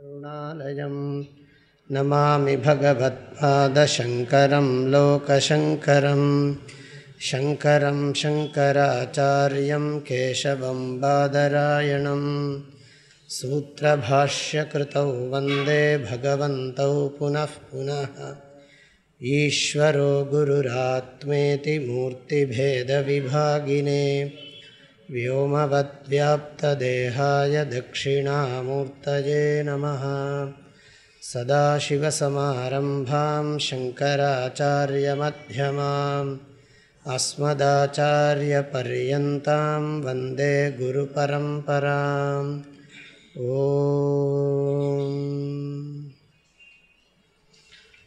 करुणालयं नमामि भगवत्पादशङ्करं लोकशङ्करं शङ्करं शङ्कराचार्यं केशवं बादरायणं सूत्रभाष्यकृतौ वन्दे भगवन्तौ पुनः पुनः। ईश्वरो गुरुरात्मेति मूर्तिभेदविभागिने व्योमवद्व्याप्तदेहाय दक्षिणामूर्तये नमः। सदाशिवसमारम्भां शङ्कराचार्यमध्यमाम् अस्मदाचार्यपर्यन्तां वंदे गुरुपरम्पराम्। ॐ।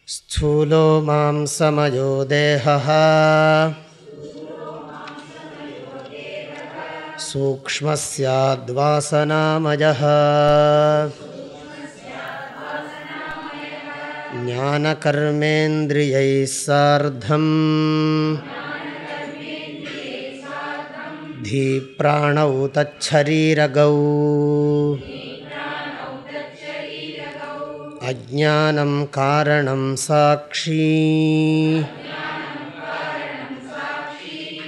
स्थूलो माँ समयो देहः सूक्ष्मस्याद्वासनामयः ज्ञानकर्मेन्द्रियैः सार्धम्। धीप्राणौ तच्छरीरगौ। साक्षी।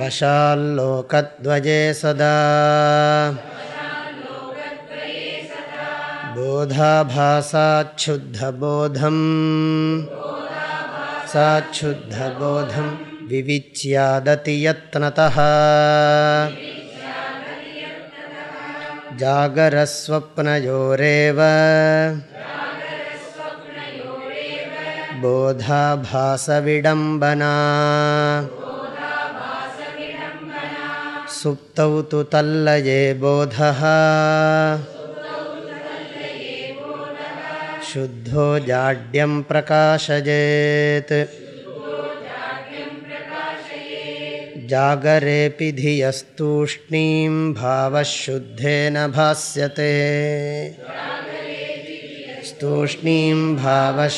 वशाल्लोकद्वये सदा। बोधाभासाच्छुद्धबोधम्। साच्छुद्धबोधं विविच्यादति यत्नतः। जागरस्वप्नयोरेव। सुप्तौ तु तल्लये बोधः। शुद्धो जाड्यं प्रकाशयेत्। जागरेऽपि धियस्तूष्णीं भावः भास्यते स्तूष्णीं भावः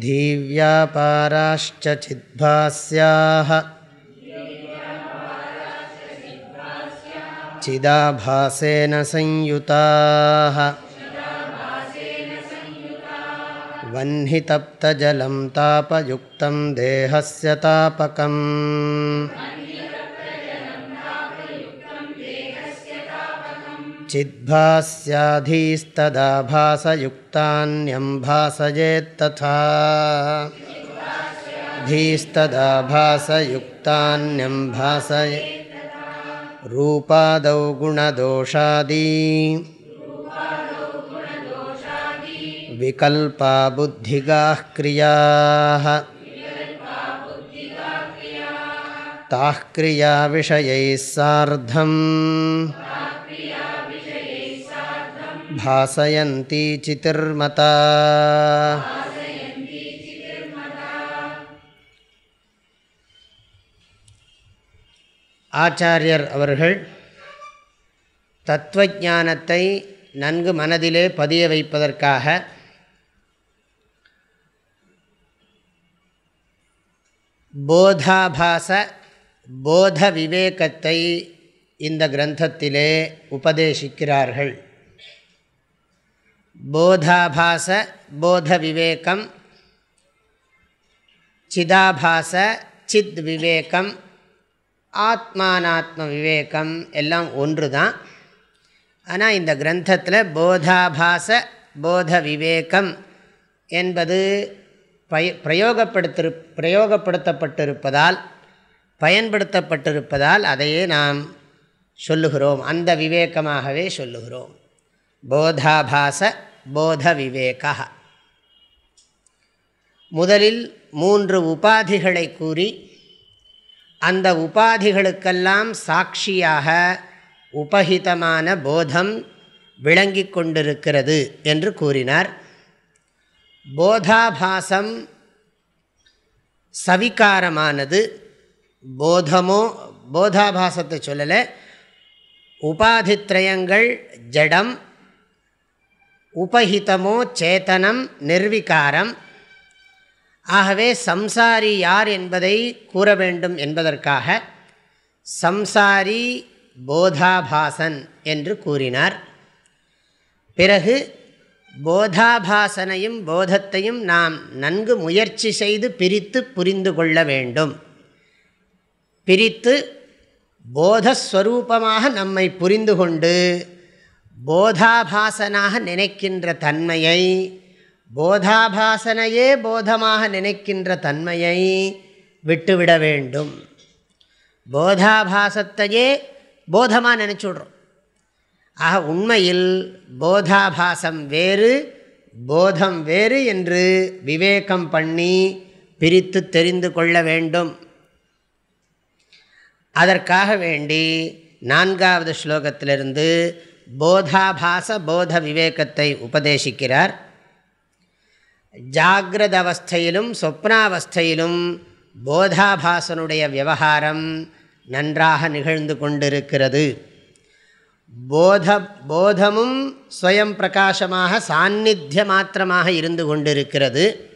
धीव्यापाराश्च चिद्भास्याः चिदाभासेन संयुताः। वह्नितप्तजलं तापयुक्तं देहस्य तापकम्। चिद्भास्याधीस्तदा भासयुक्तान्यं भासयेत्तथा रूपादौ गुणदोषादी। विकल्पा बुद्धिगाः क्रियाः। ताः क्रियाविषयैः सार्धम्। भासयन्ती चितिर्मता ஆச்சாரியர் அவர்கள் தத்துவஞானத்தை நன்கு மனதிலே பதிய வைப்பதற்காக போதாபாச போத விவேகத்தை இந்த கிரந்தத்திலே உபதேசிக்கிறார்கள். போதாபாச போத விவேகம் சிதாபாச சித் விவேகம் ஆத்மானாத்ம விவேகம் எல்லாம் ஒன்று தான் ஆனால் இந்த கிரந்தத்தில் போதாபாச போத விவேகம் என்பது பய பிரயோகப்படுத்திரு பிரயோகப்படுத்தப்பட்டிருப்பதால் பயன்படுத்தப்பட்டிருப்பதால் அதையே நாம் சொல்லுகிறோம். அந்த விவேகமாகவே சொல்லுகிறோம். போதாபாச போத விவேகா முதலில் மூன்று உபாதிகளை கூறி அந்த உபாதிகளுக்கெல்லாம் சாட்சியாக உபஹிதமான போதம் விளங்கி கொண்டிருக்கிறது என்று கூறினார். போதாபாசம் சவிகாரமானது. போதமோ போதாபாசத்தை சொல்லலை. உபாதித்ரயங்கள் ஜடம் உபஹிதமோ சேத்தனம் நிர்விகாரம் ஆகவே சம்சாரி யார் என்பதை கூற வேண்டும் என்பதற்காக சம்சாரி போதாபாசன் என்று கூறினார். பிறகு போதாபாசனையும் போதத்தையும் நாம் நன்கு முயற்சி செய்து பிரித்து புரிந்து கொள்ள வேண்டும். பிரித்து போதஸ்வரூபமாக நம்மை புரிந்து கொண்டு போதாபாசனாக நினைக்கின்ற தன்மையை போதாபாசனையே போதமாக நினைக்கின்ற தன்மையை விட்டுவிட வேண்டும். போதாபாசத்தையே போதமாக நினச்சுடுறோம் ஆக உண்மையில் போதாபாசம் வேறு போதம் வேறு என்று விவேகம் பண்ணி பிரித்து தெரிந்து கொள்ள வேண்டும். அதற்காக வேண்டி நான்காவது ஸ்லோகத்திலிருந்து போதாபாச போத விவேகத்தை உபதேசிக்கிறார் ஜாகிரத அவஸ்தையிலும் சொப்னாவஸ்தையிலும் போதாபாசனுடைய விவகாரம் நன்றாக நிகழ்ந்து கொண்டிருக்கிறது. போத போதமும் ஸ்வயம் பிரகாசமாக சாநித்திய மாத்திரமாக இருந்து கொண்டிருக்கிறது.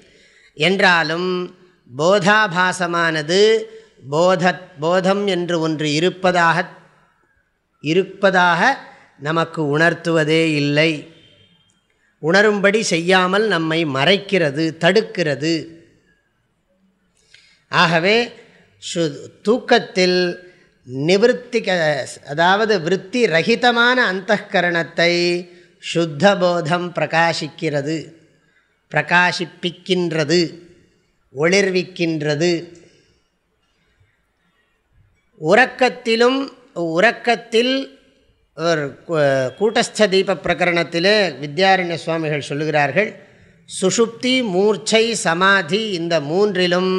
என்றாலும் போதாபாசமானது போத போதம் என்று ஒன்று இருப்பதாக இருப்பதாக நமக்கு உணர்த்துவதே இல்லை. உணரும்படி செய்யாமல் நம்மை மறைக்கிறது தடுக்கிறது. ஆகவே சு தூக்கத்தில் நிவர்த்தி அதாவது விற்பி ரகிதமான அந்தகரணத்தை சுத்தபோதம் பிரகாசிக்கிறது பிரகாசிப்பிக்கின்றது ஒளிர்விக்கின்றது. உறக்கத்திலும் உறக்கத்தில் ஒரு கூட்டஸ்த தீப பிரகரணத்திலே வித்யாரண்ய சுவாமிகள் சொல்லுகிறார்கள் சுஷுப்தி மூர்ச்சை சமாதி இந்த மூன்றிலும்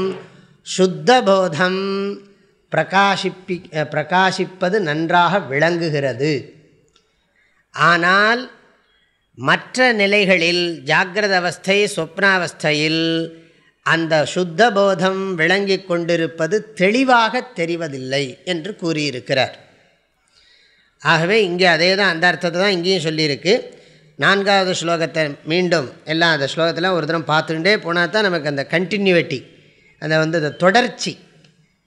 சுத்த போதம் பிரகாசிப்பி பிரகாசிப்பது நன்றாக விளங்குகிறது. ஆனால் மற்ற நிலைகளில் ஜாகிரத அவஸ்தை சொப்னாவஸ்தையில் அந்த சுத்த போதம் விளங்கி கொண்டிருப்பது தெளிவாக தெரிவதில்லை என்று கூறியிருக்கிறார். ஆகவே இங்கே அதே தான் அந்த அர்த்தத்தை தான் இங்கேயும் சொல்லியிருக்கு. நான்காவது ஸ்லோகத்தை மீண்டும் எல்லாம் அந்த ஸ்லோகத்தில் ஒரு தினம் பார்த்துட்டே போனால் தான் நமக்கு அந்த கண்டினியூட்டி அந்த வந்து அந்த தொடர்ச்சி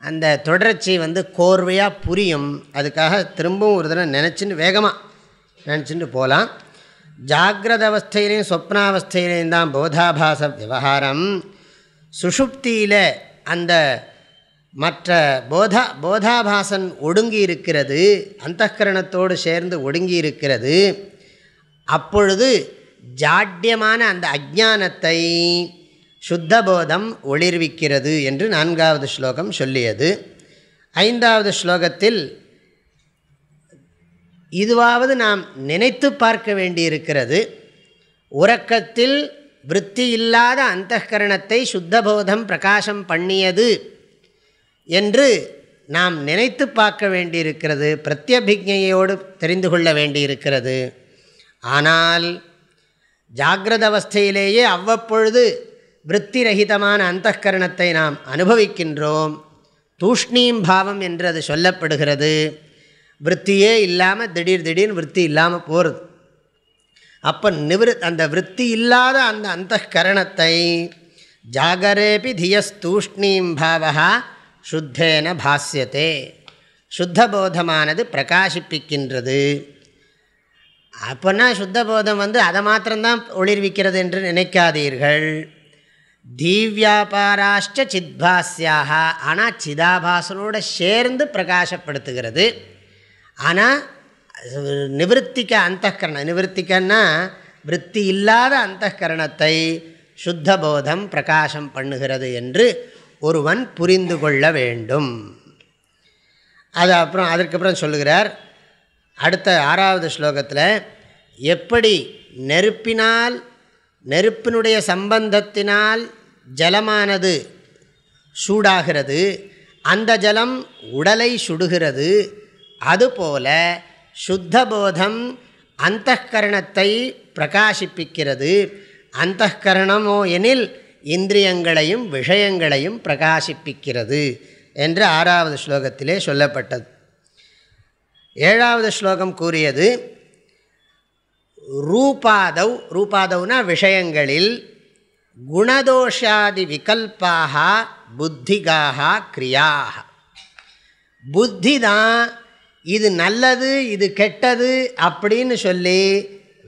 அந்த தொடர்ச்சி வந்து கோர்வையாக புரியும். அதுக்காக திரும்பவும் ஒரு தினம் நினச்சின்னு வேகமாக நினச்சிட்டு போகலாம் ஜாகிரத அவஸ்தையிலையும் சொப்னாவஸ்தையிலையும் தான் போதாபாச விவகாரம். சுஷுப்தியில் அந்த மற்ற போதா போதாபாசன் ஒடுங்கி இருக்கிறது அந்தகரணத்தோடு சேர்ந்து ஒடுங்கி இருக்கிறது அப்பொழுது ஜாட்யமான அந்த அஜானத்தை சுத்தபோதம் ஒளிர்விக்கிறது என்று நான்காவது ஸ்லோகம் சொல்லியது. ஐந்தாவது ஸ்லோகத்தில் இதுவாவது நாம் நினைத்து பார்க்க வேண்டியிருக்கிறது. உறக்கத்தில் விற்பி இல்லாத அந்தகரணத்தை சுத்தபோதம் பிரகாசம் பண்ணியது. என்று நாம் நினைத்து பார்க்க வேண்டியிருக்கிறது பிரத்யபிக்ஞையோடு தெரிந்து கொள்ள வேண்டியிருக்கிறது. ஆனால் ஜாகிரத அவஸ்தையிலேயே அவ்வப்பொழுது விற்த்திரகிதமான அந்தகரணத்தை நாம் அனுபவிக்கின்றோம். தூஷ்ணீம் பாவம் என்று அது சொல்லப்படுகிறது. விற்த்தியே இல்லாமல் திடீர் திடீர்னு விற்பி இல்லாமல் போகிறது அப்போ நிவிரு அந்த விற்பி இல்லாத அந்த அந்த கரணத்தை ஜாகரேபி தியஸ்தூஷ்ணீம் பாவகா சுத்தேன பாஸ்யத்தே சுத்தபோதமானது பிரகாசிப்பிக்கின்றது. அப்போனா சுத்தபோதம் வந்து அதை மாத்திரம்தான் ஒளிர்விக்கிறது என்று நினைக்காதீர்கள். தீவ்யாபாராஷ்ட சித்பாஸ்யாக ஆனால் சிதாபாசனோடு சேர்ந்து பிரகாசப்படுத்துகிறது. ஆனால் நிவர்த்திக்க அந்தகரண நிவர்த்திக்கன்னா விற்பி இல்லாத அந்தகரணத்தை சுத்தபோதம் பிரகாசம் பண்ணுகிறது என்று ஒருவன் புரிந்து கொள்ள வேண்டும். அது அப்புறம் அதற்கப்புறம் சொல்லுகிறார் அடுத்த ஆறாவது ஸ்லோகத்தில் எப்படி நெருப்பினால் நெருப்பினுடைய சம்பந்தத்தினால் ஜலமானது சூடாகிறது அந்த ஜலம் உடலை சுடுகிறது அதுபோல சுத்தபோதம் அந்தகரணத்தை பிரகாசிப்பிக்கிறது. அந்த கரணமோ எனில் இந்திரியங்களையும் விஷயங்களையும் பிரகாசிப்பிக்கிறது என்று ஆறாவது ஸ்லோகத்திலே சொல்லப்பட்டது. ஏழாவது ஸ்லோகம் கூறியது ரூபாதவ் ரூபாதவ்னா விஷயங்களில் குணதோஷாதி விகல்பாக புத்திகாக கிரியாக புத்தி தான் இது நல்லது இது கெட்டது அப்படின்னு சொல்லி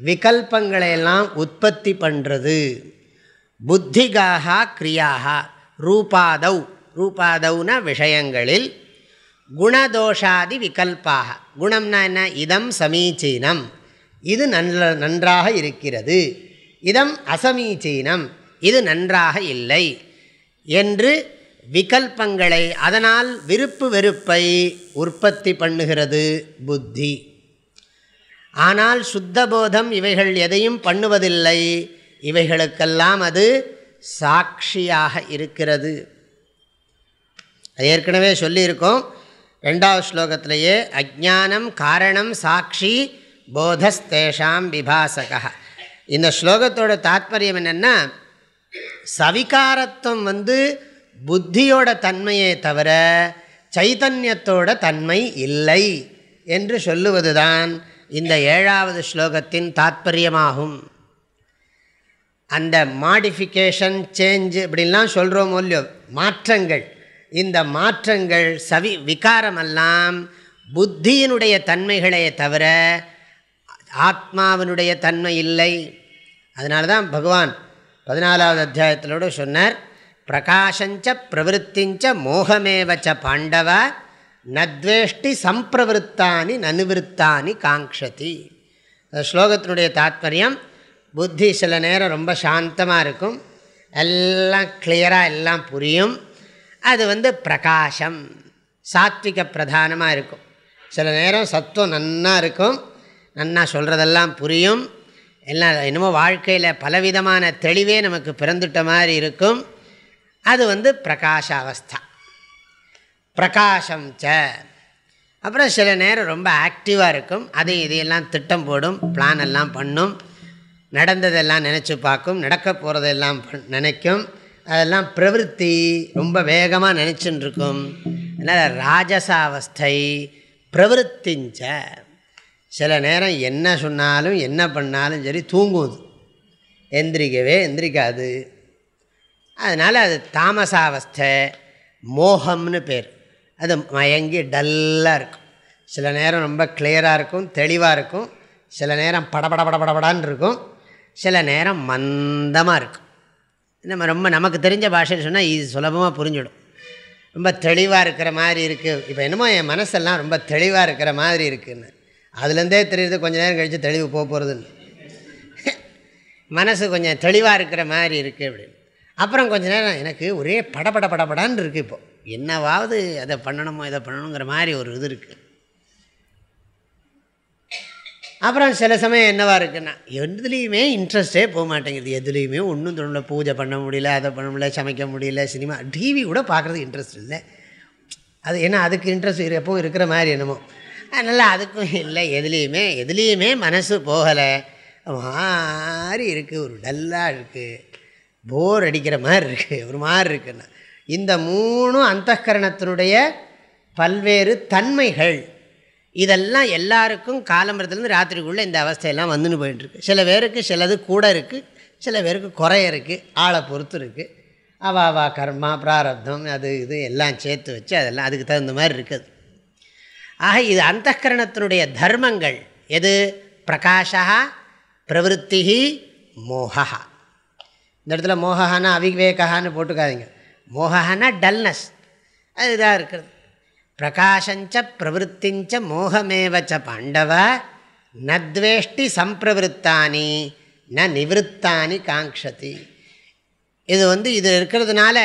விகல்பங்களையெல்லாம் உற்பத்தி பண்ணுறது புத்திகாகா கிரியாகா ரூபாதௌ ரூபாதௌன விஷயங்களில் குணதோஷாதி விகல்பாக குணம்னா என்ன இதம் சமீச்சீனம் இது நன்ற நன்றாக இருக்கிறது இதம் அசமீச்சீனம் இது நன்றாக இல்லை என்று விகல்பங்களை அதனால் விருப்பு வெறுப்பை உற்பத்தி பண்ணுகிறது புத்தி ஆனால் சுத்தபோதம் இவைகள் எதையும் பண்ணுவதில்லை இவைகளுக்கெல்லாம் அது சாட்சியாக இருக்கிறது. ஏற்கனவே சொல்லியிருக்கோம். ரெண்டாவது ஸ்லோகத்திலேயே அஜானம் காரணம் சாட்சி போதஸ்தேஷாம் விபாசகா. இந்த ஸ்லோகத்தோட தாத்பரியம் என்னென்னா சவிகாரத்துவம் வந்து புத்தியோட தன்மையே தவிர சைத்தன்யத்தோட தன்மை இல்லை என்று சொல்லுவதுதான் இந்த ஏழாவது ஸ்லோகத்தின் தாத்பரியமாகும். அந்த மாடிஃபிகேஷன் சேஞ்சு இப்படிலாம் சொல்கிறோம் இல்லையோ? மாற்றங்கள். இந்த மாற்றங்கள் சவி விகாரமெல்லாம் புத்தியினுடைய தன்மைகளையே தவிர ஆத்மாவினுடைய தன்மை இல்லை. அதனால தான் பகவான் பதினாலாவது அத்தியாயத்திலோடு சொன்னார் பிரகாஷஞ்ச பிரவருத்திஞ்ச மோகமேவச்ச பாண்டவ நத்வேஷ்டி சம்பிரவருத்தானி நனுவிருத்தானி காங்ஷதி ஸ்லோகத்தினுடைய தாத்பரியம் புத்தி சில நேரம் ரொம்ப சாந்தமாக இருக்கும். எல்லாம் கிளியராக எல்லாம் புரியும். அது வந்து பிரகாசம் சாத்விக பிரதானமாக இருக்கும். சில நேரம் சத்துவம் நன்னா இருக்கும். நன்னா சொல்கிறதெல்லாம் புரியும். எல்லாம் என்னமோ வாழ்க்கையில் பலவிதமான தெளிவே நமக்கு பிறந்துட்ட மாதிரி இருக்கும். அது வந்து பிரகாஷ அவஸ்தா பிரகாஷம் ச. அப்புறம் சில நேரம் ரொம்ப ஆக்டிவாக இருக்கும். அது இதையெல்லாம் திட்டம் போடும் பிளான் எல்லாம் பண்ணும். நடந்ததெல்லாம் நினச்சி பார்க்கும் நடக்க போகிறதெல்லாம் நினைக்கும். அதெல்லாம் பிரவருத்தி ரொம்ப வேகமாக நினச்சின்னு இருக்கும் அதனால் ராஜசாவஸ்தை பிரவருத்திஞ்ச சில நேரம் என்ன சொன்னாலும் என்ன பண்ணாலும் சரி தூங்குவது எந்திரிக்கவே எந்திரிக்காது. அதனால் அது தாமசாவஸ்தை மோகம்னு பேர். அது மயங்கி டல்லாக இருக்கும். சில நேரம் ரொம்ப கிளியராக இருக்கும் தெளிவாக இருக்கும். சில நேரம் படபட படபடபடான்னு இருக்கும். சில நேரம் மந்தமாக இருக்கும் நம்ம ரொம்ப நமக்கு தெரிஞ்ச பாஷைன்னு சொன்னால் இது சுலபமாக புரிஞ்சிடும். ரொம்ப தெளிவாக இருக்கிற மாதிரி இருக்குது இப்போ என்னமோ என் மனசெல்லாம் ரொம்ப தெளிவாக இருக்கிற மாதிரி இருக்குதுன்னு அதுலேருந்தே தெரியுது கொஞ்சம் நேரம் கழித்து தெளிவு போக போகிறதுன்னு மனசு கொஞ்சம் தெளிவாக இருக்கிற மாதிரி இருக்குது அப்படின்னு. அப்புறம் கொஞ்ச நேரம் எனக்கு ஒரே படபட படபடான்னு இருக்குது இப்போது என்னவாவது அதை பண்ணணுமோ இதை பண்ணணுங்கிற மாதிரி ஒரு இது இருக்குது அப்புறம் சில சமயம் என்னவா இருக்குன்னா எதுலேயுமே இன்ட்ரெஸ்டே போக மாட்டேங்குது. எதுலேயுமே ஒன்றும் தொழில பூஜை பண்ண முடியல அதை பண்ண முடியல சமைக்க முடியல சினிமா டிவி கூட பார்க்குறதுக்கு இன்ட்ரெஸ்ட் இல்லை. அது ஏன்னா அதுக்கு இன்ட்ரெஸ்ட் எப்பவும் இருக்கிற மாதிரி என்னமோ. அதனால் அதுக்கும் இல்லை. எதுலேயுமே எதுலேயுமே மனசு போகலை. மாதிரி இருக்குது ஒரு டல்லாக இருக்குது போர் அடிக்கிற மாதிரி இருக்குது ஒரு மாதிரி இருக்குன்னா. இந்த மூணும் அந்தகரணத்தினுடைய பல்வேறு தன்மைகள் இதெல்லாம் எல்லாருக்கும் காலம்பரத்துலேருந்து ராத்திரிக்குள்ளே இந்த அவஸ்தையெல்லாம் வந்துன்னு போயிட்டுருக்கு. சில பேருக்கு சிலது கூட இருக்குது சில பேருக்கு குறைய இருக்குது ஆளை பொறுத்து இருக்குது அவா அவா கர்மா பிராரப்தம் அது இது எல்லாம் சேர்த்து வச்சு அதெல்லாம் அதுக்கு தகுந்த மாதிரி இருக்குது. ஆக இது அந்தகரணத்தினுடைய தர்மங்கள் எது? பிரகாஷா பிரவருத்தி மோகா இந்த இடத்துல மோகானா அவிவேகான்னு போட்டுக்காதீங்க. மோகானா டல்னஸ். அது இதாக இருக்கிறது. பிரகாஷஞ்ச பிரவருத்திஞ்ச மோகமேவச்ச பாண்டவ நத்வேஷ்டி சம்பிரவருத்தானி ந நிவத்தானி காங்ஷதி இது வந்து இது இருக்கிறதுனால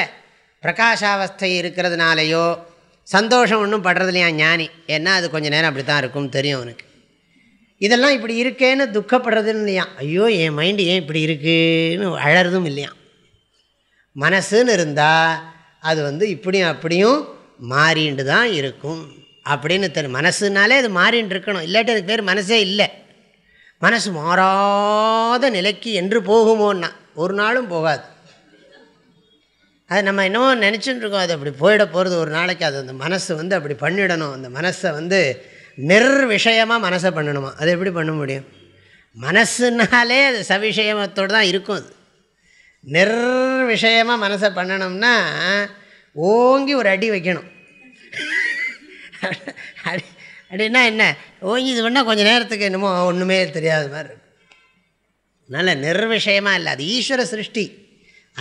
பிரகாஷாவஸ்தை இருக்கிறதுனாலையோ சந்தோஷம் ஒன்றும் படுறது இல்லையா ஞானி? ஏன்னா அது கொஞ்சம் நேரம் அப்படி தான் இருக்கும்னு தெரியும் அவனுக்கு. இதெல்லாம் இப்படி இருக்கேன்னு துக்கப்படுறதுன்னு இல்லையா? ஐயோ என் மைண்டு ஏன் இப்படி இருக்குன்னு அழறதும் இல்லையா? மனசுன்னு இருந்தால் அது வந்து இப்படியும் அப்படியும் மாறிண்டு தான் இருக்கும். அப்படின்னு தெரியும் மனசுனாலே அது மாறின்னு இருக்கணும் இல்லாட்டி அதுக்கு பேர் மனசே இல்லை. மனசு மாறாத நிலைக்கு என்று போகுமோன்னா ஒரு நாளும் போகாது. அது நம்ம என்னமோ நினச்சிட்டு இருக்கோம் அது அப்படி போயிட போகிறது ஒரு நாளைக்கு அது அந்த மனசு வந்து அப்படி பண்ணிடணும். அந்த மனசை வந்து நிர்விஷயமாக மனசை பண்ணணுமா? அது எப்படி பண்ண முடியும்? மனசுனாலே அது சவிஷயமத்தோடு தான் இருக்கும் அது. நிர்விஷயமாக மனசை பண்ணணும்னா ஓங்கி ஒரு அடி வைக்கணும். அடி அப்படின்னா என்ன? ஓங்கி இது பண்ணால் கொஞ்சம் நேரத்துக்கு என்னமோ ஒன்றுமே தெரியாத மாதிரி இருக்கும். அதனால் நிர்விஷயமாக இல்லை. அது ஈஸ்வர சிருஷ்டி.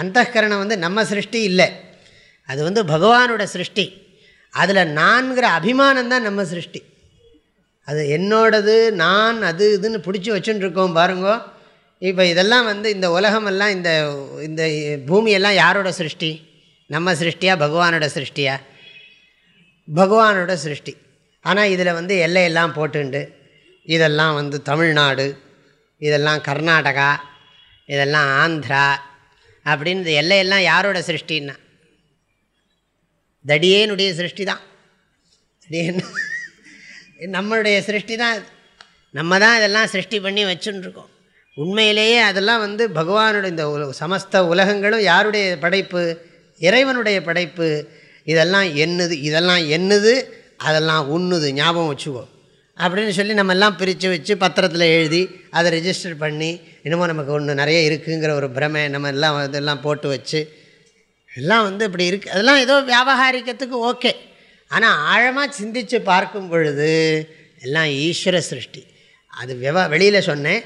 அந்தகரணம் வந்து நம்ம சிருஷ்டி இல்லை. அது வந்து பகவானோட சிருஷ்டி. அதில் நான்கிற அபிமானம் தான் நம்ம சிருஷ்டி. அது என்னோடது நான் அது இதுன்னு பிடிச்சி வச்சுட்டுருக்கோம் பாருங்கோ. இப்போ இதெல்லாம் வந்து இந்த உலகமெல்லாம் இந்த இந்த பூமியெல்லாம் யாரோட சிருஷ்டி? நம்ம சிருஷ்டியா பகவானோட சிருஷ்டியா? பகவானோட சிருஷ்டி. ஆனால் இதில் வந்து எல்லையெல்லாம் போட்டுண்டு. இதெல்லாம் வந்து தமிழ்நாடு இதெல்லாம் கர்நாடகா இதெல்லாம் ஆந்திரா அப்படின்னு இந்த எல்லையெல்லாம் யாரோட சிருஷ்டின்னா? தடியேனுடைய சிருஷ்டி தான் தடியேன்னு நம்மளுடைய சிருஷ்டி தான் நம்ம தான் இதெல்லாம் சிருஷ்டி பண்ணி வச்சுட்டுருக்கோம் உண்மையிலேயே அதெல்லாம் வந்து பகவானோட இந்த சமஸ்த உலகங்களும் யாருடைய படைப்பு? இறைவனுடைய படைப்பு இதெல்லாம் என்னது இதெல்லாம் என்னது அதெல்லாம் உண்ணுது ஞாபகம் வச்சுக்கோ. அப்படின்னு சொல்லி நம்ம எல்லாம் பிரித்து வச்சு பத்திரத்தில் எழுதி அதை ரிஜிஸ்டர் பண்ணி இன்னமும் நமக்கு ஒன்று நிறைய இருக்குங்கிற ஒரு பிரமை நம்ம எல்லாம் இதெல்லாம் போட்டு வச்சு எல்லாம் வந்து இப்படி இருக்குது அதெல்லாம் ஏதோ வியாபகாரிக்கத்துக்கு ஓகே. ஆனால் ஆழமாக சிந்தித்து பார்க்கும் பொழுது எல்லாம் ஈஸ்வர சிருஷ்டி. அது வெவ வெளியில் சொன்னேன்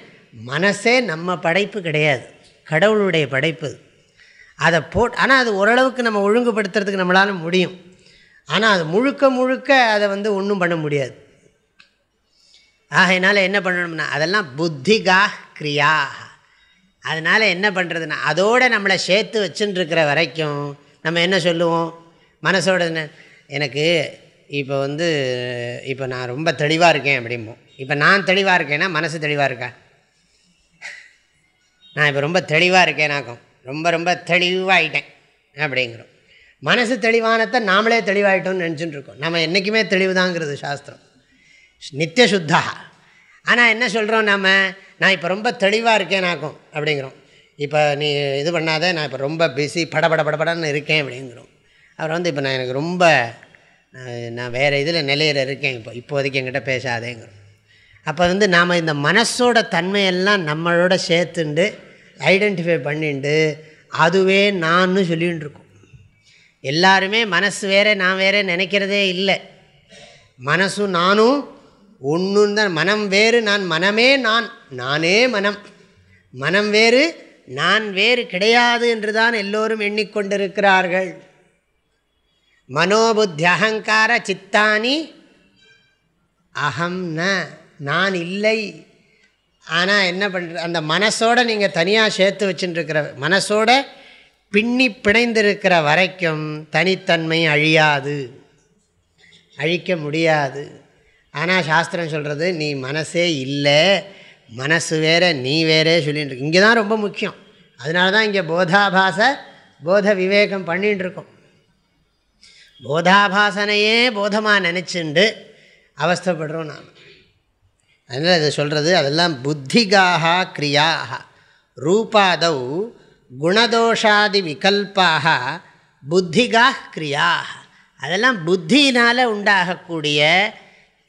மனசே நம்ம படைப்பு கிடையாது. கடவுளுடைய படைப்பு அதை போட் ஆனால் அது ஓரளவுக்கு நம்ம ஒழுங்குபடுத்துறதுக்கு நம்மளால் முடியும். ஆனால் அது முழுக்க முழுக்க அதை வந்து ஒன்றும் பண்ண முடியாது. ஆகையினால் என்ன பண்ணணும்னா அதெல்லாம் புத்திகா கிரியா. அதனால் என்ன பண்ணுறதுன்னா அதோடு நம்மளை சேர்த்து வச்சுட்டுருக்கிற வரைக்கும் நம்ம என்ன சொல்லுவோம்? மனசோட எனக்கு இப்போ வந்து இப்போ நான் ரொம்ப தெளிவாக இருக்கேன் அப்படிம்போம். இப்போ நான் தெளிவாக இருக்கேன்னா மனசு தெளிவாக இருக்கா? நான் இப்போ ரொம்ப தெளிவாக இருக்கேனாக்கும். ரொம்ப ரொம்ப தெளிவாயிட்டேன் அப்படிங்கிறோம். மனசு தெளிவானத்தை நாமளே தெளிவாயிட்டோம்னு நினச்சிட்டு இருக்கோம் நம்ம என்றைக்குமே தெளிவுதாங்கிறது சாஸ்திரம். நித்திய சுத்தா ஆனால் என்ன சொல்கிறோம் நம்ம நான் இப்போ ரொம்ப தெளிவாக இருக்கேனாக்கும் அப்படிங்கிறோம். இப்போ நீ இது பண்ணாத நான் இப்போ ரொம்ப பிஸி படபட படபடன்னு இருக்கேன் அப்படிங்கிறோம். அப்புறம் வந்து இப்போ நான் எனக்கு ரொம்ப நான் வேறு இதில் நிலையில் இருக்கேன் இப்போ. இப்போதைக்கு என்கிட்ட பேசாதேங்கிறோம். அப்போ வந்து நாம் இந்த மனசோட தன்மையெல்லாம் நம்மளோட சேர்த்துண்டு ஐடென்டிஃபை பண்ணிட்டு அதுவே நான்னு சொல்லிகிட்டு இருக்கும் எல்லாருமே மனசு வேறு நான் வேறு நினைக்கிறதே இல்லை. மனசும் நானும் ஒன்றுன்னு தான். மனம் வேறு நான் மனமே நான் நானே மனம். மனம் வேறு நான் வேறு கிடையாது என்று தான் எல்லோரும் எண்ணிக்கொண்டிருக்கிறார்கள். மனோபுத்தி அகங்கார சித்தானி அகம் ந நான் இல்லை. ஆனால் என்ன பண்ணுற அந்த மனசோட நீங்கள் தனியாக சேர்த்து வச்சுட்டுருக்கிற மனசோட பின்னி பிணைந்திருக்கிற வரைக்கும் தனித்தன்மை அழியாது. அழிக்க முடியாது. ஆனால் சாஸ்திரம் சொல்கிறது நீ மனசே இல்லை மனசு வேற நீ வேறே சொல்லிட்டு இங்கே தான் ரொம்ப முக்கியம். அதனால தான் இங்கே போதாபாச போத விவேகம் பண்ணிகிட்டு இருக்கோம் போதாபாசனையே போதமாக நினச்சிண்டு அவஸ்தைப்படுறோம் நாம். அதனால் இதை சொல்கிறது அதெல்லாம் புத்திகாக கிரியாக ரூபாதௌ குணதோஷாதி விகல்பாக புத்திகா கிரியாக அதெல்லாம் புத்தியினால் உண்டாகக்கூடிய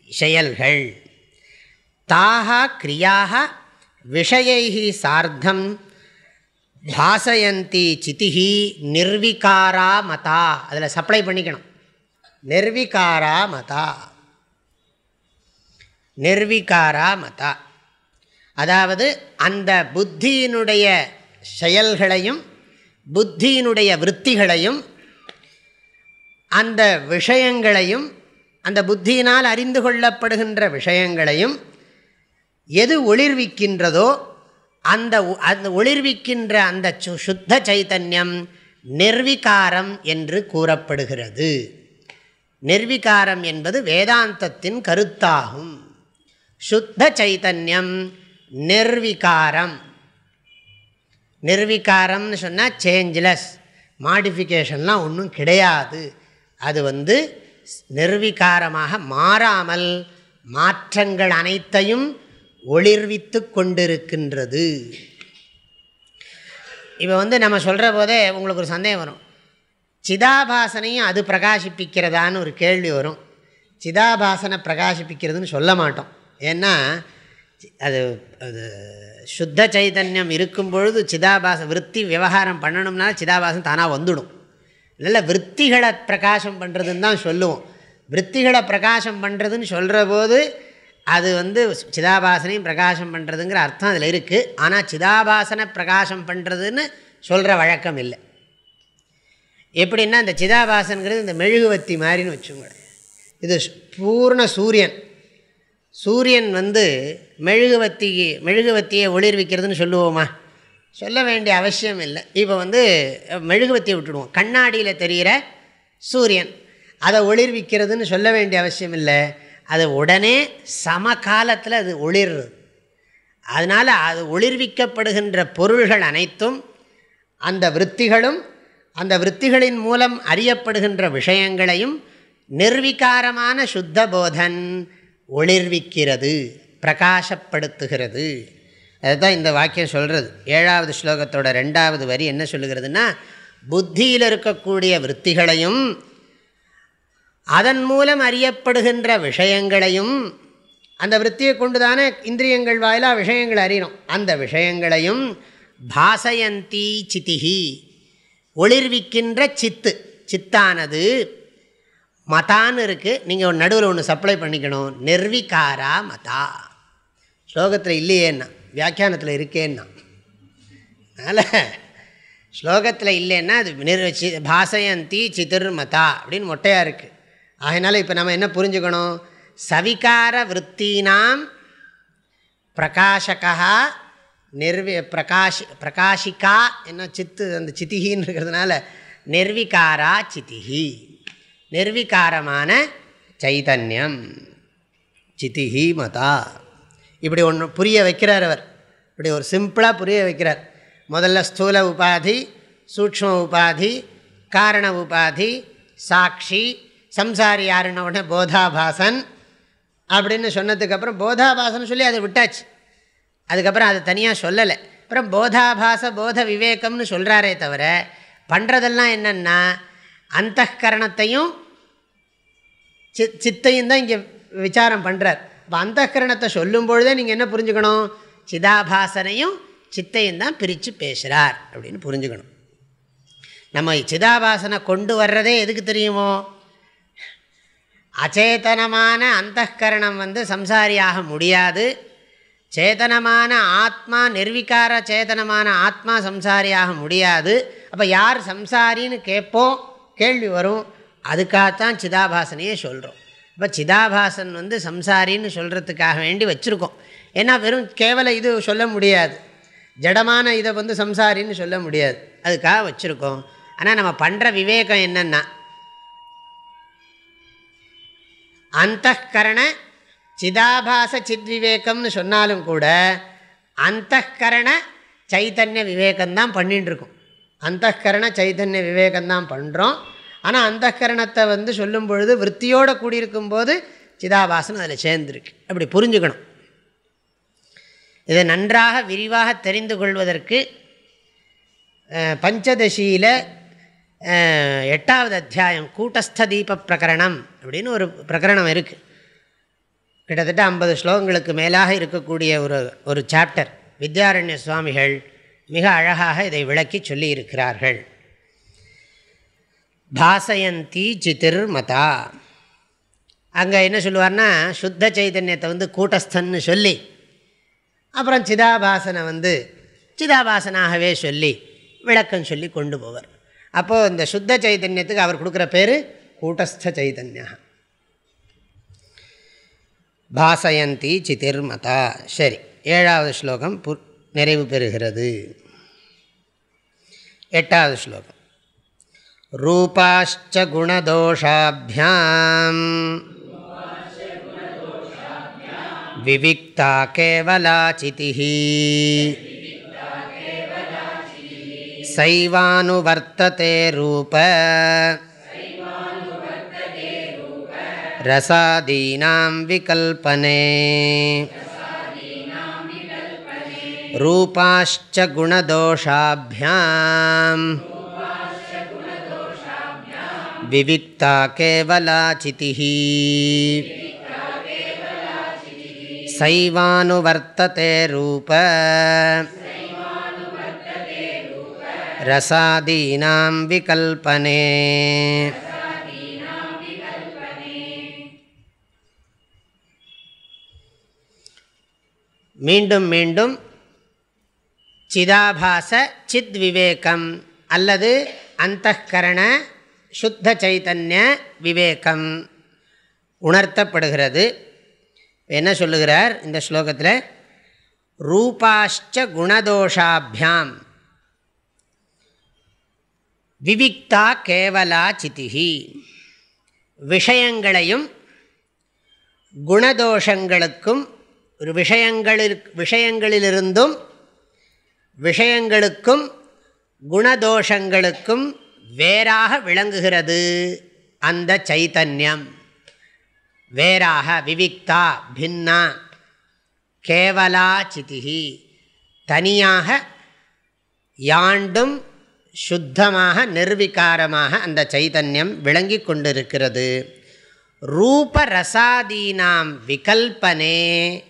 செயல்கள். தாகா கிரியாக விஷயை சார்த்தம் பாசயந்தி சிதிஹி நிர்விகாரா மதா. அதில் சப்ளை பண்ணிக்கணும். நிர்விகாரா மதா. நிர்விகாரா மதா. அதாவது அந்த புத்தியினுடைய செயல்களையும் புத்தியினுடைய விற்த்திகளையும் அந்த விஷயங்களையும் அந்த புத்தியினால் அறிந்து கொள்ளப்படுகின்ற விஷயங்களையும் எது ஒளிர்விக்கின்றதோ அந்த அந்த ஒளிர்விக்கின்ற அந்த சு- சுத்த சைத்தன்யம் நிர்விகாரம் என்று கூறப்படுகிறது. நிர்விகாரம் என்பது வேதாந்தத்தின் கருத்தாகும். சுத்த சைத்தன்யம் நிர்விகாரம் நிர்விகாரம்னு சொன்னால் சேஞ்ச்லெஸ் மாடிஃபிகேஷன்லாம் ஒன்றும் கிடையாது. அது வந்து நிர்விகாரமாக மாறாமல் மாற்றங்கள் அனைத்தையும் ஒளிர்வித்து கொண்டிருக்கின்றது. இப்போ வந்து நம்ம சொல்கிற போதே உங்களுக்கு ஒரு சந்தேகம் வரும். சிதாபாசனையும் அது பிரகாசிப்பிக்கிறதான்னு ஒரு கேள்வி வரும். சிதாபாசனை பிரகாசிப்பிக்கிறதுன்னு சொல்ல மாட்டோம். ஏன்னா அது அது சுத்த சைதன்யம் இருக்கும் பொழுது சிதாபாச விற்பி விவகாரம் பண்ணணும்னா சிதாபாசம் தானாக வந்துடும். இல்லை விற்த்திகளை பிரகாசம் பண்ணுறதுன்னு தான் சொல்லுவோம். விற்த்திகளை பிரகாசம் பண்ணுறதுன்னு சொல்கிற போது அது வந்து சிதாபாசனையும் பிரகாசம் பண்ணுறதுங்கிற அர்த்தம் அதில் இருக்குது ஆனால் சிதாபாசனை பிரகாசம் பண்ணுறதுன்னு சொல்கிற வழக்கம் இல்லை. எப்படின்னா இந்த சிதாபாசனுங்கிறது இந்த மெழுகுவத்தி மாதிரின்னு வச்சுக்கோங்களேன். இது பூர்ண சூரியன். சூரியன் வந்து மெழுகுவத்தி மெழுகுவத்தியை ஒளிர்விக்கிறதுன்னு சொல்லுவோமா? சொல்ல வேண்டிய அவசியம் இல்லை. இப்போ வந்து மெழுகுவத்தியை விட்டுடுவோம். கண்ணாடியில் தெரிகிற சூரியன். அதை ஒளிர்விக்கிறதுன்னு சொல்ல வேண்டிய அவசியம் இல்லை. அது உடனே சமகாலத்தில் அது ஒளிர்றது. அதனால் அது ஒளிர்விக்கப்படுகின்ற பொருள்கள் அனைத்தும் அந்த விற்த்திகளும் அந்த விற்த்திகளின் மூலம் அறியப்படுகின்ற விஷயங்களையும் நிர்விகாரமான சுத்த போதன். ஒளிர்விக்கிறது பிரகாசப்படுத்துகிறது. அதுதான் இந்த வாக்கியம் சொல்கிறது ஏழாவது ஸ்லோகத்தோட ரெண்டாவது வரி என்ன சொல்லுகிறதுனா புத்தியில் இருக்கக்கூடிய விற்த்திகளையும் அதன் மூலம் அறியப்படுகின்ற விஷயங்களையும் அந்த விற்த்தியை கொண்டு தானே இந்திரியங்கள் வாயிலாக விஷயங்கள் அறியணும். அந்த விஷயங்களையும் பாசயந்தி சித்திகி ஒளிர்விக்கின்ற சித்து சித்தானது மதான்னு இருக்குது நீங்கள் ஒரு நடுவில் ஒன்று சப்ளை பண்ணிக்கணும். நிர்விகாரா மதா. ஸ்லோகத்தில் இல்லையேன்னா வியாக்கியானத்தில் இருக்கேன்னா. அதனால் ஸ்லோகத்தில் இல்லைன்னா அது நிர் சி பாசயந்தி சித்திர் மதா அப்படின்னு மொட்டையாக இருக்குது அதனால் இப்போ நம்ம என்ன புரிஞ்சுக்கணும்? சவிகார விற்பீனாம் பிரகாஷகா நிர்வி பிரகாஷ் பிரகாஷிகா என்ன சித்து அந்த சித்திகின்னு இருக்கிறதுனால நிர்விகாரா சித்திகி. நிர்விகாரமான சைதன்யம். சிதிஹி மதா. இப்படி ஒன்று புரிய வைக்கிறார் அவர். இப்படி ஒரு சிம்பிளாக புரிய வைக்கிறார். முதல்ல ஸ்தூல உபாதி சூக்ம உபாதி காரண உபாதி சாட்சி சம்சாரி யாருன்ன உடனே போதாபாசன் அப்படின்னு சொன்னதுக்கப்புறம் போதாபாசன் சொல்லி அதை விட்டாச்சு. அதுக்கப்புறம் அதை தனியாக சொல்லலை. அப்புறம் போதாபாச போத விவேகம்னு சொல்கிறாரே தவிர பண்ணுறதெல்லாம் என்னென்னா அந்த கரணத்தையும் சித் சித்தையும் தான் இங்கே விசாரம் பண்ணுறார் இப்போ அந்த கரணத்தை சொல்லும் பொழுதே நீங்கள் என்ன புரிஞ்சுக்கணும்? சிதாபாசனையும் சித்தையும் தான் பிரித்து பேசுகிறார் அப்படின்னு புரிஞ்சுக்கணும். நம்ம சிதாபாசனை கொண்டு வர்றதே எதுக்கு தெரியுமோ? அச்சேதனமான அந்த கரணம் வந்து சம்சாரியாக முடியாது. சேதனமான ஆத்மா நிர்விகார சேதனமான ஆத்மா சம்சாரியாக முடியாது. அப்போ யார் சம்சாரின்னு கேட்போம்? கேள்வி வரும். அதுக்காகத்தான் சிதாபாசனையே சொல்கிறோம் இப்போ சிதாபாசன் வந்து சம்சாரின்னு சொல்கிறதுக்காக வேண்டி வச்சுருக்கோம். ஏன்னா வெறும் கேவல இது சொல்ல முடியாது. ஜடமான இதை வந்து சம்சாரின்னு சொல்ல முடியாது. அதுக்காக வச்சுருக்கோம். ஆனால் நம்ம பண்ணுற விவேகம் என்னென்னா அந்தகரண சிதாபாச சித்விவேகம்னு சொன்னாலும் கூட அந்தகரண சைத்தன்ய விவேகம்தான் பண்ணிட்டுருக்கோம் அந்தகரண சைதன்ய விவேகம்தான் பண்ணுறோம் ஆனால் அந்தகரணத்தை வந்து சொல்லும் பொழுது விற்த்தியோடு கூடியிருக்கும்போது சிதாபாசனம் அதில் சேர்ந்துருக்கு. அப்படி புரிஞ்சுக்கணும். இதை நன்றாக விரிவாக தெரிந்து கொள்வதற்கு பஞ்சதசியில் எட்டாவது அத்தியாயம் கூட்டஸ்த தீப பிரகரணம் அப்படின்னு ஒரு பிரகரணம் இருக்குது கிட்டத்தட்ட ஐம்பது ஸ்லோகங்களுக்கு மேலாக இருக்கக்கூடிய ஒரு ஒரு சாப்டர் வித்யாரண்ய சுவாமிகள் மிக அழகாக இதை விளக்கி சொல்லியிருக்கிறார்கள். பாசயந்தி சித்திர் மதா அங்கே என்ன சொல்லுவார்னா சுத்த சைதன்யத்தை வந்து கூட்டஸ்தன்னு சொல்லி அப்புறம் சிதாபாசனை வந்து சிதாபாசனாகவே சொல்லி விளக்கம் சொல்லி கொண்டு போவார். அப்போது இந்த சுத்த சைதன்யத்துக்கு அவர் கொடுக்குற பேர் கூட்டஸ்த சைதன்யா பாசயந்தி சிதிர்மதா சரி ஏழாவது ஸ்லோகம் பு நிறைவு பெறுகிறது. எட்டாவது ஸ்லோகம். ரூபாச்ச குணதோஷாபியாம். விவிக்தா கேவலாச்சிதி சைவானுவர்த்ததே ரூப. ரசாதீனாம் விகல்பனே. रूपाश्च गुणदोषाभ्याम् विविक्ता केवलाचितिः सैवानुवर्तते रूप रसादीनां विकल्पने மீண்டும் மீண்டும் சிதாபாச சித் விவேகம் அல்லது அந்தகரண சுத்த சைத்தன்ய விவேகம். உணர்த்தப்படுகிறது. என்ன சொல்லுகிறார் இந்த ஸ்லோகத்தில்? ரூபாஷ்ட குணதோஷாபியாம். விவிக்தா கேவலா சிதிகி விஷயங்களையும் குணதோஷங்களுக்கும் விஷயங்களில் விஷயங்களிலிருந்தும் விஷயங்களுக்கும் குணதோஷங்களுக்கும் வேறாக விளங்குகிறது அந்த சைத்தன்யம் வேறாக விவிக்தா பின்னா கேவலா சிதிகி தனியாக யாண்டும் சுத்தமாக நிர்விகாரமாக அந்த சைதன்யம் விளங்கி கொண்டிருக்கிறது. ரூபரசாதீனாம் விகல்பனே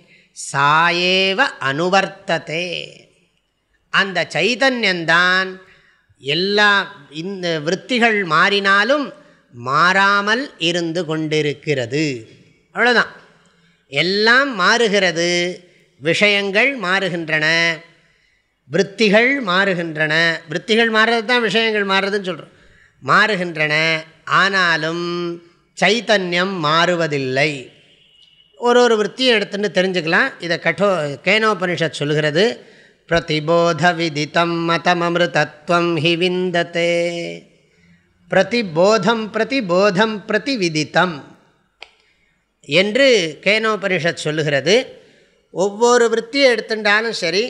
சாயேவ அனுவர்த்ததே. அந்த சைதன்யந்தான் எல்லா இந்த விற்த்திகள் மாறினாலும் மாறாமல் இருந்து கொண்டிருக்கிறது. அவ்வளோதான் எல்லாம் மாறுகிறது. விஷயங்கள் மாறுகின்றன. விற்த்திகள் மாறுகின்றன. விற்த்திகள் மாறுறது தான் விஷயங்கள் மாறுறதுன்னு சொல்கிறோம் மாறுகின்றன. ஆனாலும் சைத்தன்யம் மாறுவதில்லை. ஒரு ஒரு விற்த்தியும் எடுத்துன்னு தெரிஞ்சுக்கலாம். இதை கட்டோ கேனோபனிஷத் சொல்கிறது. பிரதிபோத விதித்தம் மதமமிருதத்வம் ஹி விந்தத்தே பிரதிபோதம் பிரதிபோதம் பிரதிவிதித்தம் என்று கேனோபனிஷத் சொல்லுகிறது. ஒவ்வொரு விற்த்தியை எடுத்துட்டாலும் சரி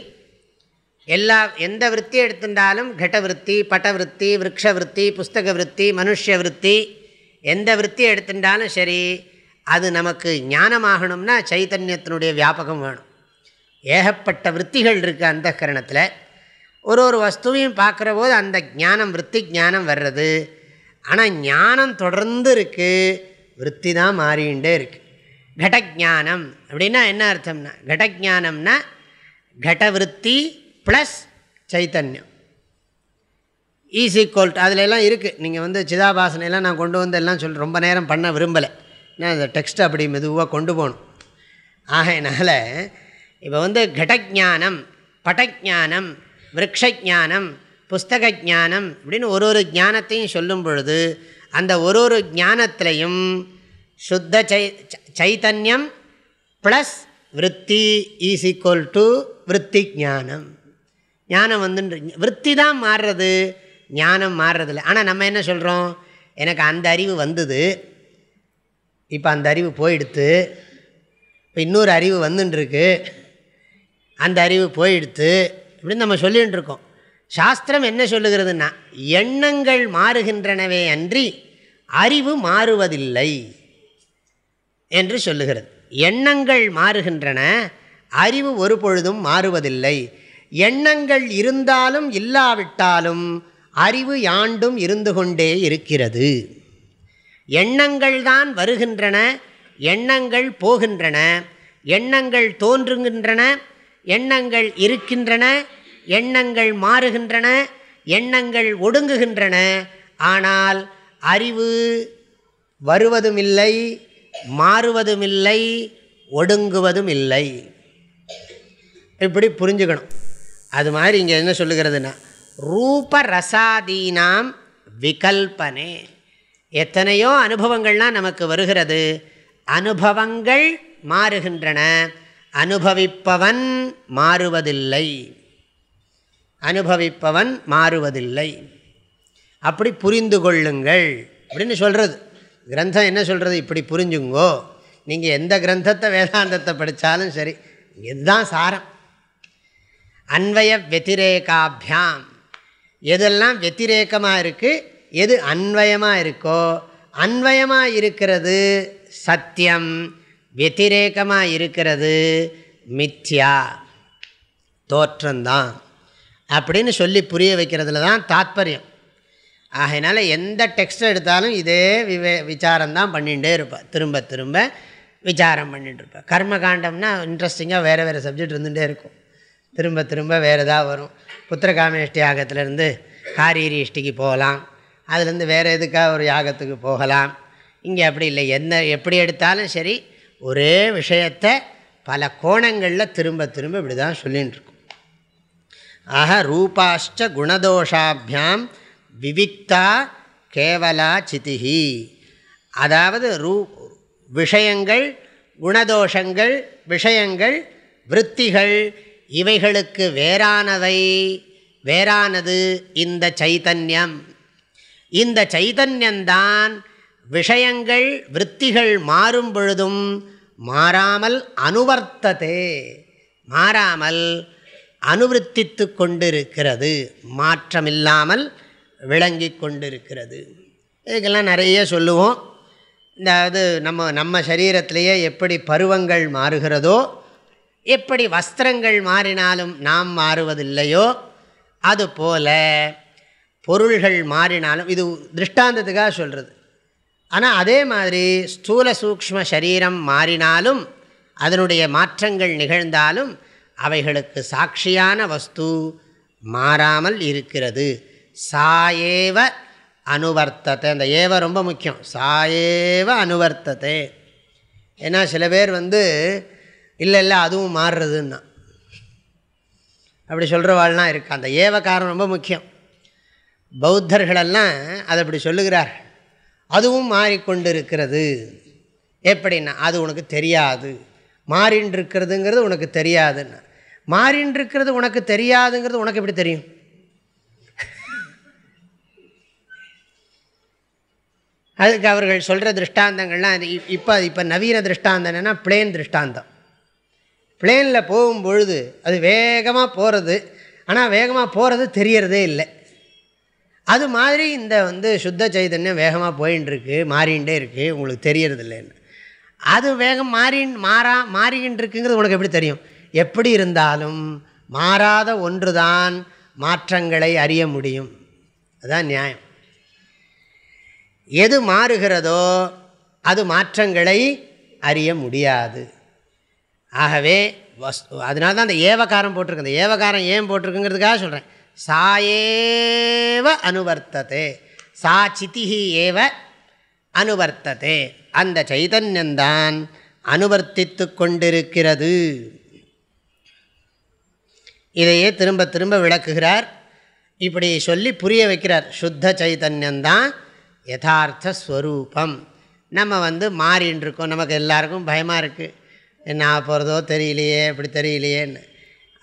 எல்லா எந்த விற்த்தி எடுத்துட்டாலும் கடவிருத்தி பட்டவிருத்தி விரக்ஷவிருத்தி புஸ்தக விற்பி மனுஷ விற்பி எந்த விற்பி எடுத்துட்டாலும் சரி அது நமக்கு ஞானமாகணும்னா சைத்தன்யத்தினுடைய வியாபகம் வேணும். ஏகப்பட்ட விற்த்திகள் இருக்குது அந்த கரணத்தில். ஒரு ஒரு வஸ்துவையும் பார்க்குற போது அந்த ஞானம் விற்பி ஞானம் வர்றது. ஆனால் ஞானம் தொடர்ந்து இருக்குது விற்பி தான் மாறிகிட்டே இருக்குது கடஜானம் அப்படின்னா என்ன அர்த்தம்னா கடஜானம்னா கடவிருத்தி ப்ளஸ் சைத்தன்யம். ஈஸ் ஈக்குவல் அதில் எல்லாம் இருக்குது நீங்கள் வந்து சிதாபாசனையெல்லாம் நான் கொண்டு வந்து எல்லாம் சொல் ரொம்ப நேரம் பண்ண விரும்பலை. ஏன்னா அந்த டெக்ஸ்ட் அப்படி மெதுவாக கொண்டு போகணும். ஆகையினால் இப்போ வந்து கடஜானம் பட்டஜானம் விரக்ஷானம் புஸ்தக ஜானம் அப்படின்னு ஒரு ஒரு ஜானத்தையும் சொல்லும் பொழுது அந்த ஒரு ஒரு ஜானத்திலையும் சுத்த சை சைத்தன்யம் ப்ளஸ் விற்பி ஈஸ் ஈக்குவல் டு விற்பி ஜானம் ஞானம் வந்து விற்பி தான் மாறுறது ஞானம் மாறுறதில்ல. ஆனால் நம்ம என்ன சொல்கிறோம் எனக்கு அந்த அறிவு வந்தது. இப்போ அந்த அறிவு போயிடுத்து இப்போ இன்னொரு அறிவு வந்துட்டுருக்கு அந்த அறிவு போயிடுத்து இப்படின்னு நம்ம சொல்லிகிட்டு இருக்கோம். சாஸ்திரம் என்ன சொல்லுகிறதுன்னா எண்ணங்கள் மாறுகின்றனவே அன்றி அறிவு மாறுவதில்லை என்று சொல்லுகிறது. எண்ணங்கள் மாறுகின்றன அறிவு ஒரு பொழுதும் மாறுவதில்லை. எண்ணங்கள் இருந்தாலும் இல்லாவிட்டாலும் அறிவு யாண்டும் இருந்து கொண்டே இருக்கிறது. எண்ணங்கள் தான் வருகின்றன எண்ணங்கள் போகின்றன எண்ணங்கள் தோன்றுகின்றன எண்ணங்கள் இருக்கின்றன எண்ணங்கள் மாறுகின்றன எண்ணங்கள் ஒடுங்குகின்றன. ஆனால் அறிவு வருவதும் இல்லை மாறுவதும் இல்லை ஒடுங்குவதும் இல்லை இப்படி புரிஞ்சுக்கணும். அது மாதிரி இங்கே என்ன சொல்லுகிறதுனா ரூபரசாதீனாம் விகல்பனே. எத்தனையோ அனுபவங்கள்லாம் நமக்கு வருகிறது. அனுபவங்கள் மாறுகின்றன. அனுபவிப்பவன் மாறுவதில்லை. அனுபவிப்பவன் மாறுவதில்லை. அப்படி புரிந்து கொள்ளுங்கள் அப்படின்னு சொல்கிறது கிரந்தம் என்ன சொல்கிறது இப்படி புரிஞ்சுங்கோ. நீங்கள் எந்த கிரந்தத்தை வேதாந்தத்தை படித்தாலும் சரி இதுதான் சாரம். அன்வய வெத்திரேகாபியாம். எதெல்லாம் வெத்திரேக்கமாக இருக்குது எது அன்வயமாக இருக்கோ அன்வயமாக இருக்கிறது சத்தியம். வத்திரேக்கமாக இருக்கிறது மித்யா. தோற்றம்தான் அப்படின்னு சொல்லி புரிய வைக்கிறதுல தான் தாத்பரியம். ஆகையினால எந்த டெக்ஸ்ட் எடுத்தாலும் இதே விவே விசாரம்தான் பண்ணிகிட்டே இருப்பாள் திரும்ப திரும்ப விசாரம் பண்ணிகிட்டு இருப்பாள் கர்மகாண்டம்னா இன்ட்ரெஸ்டிங்காக வேறு வேறு சப்ஜெக்ட் இருந்துகிட்டே இருக்கும். திரும்ப திரும்ப வேறு எதாவது வரும். புத்திரகாமேஷ்டி யாகத்திலேருந்து காரீரி இஷ்டிக்கு போகலாம். அதுலேருந்து வேறு எதுக்காக ஒரு யாகத்துக்கு போகலாம். இங்கே அப்படி இல்லை. என்ன எப்படி எடுத்தாலும் சரி ஒரே விஷயத்தை பல கோணங்களில் திரும்ப திரும்ப இப்படி தான் சொல்லிகிட்டு இருக்கும் ஆக ரூபாஷ்ட குணதோஷாபியாம் விவிக்தா கேவலா சிதிஹி. அதாவது ரூ விஷயங்கள் குணதோஷங்கள் விஷயங்கள் விற்த்திகள் இவைகளுக்கு வேறானவை வேறானது இந்த சைத்தன்யம் இந்த சைதன்யந்தான் விஷயங்கள் விற்த்திகள் மாறும் பொழுதும் மாறாமல் அனுவர்த்ததே. மாறாமல் அனுவர்த்தித்து கொண்டிருக்கிறது. மாற்றமில்லாமல் விளங்கி கொண்டிருக்கிறது. இதுக்கெல்லாம் நிறைய சொல்லுவோம். அதாவது நம்ம நம்ம சரீரத்திலேயே எப்படி பருவங்கள் மாறுகிறதோ எப்படி வஸ்திரங்கள் மாறினாலும் நாம் மாறுவதில்லையோ அதுபோல பொருள்கள் மாறினாலும் இது திருஷ்டாந்தத்துக்காக சொல்கிறது ஆனால் அதே மாதிரி ஸ்தூல சூக்ம சரீரம் மாறினாலும் அதனுடைய மாற்றங்கள் நிகழ்ந்தாலும் அவைகளுக்கு சாட்சியான வஸ்து மாறாமல் இருக்கிறது. சாயேவ அனுவர்த்தத்தை அந்த ஏவ ரொம்ப முக்கியம். சாயேவ அனுவர்த்தத்தை ஏன்னா சில பேர் வந்து இல்லை இல்லை அதுவும் மாறுறதுன்னா. அப்படி சொல்கிறவாள்லாம் இருக்கா. அந்த ஏவ காரணம் ரொம்ப முக்கியம். பௌத்தர்களெல்லாம் அதை அப்படி சொல்லுகிறார் அதுவும் மாறிக்கொண்டு இருக்கிறது எப்படின்னா அது உனக்கு தெரியாது. மாறின்ருக்கிறதுங்கிறது உனக்கு தெரியாதுன்னா. மாறின்ருக்கிறது உனக்கு தெரியாதுங்கிறது உனக்கு எப்படி தெரியும்? அதுக்கு அவர்கள் சொல்கிற திருஷ்டாந்தங்கள்லாம் அது இப்போ இப்போ நவீன திருஷ்டாந்தம் என்னென்னா பிளேன் திருஷ்டாந்தம். பிளேனில் போகும்பொழுது அது வேகமாக போகிறது ஆனால் வேகமாக போகிறது தெரியறதே இல்லை. அது மாதிரி இந்த வந்து சுத்த சைதன்யம் வேகமாக போயின்னு இருக்கு. மாறிகிட்டே இருக்குது உங்களுக்கு தெரியறதில்லைன்னு. அது வேகம் மாறி மாறா மாறிக்கிட்டு இருக்குங்கிறது உனக்கு எப்படி தெரியும்? எப்படி இருந்தாலும் மாறாத ஒன்று தான் மாற்றங்களை அறிய முடியும். அதுதான் நியாயம். எது மாறுகிறதோ அது மாற்றங்களை அறிய முடியாது. ஆகவே வஸ் அதனால தான் அந்த ஏவகாரம் போட்டிருக்கு. அந்த ஏவகாரம் ஏன் போட்டிருக்குங்கிறதுக்காக சொல்கிறேன் சாயேவ அனுவர்த்ததே. சா சித்திஹி ஏவ அனுவர்த்ததே. அந்த சைதன்யந்தான் அனுவர்த்தித்து கொண்டிருக்கிறது. இதையே திரும்ப திரும்ப விளக்குகிறார். இப்படி சொல்லி புரிய வைக்கிறார். சுத்த சைதன்யந்தான் யதார்த்த ஸ்வரூபம். நம்ம வந்து மாறின்னு இருக்கோம் நமக்கு எல்லாருக்கும் பயமாக இருக்குது என்ன போகிறதோ தெரியலையே இப்படி தெரியலையேன்னு.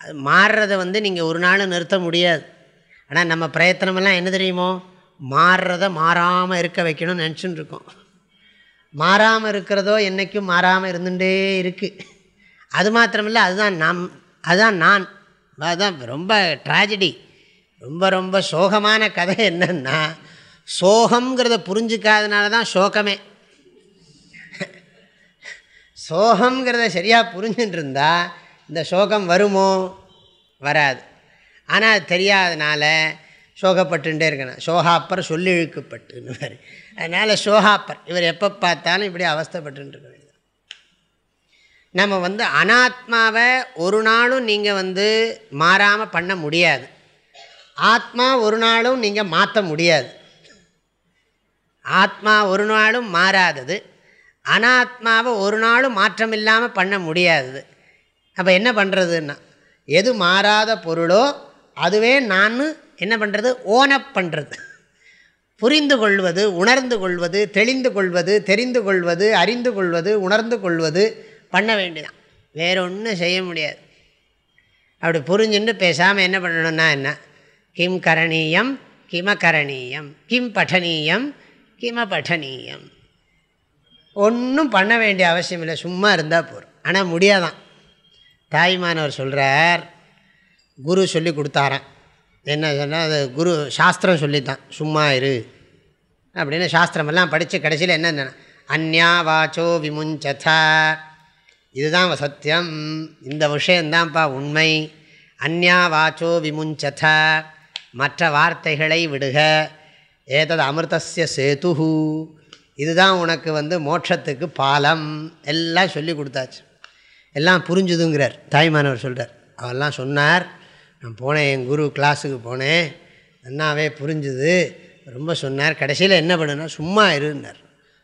அது மாறுறதை வந்து நீங்கள் ஒரு நாள் நிறுத்த முடியாது. ஆனால் நம்ம பிரயத்தனமெல்லாம் என்ன தெரியுமோ? மாறுறத மாறாமல் இருக்க வைக்கணும்னு நினச்சின்னு இருக்கோம். மாறாமல் இருக்கிறதோ என்றைக்கும் மாறாமல் இருந்துகிட்டே இருக்குது அது மாத்திரமில்லை அதுதான் நம் அதுதான் நான். அதுதான் ரொம்ப ட்ராஜடி ரொம்ப ரொம்ப சோகமான கதை என்னன்னா சோகங்கிறத புரிஞ்சிக்காதனால தான் சோகமே. சோகங்கிறத சரியாக புரிஞ்சுட்டு இருந்தால் இந்த சோகம் வருமோ? வராது. ஆனால் அது தெரியாதனால சோகப்பட்டுட்டே இருக்கணும். சோகாப்பர் சொல்லி இழுக்கப்பட்டுன்னு அதனால் சோகாப்பர் இவர் எப்போ பார்த்தாலும் இப்படி அவஸ்தப்பட்டு இருக்க வேண்டியது நம்ம வந்து அனாத்மாவை ஒரு நாளும் நீங்கள் வந்து மாறாமல் பண்ண முடியாது. ஆத்மா ஒரு நாளும் நீங்கள் மாற்ற முடியாது. ஆத்மா ஒரு நாளும் மாறாதது. அனாத்மாவை ஒரு நாளும் மாற்றம் இல்லாமல் பண்ண முடியாதது. அப்போ என்ன பண்ணுறதுன்னா எது மாறாத பொருளோ அதுவே நான் என்ன பண்ணுறது ஓனப் பண்ணுறது புரிந்து கொள்வது உணர்ந்து கொள்வது தெளிந்து கொள்வது தெரிந்து கொள்வது அறிந்து கொள்வது உணர்ந்து கொள்வது பண்ண வேண்டியதான் வேறொன்றும் செய்ய முடியாது. அப்படி புரிஞ்சுன்னு பேசாமல் என்ன பண்ணணும்னா என்ன? கிம் கரணீயம் கிம கரணீயம் கிம் பட்டனீயம் கிம பட்டனீயம். ஒன்றும் பண்ண வேண்டிய அவசியம் இல்லை. சும்மா இருந்தால் போகிறோம் ஆனால் முடியாதான். தாய்மானவர் சொல்கிறார் குரு சொல்லி கொடுத்தாராம். என்ன சொன்னால் அது குரு சாஸ்திரம் சொல்லித்தான் சும்மா இரு. அப்படின்னு சாஸ்திரமெல்லாம் படித்து கடைசியில் என்ன அந்யா வாச்சோ விமுஞ்சதா. இதுதான் சத்தியம். இந்த விஷயந்தான்ப்பா உண்மை. அந்யா வாச்சோ விமுஞ்சத. மற்ற வார்த்தைகளை விடுக. ஏதது அமிர்தசிய சேது இதுதான் உனக்கு வந்து மோட்சத்துக்கு பாலம். எல்லாம் சொல்லி கொடுத்தாச்சு. எல்லாம் புரிஞ்சுதுங்கிறார். தாய்மானவர் சொல்கிறார் அவெல்லாம் சொன்னார் நான் போனேன் என் குரு கிளாஸுக்கு போனேன். நன்னாவே புரிஞ்சுது. ரொம்ப சொன்னார். கடைசியில் என்ன பண்ணுனா சும்மா இருன்னார்.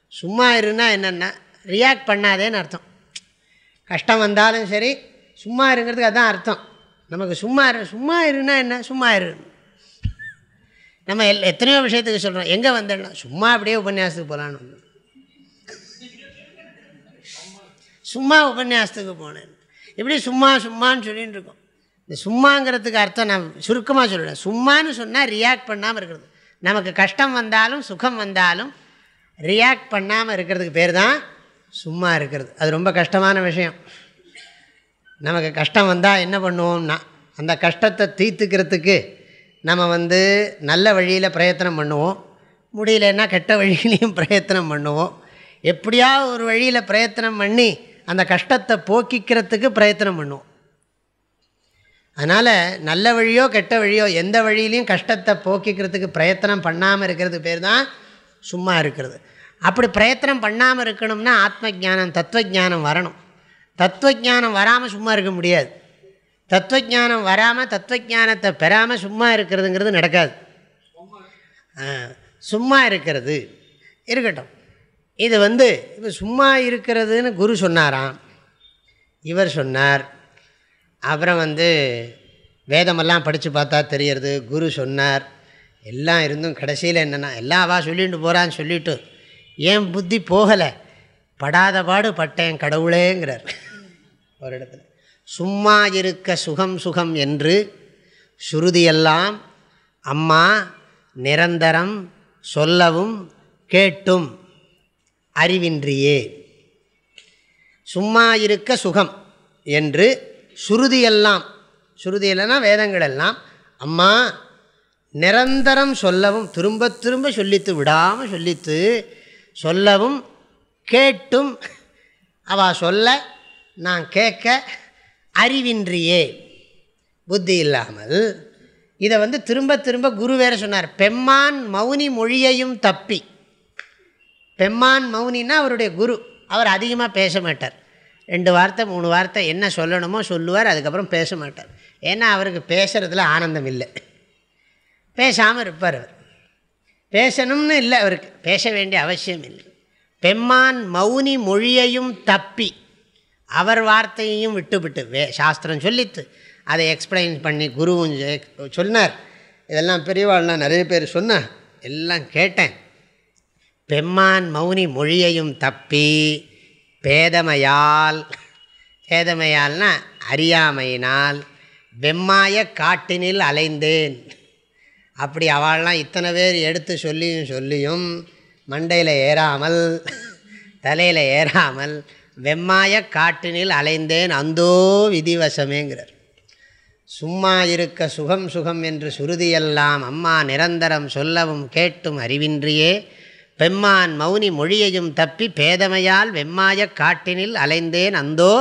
சும்மா இருன்னா என்னென்னா ரியாக்ட் பண்ணாதேன்னு அர்த்தம். கஷ்டம் வந்தாலும் சரி சும்மா இருங்கிறதுக்கு அதுதான் அர்த்தம். நமக்கு சும்மா இரு சும்மா இருன்னா என்ன? சும்மா இரு. நம்ம எல் எத்தனையோ விஷயத்துக்கு சொல்கிறோம் எங்கே வந்தேன்னா சும்மா அப்படியே உபன்யாசத்துக்கு போகலான்னு சும்மா உபன்யாசத்துக்கு போனேன். இப்படி சும்மா சும்மான்னு சொல்லின்னு இருக்கோம். இந்த சும்மாங்கிறதுக்கு அர்த்தம் நான் சுருக்கமாக சொல்லுவேன் சும்மானு சொன்னால் ரியாக்ட் பண்ணாமல் இருக்கிறது. நமக்கு கஷ்டம் வந்தாலும் சுகம் வந்தாலும் ரியாக்ட் பண்ணாமல் இருக்கிறதுக்கு பேர் தான் சும்மா இருக்கிறது. அது ரொம்ப கஷ்டமான விஷயம். நமக்கு கஷ்டம் வந்தால் என்ன பண்ணுவோம்னா அந்த கஷ்டத்தை தீர்த்துக்கிறதுக்கு நம்ம வந்து நல்ல வழியில் பிரயத்தனம் பண்ணுவோம். முடியலன்னா கெட்ட வழியிலையும் பிரயத்தனம் பண்ணுவோம். எப்படியாவது ஒரு வழியில் பிரயத்தனம் பண்ணி அந்த கஷ்டத்தை போக்கிக்கிறதுக்கு பிரயத்தனம் பண்ணுவோம் அதனால் நல்ல வழியோ கெட்ட வழியோ எந்த வழியிலையும் கஷ்டத்தை போக்கிக்கிறதுக்கு பிரயத்தனம் பண்ணாமல் இருக்கிறது பேர் தான் சும்மா இருக்கிறது. அப்படி பிரயத்தனம் பண்ணாமல் இருக்கணும்னா ஆத்ம ஜானம் தத்துவஜானம் வரணும். தத்துவஜானம் வராமல் சும்மா இருக்க முடியாது. தத்துவஜானம் வராமல் தத்துவஜானத்தை பெறாமல் சும்மா இருக்கிறதுங்கிறது நடக்காது. சும்மா இருக்கிறது இருக்கட்டும். இது வந்து இப்போ சும்மா இருக்கிறதுன்னு குரு சொன்னாராம். இவர் சொன்னார். அப்புறம் வந்து வேதமெல்லாம் படித்து பார்த்தா தெரியறது குரு சொன்னார். எல்லாம் இருந்தும் கடைசியில் என்னென்னா எல்லாம் அவா சொல்லிட்டு போகிறான்னு சொல்லிவிட்டு ஏன் புத்தி போகலை? படாத பாடு பட்டேன் கடவுளேங்கிறார். ஒரு இடத்துல. சும்மா இருக்க சுகம் சுகம் என்று சுருதியெல்லாம் அம்மா நிரந்தரம் சொல்லவும் கேட்டும். அறிவின்றியே. சும்மா இருக்க சுகம் என்று சுருதியெல்லாம் சுருதியில்னா வேதங்கள் எல்லாம் அம்மா நிரந்தரம் சொல்லவும் திரும்ப திரும்ப சொல்லித்து விடாமல் சொல்லித்து சொல்லவும் கேட்டும். அவ சொல்ல நான் கேட்க அறிவின்றியே. புத்தி இல்லாமல். இதை வந்து திரும்ப திரும்ப குரு வேறு சொன்னார் பெம்மான் மௌனி மொழியையும் தப்பி. பெம்மான் மௌனின்னா அவருடைய குரு. அவர் அதிகமாக பேச மாட்டார். ரெண்டு வார்த்தை மூணு வார்த்தை என்ன சொல்லணுமோ சொல்லுவார் அதுக்கப்புறம் பேச மாட்டார். ஏன்னா அவருக்கு பேசுகிறதுல ஆனந்தம் இல்லை. பேசாமல் இருப்பார் அவர். பேசணும்னு இல்லை அவருக்கு. பேச வேண்டிய அவசியம் இல்லை. பெம்மான் மௌனி மொழியையும் தப்பி அவர் வார்த்தையையும் விட்டுவிட்டு வே சாஸ்திரம் சொல்லித்து அதை எக்ஸ்பிளைன் பண்ணி குருவும் சொன்னார். இதெல்லாம் பெரியவாள்லாம் நிறைய பேர் சொன்ன எல்லாம் கேட்டேன். பெம்மான் மௌனி மொழியையும் தப்பி பேதமையால் பேதமையால்னா அறியாமையினால் வெம்மாய காட்டினில் அலைந்தேன். அப்படி அவள்லாம் இத்தனை பேர் எடுத்து சொல்லியும் சொல்லியும் மண்டையில் ஏறாமல் தலையில் ஏறாமல் வெம்மாய காட்டினில் அலைந்தேன். அந்தோ விதிவசமேங்கிறார். சும்மா இருக்க சுகம் சுகம் என்று சுருதியெல்லாம் அம்மா நிரந்தரம் சொல்லவும் கேட்டும் அறிவின்றியே பெம்மான் மௌனி மொழியையும் தப்பி பேதமையால் வெம்மாய காட்டினில் அலைந்தேன் அந்தோ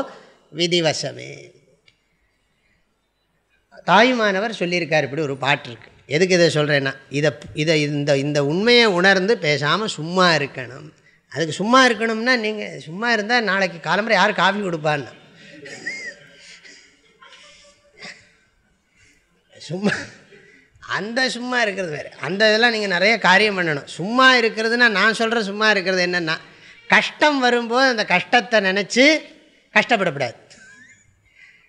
விதிவசமே. தாயுமானவர் சொல்லியிருக்கார் இப்படி ஒரு பாட்டு இருக்கு. எதுக்கு இதை சொல்கிறேன்னா இதை இதை இந்த இந்த உண்மையை உணர்ந்து பேசாமல் சும்மா இருக்கணும். அதுக்கு சும்மா இருக்கணும்னா நீங்கள் சும்மா இருந்தால் நாளைக்கு காலம்பரை யார் காஃபி கொடுப்பான்னு? சும்மா அந்த சும்மா இருக்கிறது வேறு. அந்த இதெல்லாம் நீங்கள் நிறைய காரியம் பண்ணணும். சும்மா இருக்கிறதுனா நான் சொல்கிற சும்மா இருக்கிறது என்னென்னா கஷ்டம் வரும்போது அந்த கஷ்டத்தை நினச்சி கஷ்டப்படக்கூடாது.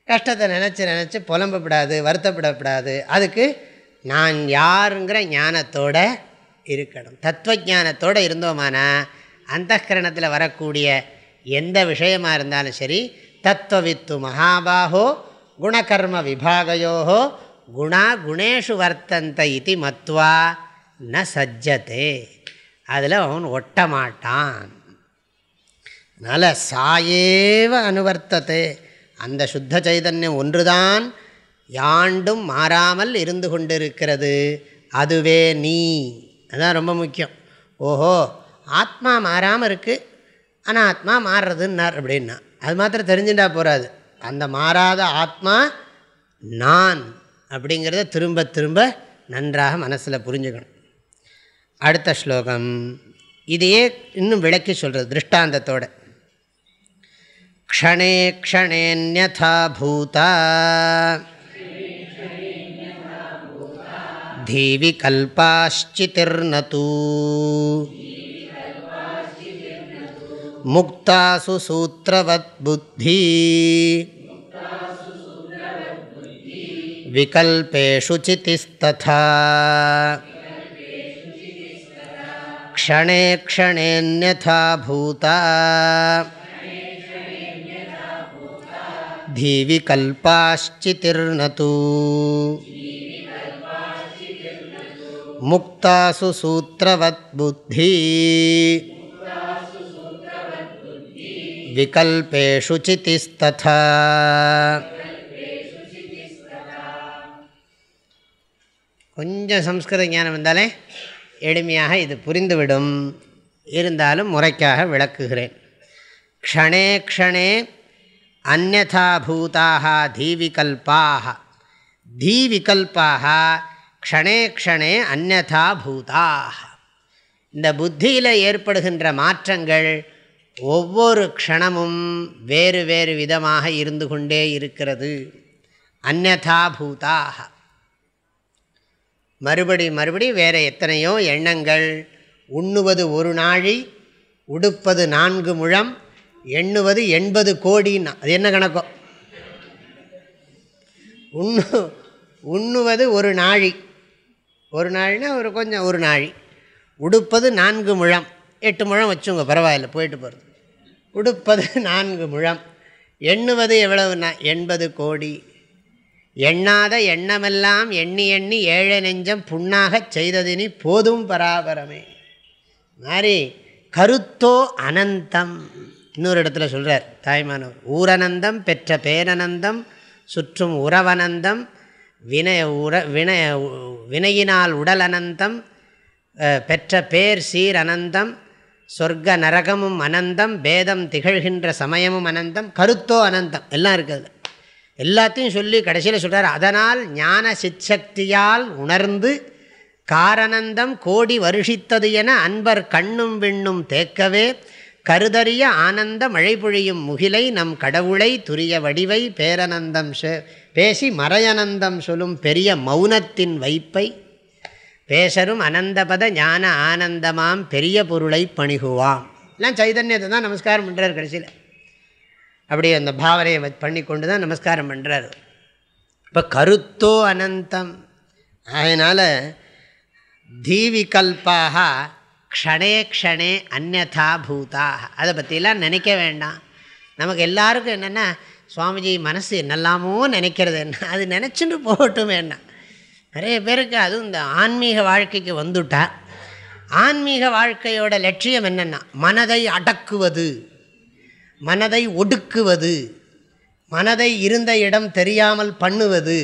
கஷ்டத்தை நினச்சி நினச்சி புலம்பப்படாது வருத்தப்படக்கூடாது அதுக்கு நான் யாருங்கிற ஞானத்தோடு இருக்கணும். தத்துவ ஞானத்தோடு இருந்தோமானா அந்தகரணத்தில் வரக்கூடிய எந்த விஷயமாக இருந்தாலும் சரி தத்துவவித்து மகாபாகோ குணகர்ம விபாகையோகோ குணா குணேஷு வர்த்தந்த இது மத்வா ந சஜ்ஜத்தே அதில் அவன் ஒட்ட மாட்டான் அதனால் சாயேவ அனுவர்த்ததே. அந்த சுத்த சைதன்யம் ஒன்றுதான் யாண்டும் மாறாமல் இருந்து கொண்டிருக்கிறது. அதுவே நீ. அதுதான் ரொம்ப முக்கியம். ஓஹோ ஆத்மா மாறாமல் இருக்குது ஆனால் ஆத்மா மாறுறதுன்னார் அப்படின்னா. அது மாத்திரம் தெரிஞ்சுட்டா போகாது அந்த மாறாத ஆத்மா நான். அப்படிங்கிறத திரும்ப திரும்ப நன்றாக மனசில் புரிஞ்சுக்கணும். அடுத்த ஸ்லோகம். இதையே இன்னும் விளக்கி சொல்கிறது திருஷ்டாந்தத்தோட. க்ஷணே க்ஷணேன்யதா பூதா. தீவி கல்பாஷ்சிதிர்னது. முக்தாசு சூத்திரவத் புத்தி. विकल्पेषु चितिस्तथा क्षणे क्षणेऽन्यथा भूता। धीवि कल्पाश्चितिर्नतु मुक्तासु सूत्रवद्बुद्धि। विकल्पेषु चितिस्तथा கொஞ்சம் சம்ஸ்கிருத ஞானம் வந்தாலே எளிமையாக இது புரிந்துவிடும். இருந்தாலும் முறைக்காக விளக்குகிறேன். க்ஷணே க்ஷணே அந்நதா தீவிகல்பாக. தீவிகல்பாக க்ஷணே க்ஷணே அந்நதா இந்த புத்தியில் ஏற்படுகின்ற மாற்றங்கள் ஒவ்வொரு க்ஷணமும் வேறு வேறு விதமாக இருந்து கொண்டே இருக்கிறது. அந்நதா மறுபடி மறுபடி வேறு எத்தனையோ எண்ணங்கள். உண்ணுவது ஒரு நாழி உடுப்பது நான்கு முழம் எண்ணுவது எண்பது கோடின்னா. அது என்ன கணக்கோ? உண்ணு உண்ணுவது ஒரு நாழி. ஒரு நாழினா ஒரு கொஞ்சம் ஒரு நாழி. உடுப்பது நான்கு முழம். எட்டு முழம் வச்சுங்க பரவாயில்ல போயிட்டு போகிறது உடுப்பது நான்கு முழம். எண்ணுவது எவ்வளவுனா எண்பது கோடி. எண்ணாத எண்ணமெல்லாம் எண்ணி எண்ணி ஏழை நெஞ்சம் புண்ணாகச் செய்ததினி போதும் பராபரமே. மாதிரி கருத்தோ அனந்தம். இன்னொரு இடத்துல சொல்கிறார் தாய்மானவர். ஊரனந்தம் பெற்ற பேரனந்தம் சுற்றும் உறவனந்தம் வினய உற வினய வினையினால் உடல் அனந்தம் பெற்ற பேர் சீர் அனந்தம் சொர்க்க நரகமும் அனந்தம் பேதம் திகழ்கின்ற சமயமும் அனந்தம் கருத்தோ அனந்தம். எல்லாம் இருக்குது. எல்லாத்தையும் சொல்லி கடைசியில் சொல்கிறார் அதனால் ஞான சிற்சக்தியால் உணர்ந்து காரணந்தம் கோடி வருஷித்தது என அன்பர் கண்ணும் விண்ணும் தேக்கவே கருதறிய ஆனந்த மழை பொழியும் முகிலை நம் கடவுளை துரிய வடிவை பேரனந்தம் பேசி மறையனந்தம் சொல்லும் பெரிய மௌனத்தின் வைப்பை பேசரும் அனந்தபத ஞான ஆனந்தமாம் பெரிய பொருளை பணிகுவாம். எல்லாம் சைதன்யத்தை தான் நமஸ்காரம் பண்ணுறார் கடைசியில். அப்படி அந்த பாவனையை பண்ணி கொண்டு தான் நமஸ்காரம் பண்ணுறார் இப்போ கருத்தோ அனந்தம். அதனால் தீவிகல்பாக க்ஷணே க்ஷணே அந்நதா பூதாக. அதை பற்றிலாம் நினைக்க வேண்டாம். நமக்கு எல்லாருக்கும் என்னென்னா சுவாமிஜி மனசு என்னெல்லாமோ நினைக்கிறது. என்ன அது நினச்சிட்டு போகட்டும் வேண்டாம். நிறைய பேருக்கு அதுவும் இந்த ஆன்மீக வாழ்க்கைக்கு வந்துட்டா. ஆன்மீக வாழ்க்கையோட லட்சியம் என்னென்னா மனதை அடக்குவது. மனதை ஒடுக்குவது மனதை இருந்த இடம் தெரியாமல் பண்ணுவது.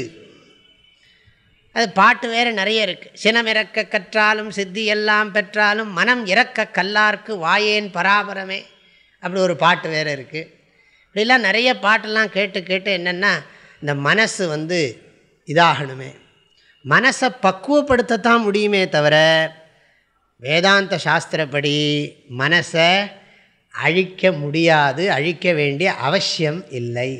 அது பாட்டு வேறு நிறைய இருக்குது சினம் இறக்க கற்றாலும் சித்தி எல்லாம் பெற்றாலும் மனம் இறக்க கல்லார்க்கு வாயேன் பராபரமே அப்படி ஒரு பாட்டு வேறு இருக்குது இப்படிலாம் நிறைய பாட்டெல்லாம் கேட்டு கேட்டு என்னென்னா இந்த மனசு வந்து இதாகணுமே. மனசை பக்குவப்படுத்தத்தான் முடியுமே தவிர வேதாந்த சாஸ்திரப்படி மனசை அழிக்க முடியாது அழிக்க வேண்டிய அவசியம் இல்லை.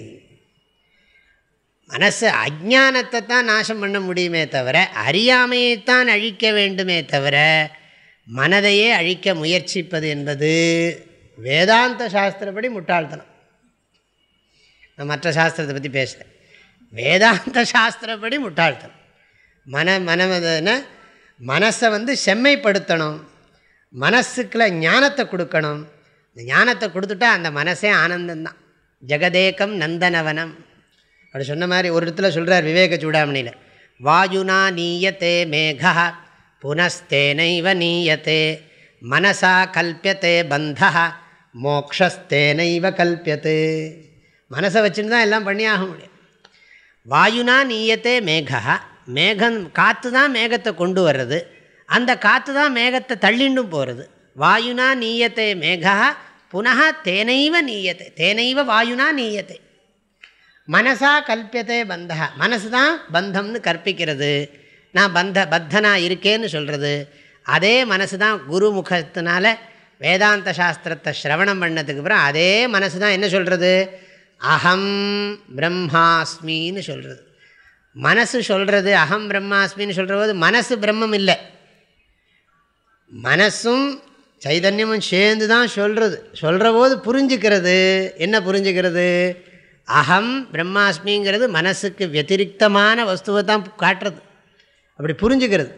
மனசு அஜானத்தை தான் நாசம் பண்ண முடியுமே தவிர அறியாமையைத்தான் அழிக்க வேண்டுமே தவிர மனதையே அழிக்க முயற்சிப்பது என்பது வேதாந்த சாஸ்திரப்படி முட்டாள்தனம். நான் மற்ற சாஸ்திரத்தை பற்றி பேசுகிறேன் வேதாந்த சாஸ்திரப்படி முட்டாள்தனம். மன மனமதுன மனசை வந்து செம்மைப்படுத்தணும். மனசுக்குள்ள ஞானத்தை கொடுக்கணும். இந்த ஞானத்தை கொடுத்துட்டா அந்த மனசே ஆனந்தந்தான் ஜெகதேக்கம் நந்தனவனம். அப்படி சொன்ன மாதிரி ஒரு இடத்துல சொல்கிறார் விவேக சூடாமணியில். வாயுனா நீயத்தே மேகா புனஸ்தேனைவ நீயத்தே மனசா கல்பியத்தே பந்தா மோக்ஷஸ்தேனைவ கல்பியத்தே. மனசை வச்சுட்டு தான் எல்லாம் பண்ணி ஆக முடியும். வாயுனா நீயத்தே மேகா மேகம் காற்று தான் மேகத்தை கொண்டு வர்றது. அந்த காற்று தான் மேகத்தை தள்ளிண்டும் போகிறது வாயுனா நீயத்தை மேகா புனः தேனைவ நீயத்தை தேனைவ வாயுனா நீயத்தை. மனசா கல்பியத்தே பந்தா மனசு தான் பந்தம்னு கற்பிக்கிறது. நான் பந்த பத்தனாக இருக்கேன்னு சொல்கிறது அதே மனசு தான் குரு முகத்தினால வேதாந்த சாஸ்திரத்தை ஸ்ரவணம் பண்ணதுக்கு அப்புறம் அதே மனசு தான் என்ன சொல்கிறது அகம் பிரம்மாஸ்மின்னு சொல்கிறது மனசு சொல்கிறது அகம் பிரம்மாஸ்மின்னு சொல்கிற போது மனசு பிரம்மம் இல்லை. மனசும் சைதன்யமும் சேர்ந்து தான் சொல்கிறது சொல்கிற போது புரிஞ்சுக்கிறது. என்ன புரிஞ்சுக்கிறது? அகம் பிரம்மாஸ்மிங்கிறது மனசுக்கு வத்திரிகமான வஸ்துவை தான் காட்டுறது. அப்படி புரிஞ்சுக்கிறது.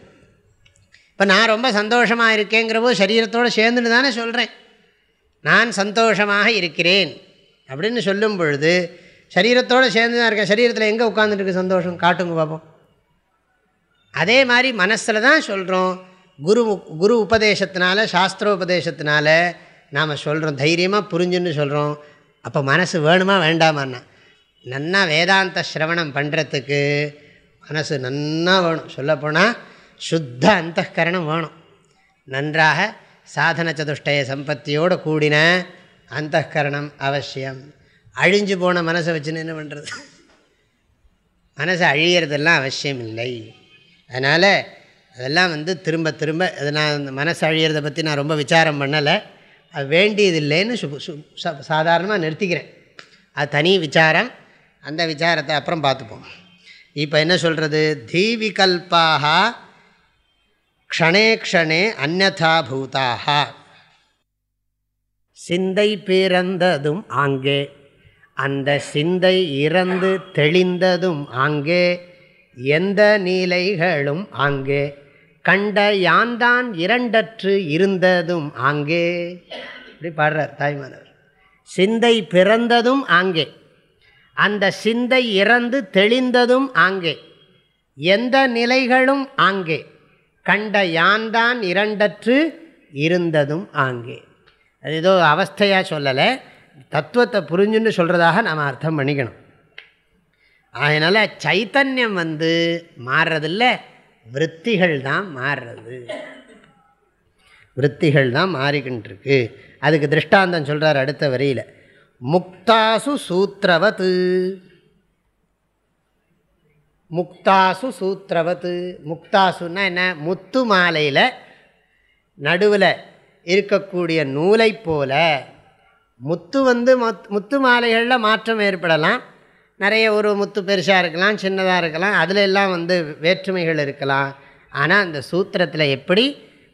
இப்போ நான் ரொம்ப சந்தோஷமாக இருக்கேங்கிற போது சரீரத்தோடு சேர்ந்துன்னு தானே சொல்கிறேன் நான் சந்தோஷமாக இருக்கிறேன் அப்படின்னு சொல்லும் பொழுது சரீரத்தோடு சேர்ந்து தான் இருக்கேன். சரீரத்தில் எங்கே உட்காந்துருக்கு சந்தோஷம்? காட்டுங்க பார்ப்போம் அதே மாதிரி மனசில் தான் சொல்கிறோம் குரு குரு உபதேசத்தினால சாஸ்திரோபதேசத்தினால நாம் சொல்கிறோம் தைரியமாக புரிஞ்சுன்னு சொல்கிறோம் அப்போ மனசு வேணுமா வேண்டாமான்னா நன்னா வேதாந்த சிரவணம் பண்ணுறதுக்கு மனசு நன்னா வேணும். சொல்லப்போனால் சுத்த அந்தகரணம் வேணும். நன்றாக சாதன சதுஷ்டய சம்பத்தியோடு கூடின அந்தகரணம் அவசியம். அழிஞ்சு போன மனசை வச்சுன்னு என்ன பண்ணுறது மனசை அழியறதெல்லாம் அவசியம் இல்லை அதனால் அதெல்லாம் வந்து திரும்ப திரும்ப அது நான் அந்த மனசு அழியிறதை பற்றி நான் ரொம்ப விசாரம் பண்ணலை. அது வேண்டியதில்லைன்னு சு சு சாதாரணமாக நிறுத்திக்கிறேன். அது தனி விசாரம். அந்த விசாரத்தை அப்புறம் பார்த்துப்போம். இப்போ என்ன சொல்கிறது தீவிகல்பாக க்ஷணே க்ஷணே அந்நதா பூதாக சிந்தை பிறந்ததும் ஆங்கே. அந்த சிந்தை இறந்து தெளிந்ததும் ஆங்கே. எந்த நீலைகளும் ஆங்கே. கண்ட யான்தான் இரண்டற்று இருந்ததும் ஆங்கே இப்படி பாடுறார் தாய்மானவர். சிந்தை பிறந்ததும் ஆங்கே அந்த சிந்தை இறந்து தெளிந்ததும் ஆங்கே எந்த நிலைகளும் ஆங்கே கண்ட யான்தான் இரண்டற்று இருந்ததும் ஆங்கே அது ஏதோ அவஸ்தையாக சொல்லலை. தத்துவத்தை புரிஞ்சுன்னு சொல்கிறதாக நாம் அர்த்தம் பண்ணிக்கணும். அதனால் சைத்தன்யம் வந்து மாறுறதில்லை. விற்த்திகள் தான் மாறுறது. விற்த்திகள் தான் மாறிக்கின்றிருக்கு. அதுக்கு திருஷ்டாந்தம் சொல்கிறார் அடுத்த வரியில். முக்தாசு சூத்திரவத்து முக்தாசு சூத்திரவத்து முக்தாசுன்னா என்ன? முத்து மாலையில் நடுவில் இருக்கக்கூடிய நூலை போல முத்து வந்து முத்து மாலைகளில் மாற்றம் ஏற்படலாம். நிறைய ஒரு முத்து பெருசாக இருக்கலாம் சின்னதாக இருக்கலாம் அதில் எல்லாம் வந்து வேற்றுமைகள் இருக்கலாம். ஆனால் அந்த சூத்திரத்தில் எப்படி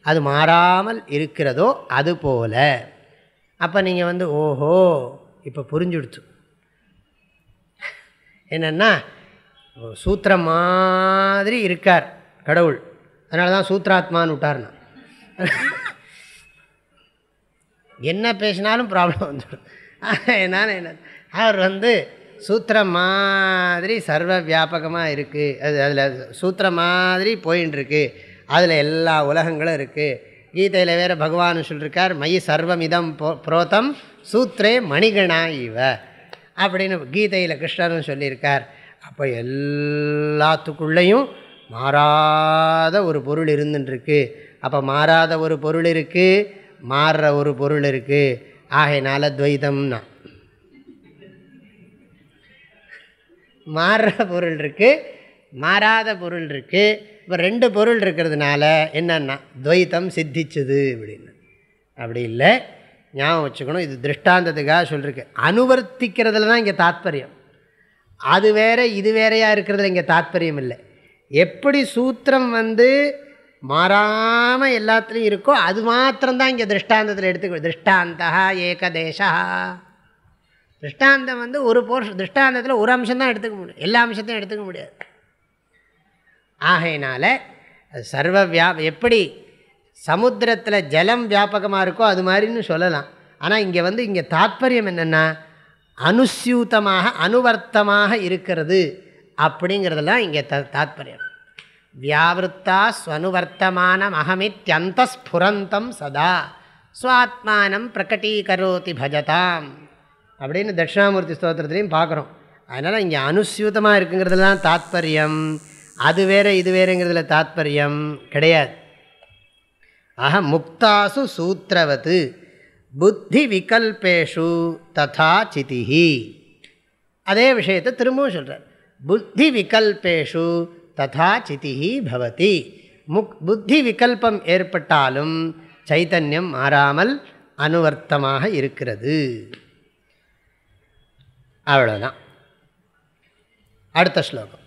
அது மாறாமல் இருக்கிறதோ அது போல். அப்போ நீங்கள் வந்து ஓஹோ இப்போ புரிஞ்சுடுச்சு. என்னென்னா சூத்திரம் மாதிரி இருக்கார் கடவுள். அதனால தான் சூத்ராத்மான்னு விட்டார்னா என்ன பேசினாலும் ப்ராப்ளம் வந்துடும். என்னால் என்ன அவர் வந்து சூத்திரம் மாதிரி சர்வ வியாபகமாக இருக்குது அது அதில் சூத்திரம் மாதிரி போயின்ட்டுருக்கு அதில் எல்லா உலகங்களும் இருக்குது கீதையில் வேறு பகவான் சொல்லியிருக்கார் மயி சர்வமிதம் புரோத்தம் சூத்ரே மணிகணா இவ. அப்படின்னு கீதையில் கிருஷ்ணரும் சொல்லியிருக்கார். அப்போ எல்லாத்துக்குள்ளேயும் மாறாத ஒரு பொருள் இருந்துட்டுருக்கு அப்போ மாறாத ஒரு பொருள் இருக்குது மாறுற ஒரு பொருள் இருக்குது ஆகையினால துவைதம்னா. மாறுற பொருள் இருக்குது மாறாத பொருள் இருக்குது இப்போ ரெண்டு பொருள் இருக்கிறதுனால என்னென்னா துவைத்தம் சித்திச்சுது அப்படின்னு. அப்படி இல்லை ஞாபகம் வச்சுக்கணும் இது திருஷ்டாந்தத்துக்காக சொல்லியிருக்கு அனுவர்த்திக்கிறதுல தான் இங்கே தாத்பரியம். அது வேற இது வேறையாக இருக்கிறதுல இங்கே தாத்பரியம் இல்லை. எப்படி சூத்திரம் வந்து மாறாமல் எல்லாத்துலேயும் இருக்கோ அது மாத்திரம்தான் இங்கே திருஷ்டாந்தத்தில் எடுத்துக்கணும் திருஷ்டாந்தா ஏகதேசா திருஷ்டாந்தம் வந்து ஒரு போர்ஷன் திருஷ்டாந்தத்தில் ஒரு அம்சம்தான் எடுத்துக்க முடியும். எல்லா அம்சத்தையும் எடுத்துக்க முடியாது. ஆகையினால அது சர்வ வியா எப்படி சமுத்திரத்தில் ஜலம் வியாபகமாக இருக்கோ அது மாதிரின்னு சொல்லலாம். ஆனால் இங்கே வந்து இங்கே தாத்பரியம் என்னென்னா அனுசியூத்தமாக அனுவர்த்தமாக இருக்கிறது அப்படிங்கிறதெல்லாம் இங்கே த தாத்பரியம். வியாவிருத்தா ஸ்வனுவர்த்தமானம் அகமித்யந்த ஸ்புரந்தம் சதா. ஸ்வாத்மானம் பிரகட்டீகரோதி பஜதாம். அப்படின்னு தட்சிணாமூர்த்தி ஸ்தோத்திரத்துலேயும் பார்க்குறோம். அதனால் இங்கே அனுசியூதமாக இருக்குங்கிறதுலாம் தாத்பரியம் அது வேறு இது வேறுங்கிறதுல தாத்பரியம் கிடையாது. ஆக முக்தாசு சூத்திரவது புத்தி விகல்பேஷு ததா சிதிஹி. அதே விஷயத்தை திரும்பவும் சொல்கிறார் புத்தி விகல்பேஷு ததா சிதிஹி பவதி. முக் புத்தி விகல்பம் ஏற்பட்டாலும் சைத்தன்யம் மாறாமல் அனுவர்த்தமாக இருக்கிறது. அவ்வளோதான் அடுத்த ஸ்லோகம்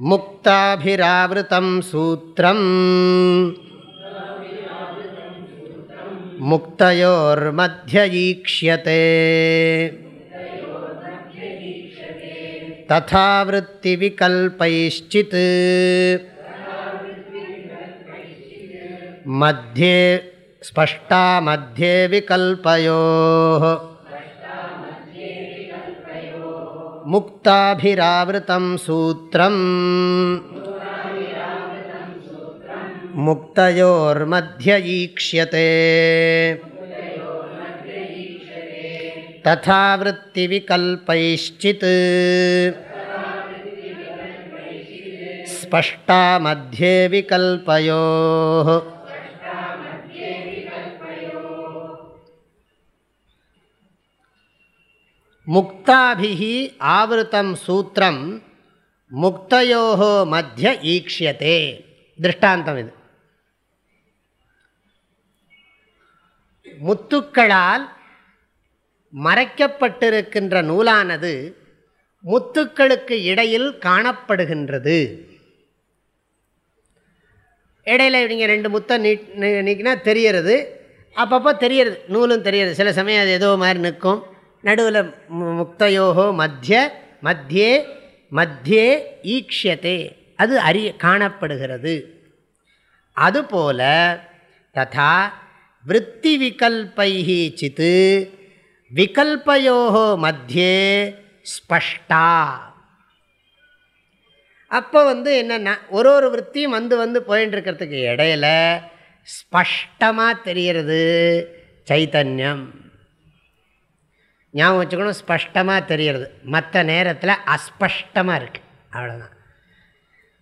முக்தாபிராவிருத்தம் சூத்திரம் मुक्तयोर्मध्ययीक्ष्यते तथा वृत्तिविकल्पैश्चित् मध्ये स्पष्टा मध्ये विकल्पयोः मुक्ताभिरावृतं सूत्रम् मुक्तयोर्मध्ययीक्ष्यते। तथा वृत्तिविकल्पैश्चित् स्पष्टा मध्ये विकल्पयोः முக்தாபிகி ஆவருத்தம் சூத்திரம் முக்தயோகோ மத்திய ஈக்ஷியத்தே திருஷ்டாந்தம் இது. முத்துக்களால் மறைக்கப்பட்டிருக்கின்ற நூலானது முத்துக்களுக்கு இடையில் காணப்படுகின்றது. இடையில இவங்க ரெண்டு முத்தை நீ நீக்கினா தெரியறது அப்பப்போ தெரியறது நூலும் தெரியறது சில சமயம் அது ஏதோ மாதிரி நிற்கும். நடுவில் முக்தையோகோ மத்திய மத்தியே மத்தியே ஈக்ஷியத்தே அது அறிய காணப்படுகிறது. அதுபோல ததா விற்பி விகல்பைஹி சித்து விகல்பயோகோ மத்தியே ஸ்பஷ்டா. அப்போ வந்து என்னென்னா ஒரு ஒரு விற்த்தியும் வந்து வந்து போயின்ட்டுருக்கிறதுக்கு இடையில ஸ்பஷ்டமாக தெரிகிறது சைத்தன்யம் ஞாபகம் வச்சுக்கணும் ஸ்பஷ்டமாக தெரிகிறது மற்ற நேரத்தில் அஸ்பஷ்டமாக இருக்குது அவ்வளோதான்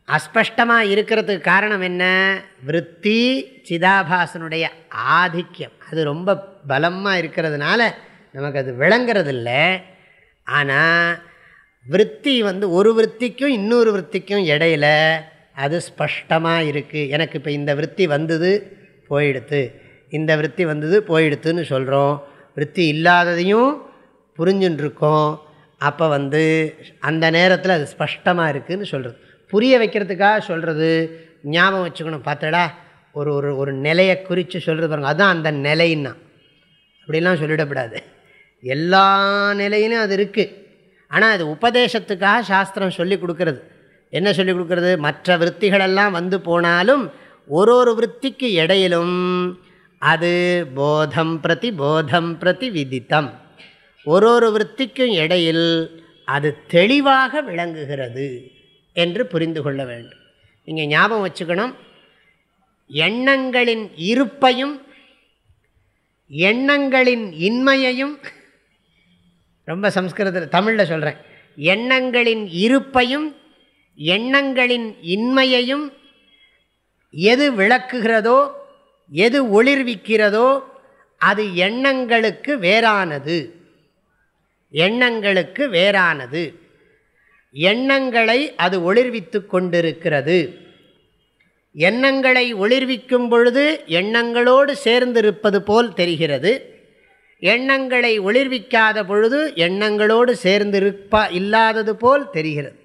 அஸ்பஷ்டமாக இருக்கிறதுக்கு காரணம் என்ன? விற்பி சிதாபாசனுடைய ஆதிக்கியம் அது ரொம்ப பலமாக இருக்கிறதுனால நமக்கு அது விளங்கிறது இல்லை ஆனால் விற்பி வந்து ஒரு விற்பிக்கும் இன்னொரு விற்பிக்கும் இடையில அது ஸ்பஷ்டமாக இருக்குது எனக்கு இப்போ இந்த விற்பி வந்தது போயிடுத்து. இந்த விற்பி வந்தது போயிடுத்துன்னு சொல்கிறோம் விற்பி இல்லாததையும் புரிஞ்சுட்டுருக்கோம் அப்போ வந்து அந்த நேரத்தில் அது ஸ்பஷ்டமாக இருக்குதுன்னு சொல்கிறது புரிய வைக்கிறதுக்காக சொல்கிறது ஞாபகம் வச்சுக்கணும். பார்த்தடா ஒரு ஒரு ஒரு நிலையை குறித்து சொல்கிறது பாருங்கள் அதுதான் அந்த நிலைன்னா. அப்படிலாம் சொல்லிடக்கூடாது. எல்லா நிலையிலும் அது இருக்குது ஆனால் அது உபதேசத்துக்காக சாஸ்திரம் சொல்லி கொடுக்கறது. என்ன சொல்லி கொடுக்கறது? மற்ற விற்த்திகளெல்லாம் வந்து போனாலும் ஒரு ஒரு விற்த்திக்கு இடையிலும் அது போதம் பிரதி போதம் பிரதி விதித்தம். ஒரு ஒரு விற்த்திக்கும் இடையில் அது தெளிவாக விளங்குகிறது என்று புரிந்து கொள்ள வேண்டும். நீங்கள் ஞாபகம் வச்சுக்கணும். எண்ணங்களின் இருப்பையும் எண்ணங்களின் இன்மையையும் ரொம்ப சம்ஸ்கிருதத்தில் தமிழில் சொல்கிறேன் எண்ணங்களின் இருப்பையும் எண்ணங்களின் இன்மையையும் எது விளக்குகிறதோ எது ஒளிர்விக்கிறதோ அது எண்ணங்களுக்கு வேறானது. எண்ணங்களுக்கு வேறானது. எண்ணங்களை அது ஒளிர்வித்து கொண்டிருக்கிறது. எண்ணங்களை ஒளிர்விக்கும் பொழுது எண்ணங்களோடு சேர்ந்திருப்பது போல் தெரிகிறது. எண்ணங்களை ஒளிர்விக்காத பொழுது எண்ணங்களோடு சேர்ந்திருப்பா இல்லாதது போல் தெரிகிறது.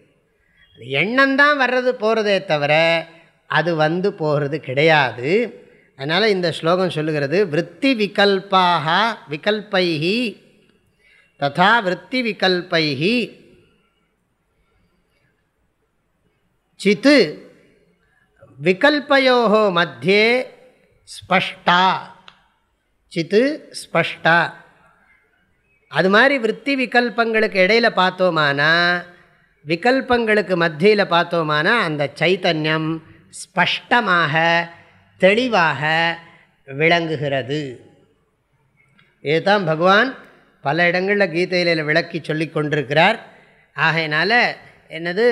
எண்ணம்தான் வர்றது போகிறதே தவிர அது வந்து போகிறது கிடையாது. அதனால் இந்த ஸ்லோகம் சொல்லுகிறது விற்பி விகல்பாக விகல்பைகி ததா விற்பி விகல்பைஹி சித்து விகல்பயோ மத்தியே ஸ்பஷ்டா. சித்து ஸ்பஷ்டா. அது மாதிரி விற்பி விகல்பங்களுக்கு இடையில் பார்த்தோமானா விகல்பங்களுக்கு மத்தியில் பார்த்தோமானா அந்த சைத்தன்யம் ஸ்பஷ்டமாக தெளிவாக விளங்குகிறது. இதுதான் பகவான் பல இடங்களில் கீதையில் விளக்கி சொல்லி கொண்டிருக்கிறார். ஆகையினால் என்னது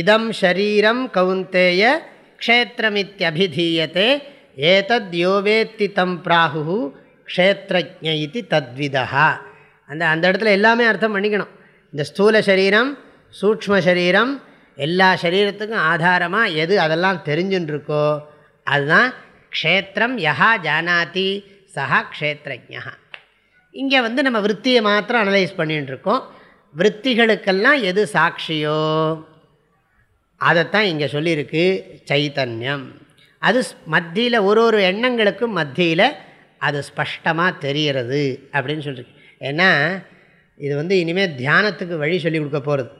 இதம் ஷரீரம் கவுந்தேய க்ஷேத்திரமித்யபிதீயத்தே ஏதத் யோவேத்தி தம் பிராகு க்ஷேத்திரஜ இது தத்விதா அந்த அந்த இடத்துல எல்லாமே அர்த்தம் பண்ணிக்கணும். இந்த ஸ்தூல சரீரம் சூக்ம சரீரம் எல்லா சரீரத்துக்கும் ஆதாரமாக எது அதெல்லாம் தெரிஞ்சுன்ருக்கோ அதுதான் க்ஷேத்திரம் யா ஜானாதி சஹா க்ஷேத்ரஜா இங்கே வந்து நம்ம விற்த்தியை மாத்திரம் அனலைஸ் பண்ணிட்டு இருக்கோம். விற்த்திகளுக்கெல்லாம் எது சாட்சியோ? அதைத்தான் இங்கே சொல்லியிருக்கு சைத்தன்யம் அது மத்தியில் ஒரு ஒரு எண்ணங்களுக்கும் மத்தியில் அது ஸ்பஷ்டமாக தெரிகிறது அப்படின்னு சொல்லியிருக்கு. ஏன்னா இது வந்து இனிமேல் தியானத்துக்கு வழி சொல்லி கொடுக்க போகிறது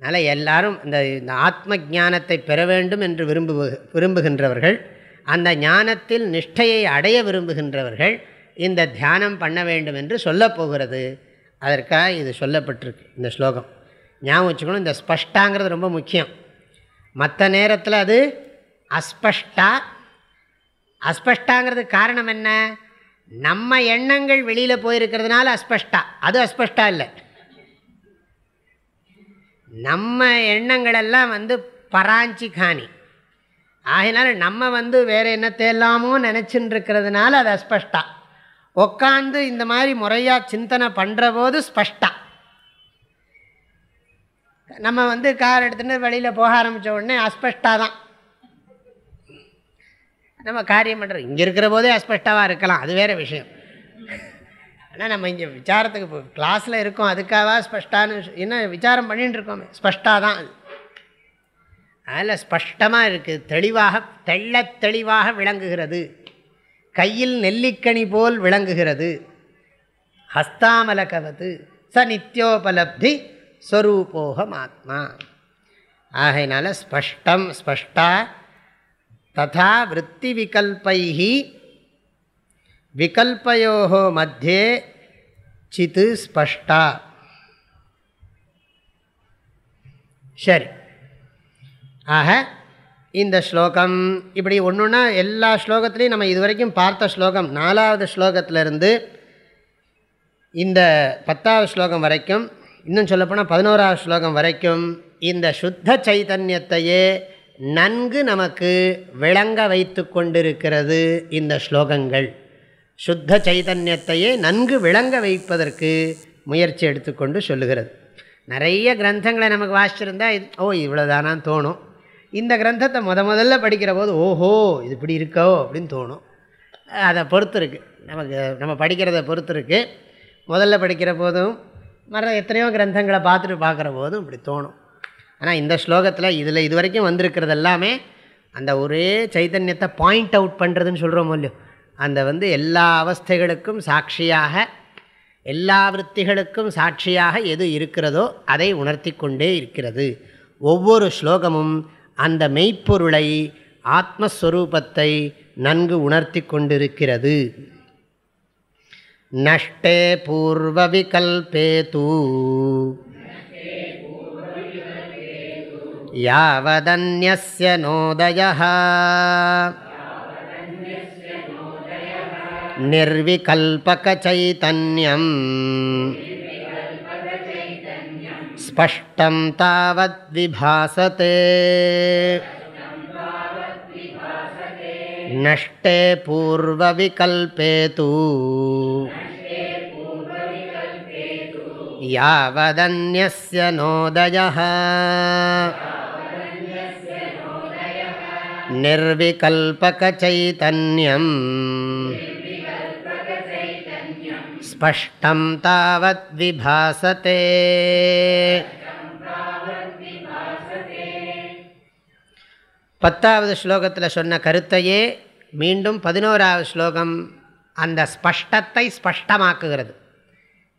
அதனால் எல்லாரும் இந்த இந்த ஆத்ம ஞானத்தை பெற வேண்டும் என்று விரும்பு விரும்புகின்றவர்கள் அந்த ஞானத்தில் நிஷ்டையை அடைய விரும்புகின்றவர்கள் இந்த தியானம் பண்ண வேண்டும் என்று சொல்லப்போகிறது அதற்காக இது சொல்லப்பட்டிருக்கு இந்த ஸ்லோகம். ஞாபகம் வச்சுக்கணும் இந்த ஸ்பஷ்டாங்கிறது ரொம்ப முக்கியம். மற்ற நேரத்தில் அது அஸ்பஷ்டா. அஸ்பஷ்டாங்கிறது காரணம் என்ன? நம்ம எண்ணங்கள் வெளியில் போயிருக்கிறதுனால அஸ்பஷ்டா. அது அஸ்பஷ்டா இல்லை. நம்ம எண்ணங்களெல்லாம் வந்து பராஞ்சி காணி. ஆகினால நம்ம வந்து வேறு என்னத்தையெல்லாமோ நினச்சின்னு இருக்கிறதுனால அது அஸ்பஷ்டா. உட்காந்து இந்த மாதிரி முறையாக சிந்தனை பண்ணுற போது ஸ்பஷ்டா. நம்ம வந்து கார் எடுத்துகிட்டு வெளியில் போக ஆரம்பித்த உடனே அஸ்பஷ்டாக தான். நம்ம காரியம் பண்ணுறோம் இங்கே இருக்கிற போதே அஸ்பஷ்டாவாக இருக்கலாம். அது வேறு விஷயம். ஆனால் நம்ம இங்கே விசாரத்துக்கு இப்போ கிளாஸில் இருக்கோம். அதுக்காக ஸ்பஷ்டான்னு என்ன விசாரம் பண்ணிகிட்டு இருக்கோமே. ஸ்பஷ்டா தான் அது. அதில் ஸ்பஷ்டமாக இருக்குது தெளிவாக தெள்ள தெளிவாக விளங்குகிறது. கையில் நெல்லிக்கணி போல் விளங்குகிறது. ஹஸ்தாமலகவது ச நித்யோபலப்தி ஸ்வரூபோகம் ஆத்மா ஆகையினால ஸ்பஷ்டம் ஸ்பஷ்டா ததா விற்பி விகல்பை விகல்பயோ மத்தியே சித்து ஸ்பஷ்டா. சரி. ஆக இந்த ஸ்லோகம். இப்படி ஒன்றுன்னா எல்லா ஸ்லோகத்துலேயும் நம்ம இதுவரைக்கும் பார்த்த ஸ்லோகம் நாலாவது ஸ்லோகத்திலிருந்து இந்த பத்தாவது ஸ்லோகம் வரைக்கும் இன்னும் சொல்லப்போனால் பதினோராவது ஸ்லோகம் வரைக்கும் இந்த சுத்த சைதன்யத்தையே நன்கு நமக்கு விளங்க வைத்து கொண்டிருக்கிறது இந்த ஸ்லோகங்கள். சுத்த சைதன்யத்தையே நன்கு விளங்க வைப்பதற்கு முயற்சி எடுத்துக்கொண்டு சொல்லுகிறது. நிறைய கிரந்தங்களை நமக்கு வாசிச்சிருந்தா ஓ இவ்வளோதானான்னு தோணும். இந்த கிரந்தத்தை முத முதல்ல படிக்கிற போது ஓஹோ இது இப்படி இருக்கோ? அப்படின்னு தோணும். அதை பொறுத்து இருக்குது நமக்கு நம்ம படிக்கிறத பொறுத்து இருக்குது முதல்ல படிக்கிற போதும் மற எத்தனையோ கிரந்தங்களை பார்த்துட்டு பார்க்குற போதும் இப்படி தோணும். ஆனால் இந்த ஸ்லோகத்தில் இதில் இது வரைக்கும் வந்திருக்கிறது எல்லாமே அந்த ஒரே சைத்தன்யத்தை பாயிண்ட் அவுட் பண்ணுறதுன்னு சொல்கிறோம் இல்லையோ? அந்த வந்து எல்லா அவஸ்தைகளுக்கும் சாட்சியாக எல்லா விற்த்திகளுக்கும் சாட்சியாக எது இருக்கிறதோ அதை உணர்த்தி கொண்டே இருக்கிறது. ஒவ்வொரு ஸ்லோகமும் அந்த மெய்ப்பொருளை ஆத்மஸ்வரூபத்தை நன்கு உணர்த்தி கொண்டிருக்கிறது. நஷ்டே பூர்வவிகல்பே தூ யாவதன்யஸ்ய நோதய நிர்விகல்பகைத்தன்யம் स्पष्टं तावद्विभासते नष्टे पूर्वविकल्पे तु। यावदन्यस्य नोदयः। निर्विकल्पकचैतन्यम् ஸ்பஷ்டம் தாவத் விபாசத்தே பத்தாவது ஸ்லோகத்தில் சொன்ன கருத்தையே மீண்டும் பதினோராவது ஸ்லோகம் அந்த ஸ்பஷ்டத்தை ஸ்பஷ்டமாக்குகிறது.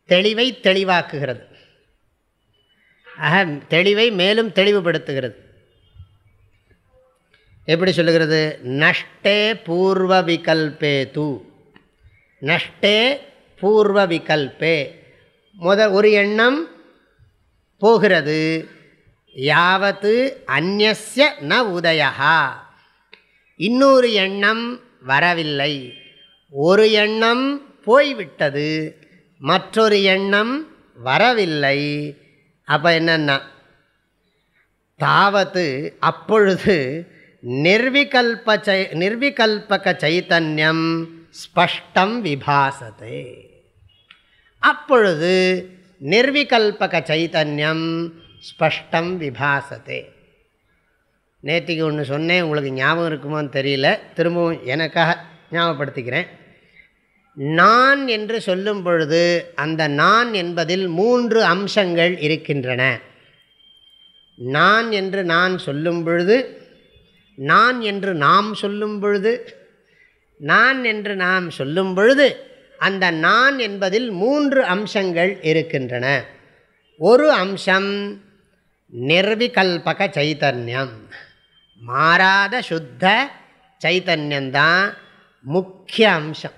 தெளிவை தெளிவாக்குகிறது. ஆக தெளிவை மேலும் தெளிவுபடுத்துகிறது. எப்படி சொல்லுகிறது? நஷ்டே பூர்வ விகல்பே தூ நஷ்டே பூர்வ விகல்பே முத ஒரு எண்ணம் போகிறது. யாவத்து அந்நிய ந உதயா இன்னொரு எண்ணம் வரவில்லை. ஒரு எண்ணம் போய்விட்டது. மற்றொரு எண்ணம் வரவில்லை. அப்போ என்னன்னா? தாவத்து அப்பொழுது நிர்விகல்ப நிர்விகல்பக சைத்தன்யம் ஸ்பஷ்டம் விபாசத்தை அப்பொழுது நிர்விகல்பக சைத்தன்யம் ஸ்பஷ்டம் விபாசத்தே. நேற்றுக்கு ஒன்று சொன்னேன் உங்களுக்கு ஞாபகம் இருக்குமோன்னு தெரியல. திரும்பவும் எனக்காக ஞாபகப்படுத்திக்கிறேன். நான் என்று சொல்லும் பொழுது அந்த நான் என்பதில் மூன்று அம்சங்கள் இருக்கின்றன. நான் என்று நான் சொல்லும் பொழுது நான் என்று நாம் சொல்லும் பொழுது நான் என்று நாம் சொல்லும் பொழுது அந்த நான் என்பதில் மூன்று அம்சங்கள் இருக்கின்றன. ஒரு அம்சம் நிர்விகல்பக சைத்தன்யம் மாறாத சுத்த சைத்தன்யந்தான் முக்கிய அம்சம்.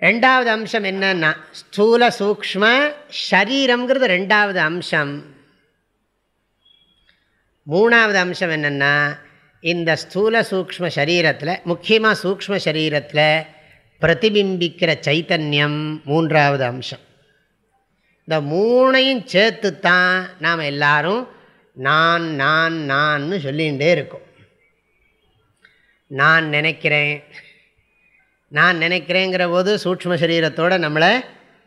ரெண்டாவது அம்சம் என்னன்னா ஸ்தூல சூக்ம ஷரீரங்கிறது ரெண்டாவது அம்சம். மூணாவது அம்சம் என்னென்னா இந்த ஸ்தூல சூக்ம சரீரத்தில் முக்கியமாக சூக்ம சரீரத்தில் பிரதிபிம்பிக்கிற சைத்தன்யம் மூன்றாவது அம்சம். இந்த மூணையும் சேர்த்து தான் நாம் எல்லாரும் நான் நான் நான்னு சொல்லிகிட்டே இருக்கோம். நான் நினைக்கிறேன். நான் நினைக்கிறேங்கிற போது சூக்ம சரீரத்தோடு நம்மளை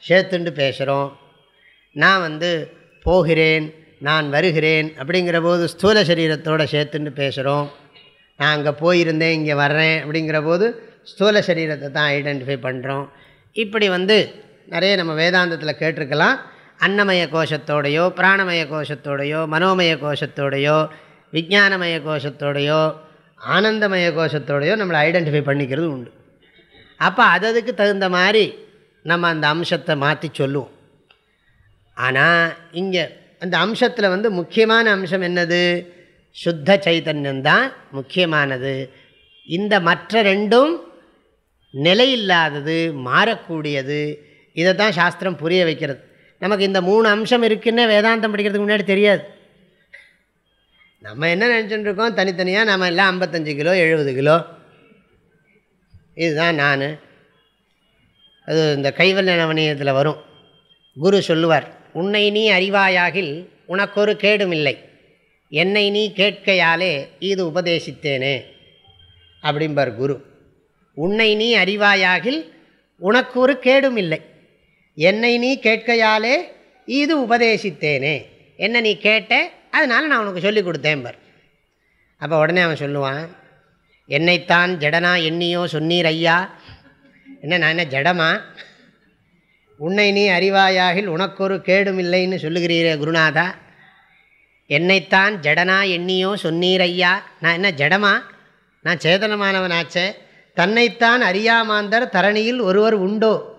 சேர்த்துண்டு பேசுகிறோம் நான் வந்து போகிறேன் நான் வருகிறேன் அப்படிங்கிற போது ஸ்தூல சரீரத்தோடு சேர்த்துண்டு பேசுகிறோம் நான் அங்கே போயிருந்தேன் இங்கே வர்றேன் அப்படிங்கிற போது ஸ்தூல சரீரத்தை தான் ஐடென்டிஃபை பண்ணுறோம் இப்படி வந்து நிறைய நம்ம வேதாந்தத்தில் கேட்டிருக்கலாம். அன்னமய கோஷத்தோடையோ பிராணமய கோஷத்தோடையோ மனோமய கோஷத்தோடையோ விஜானமய கோஷத்தோடையோ ஆனந்தமய கோஷத்தோடையோ நம்மளை ஐடென்டிஃபை பண்ணிக்கிறது உண்டு. அப்போ அததுக்கு தகுந்த மாதிரி நம்ம அந்த அம்சத்தை மாற்றி சொல்லுவோம். ஆனால் இங்கே அந்த அம்சத்தில் வந்து முக்கியமான அம்சம் என்னது? சுத்த சைத்தன்யம்தான் முக்கியமானது. இந்த மற்ற ரெண்டும் நிலையில்லாதது மாறக்கூடியது. இதை தான் சாஸ்திரம் புரிய வைக்கிறது. நமக்கு இந்த மூணு அம்சம் இருக்குன்னு வேதாந்தம் படிக்கிறதுக்கு முன்னாடி தெரியாது. நம்ம என்ன நினச்சிட்டு இருக்கோம்? தனித்தனியாக நம்ம எல்லாம் ஐம்பத்தஞ்சு கிலோ எழுபது கிலோ. இதுதான் நான். அது இந்த கைவல்ய நவனியத்தில் வரும். குரு சொல்லுவார் உன்னை நீ அறிவாயாகில் உனக்கொரு கேடும் இல்லை. என்னை நீ கேட்கையாலே இது உபதேசித்தேனே. அப்படிம்பார் குரு. உன்னை நீ அறிவாயாகில் உனக்கு ஒரு கேடும் இல்லை என்னை நீ கேட்கையாலே இது உபதேசித்தேனே. என்ன நீ கேட்ட அதனால் நான் உனக்கு சொல்லி கொடுத்தேன் அப்போ உடனே அவன் சொல்லுவான் என்னைத்தான் ஜடனா எண்ணியோ சொன்னீர் ஐயா. என்ன நான் என்ன ஜடமா? உன்னை நீ அறிவாயாகில் உனக்கொரு கேடும் இல்லைன்னு சொல்லுகிறீரே குருநாதா. என்னைத்தான் ஜடனா எண்ணியோ சொன்னீர் ஐயா நான் என்ன ஜடமா? நான் சேதனமானவனாச்சே. தன்னைத்தான் அறியாமாந்தர் தரணியில் ஒருவர் உண்டோ?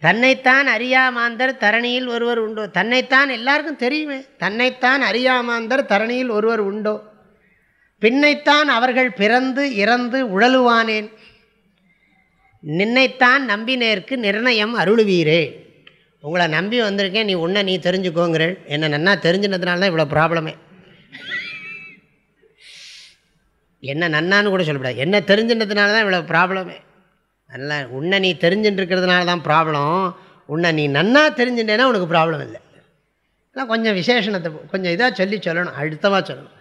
தன்னைத்தான் அறியாமாந்தர் தரணியில் ஒருவர் உண்டோ? தன்னைத்தான் எல்லாருக்கும் தெரியுமே. தன்னைத்தான் அறியாமாந்தர் தரணியில் ஒருவர் உண்டோ? பின்னைத்தான் அவர்கள் பிறந்து இறந்து உழலுவானேன்? நின்னைத்தான் நம்பினேற்கு நிர்ணயம் அருளுவீரே. உங்களை நம்பி வந்திருக்கேன் நீ உன்னை நீ தெரிஞ்சுக்கோங்கிற. என்ன நன்னா தெரிஞ்சினதுனால தான் இவ்வளோ ப்ராப்ளமே என்ன நன்னான்னு கூட சொல்லக்கூடாது. என்ன தெரிஞ்சினதுனால தான் இவ்வளோ ப்ராப்ளமே நல்லா உன்னை நீ தெரிஞ்சுட்டு இருக்கிறதுனால தான் ப்ராப்ளம் உன்னை நீ நன்னா தெரிஞ்சுட்டேன்னா உனக்கு ப்ராப்ளம் இல்லை. இல்லை கொஞ்சம் விசேஷணத்தை கொஞ்சம் இதாக சொல்லி சொல்லணும் அழுத்தமாக சொல்லணும்.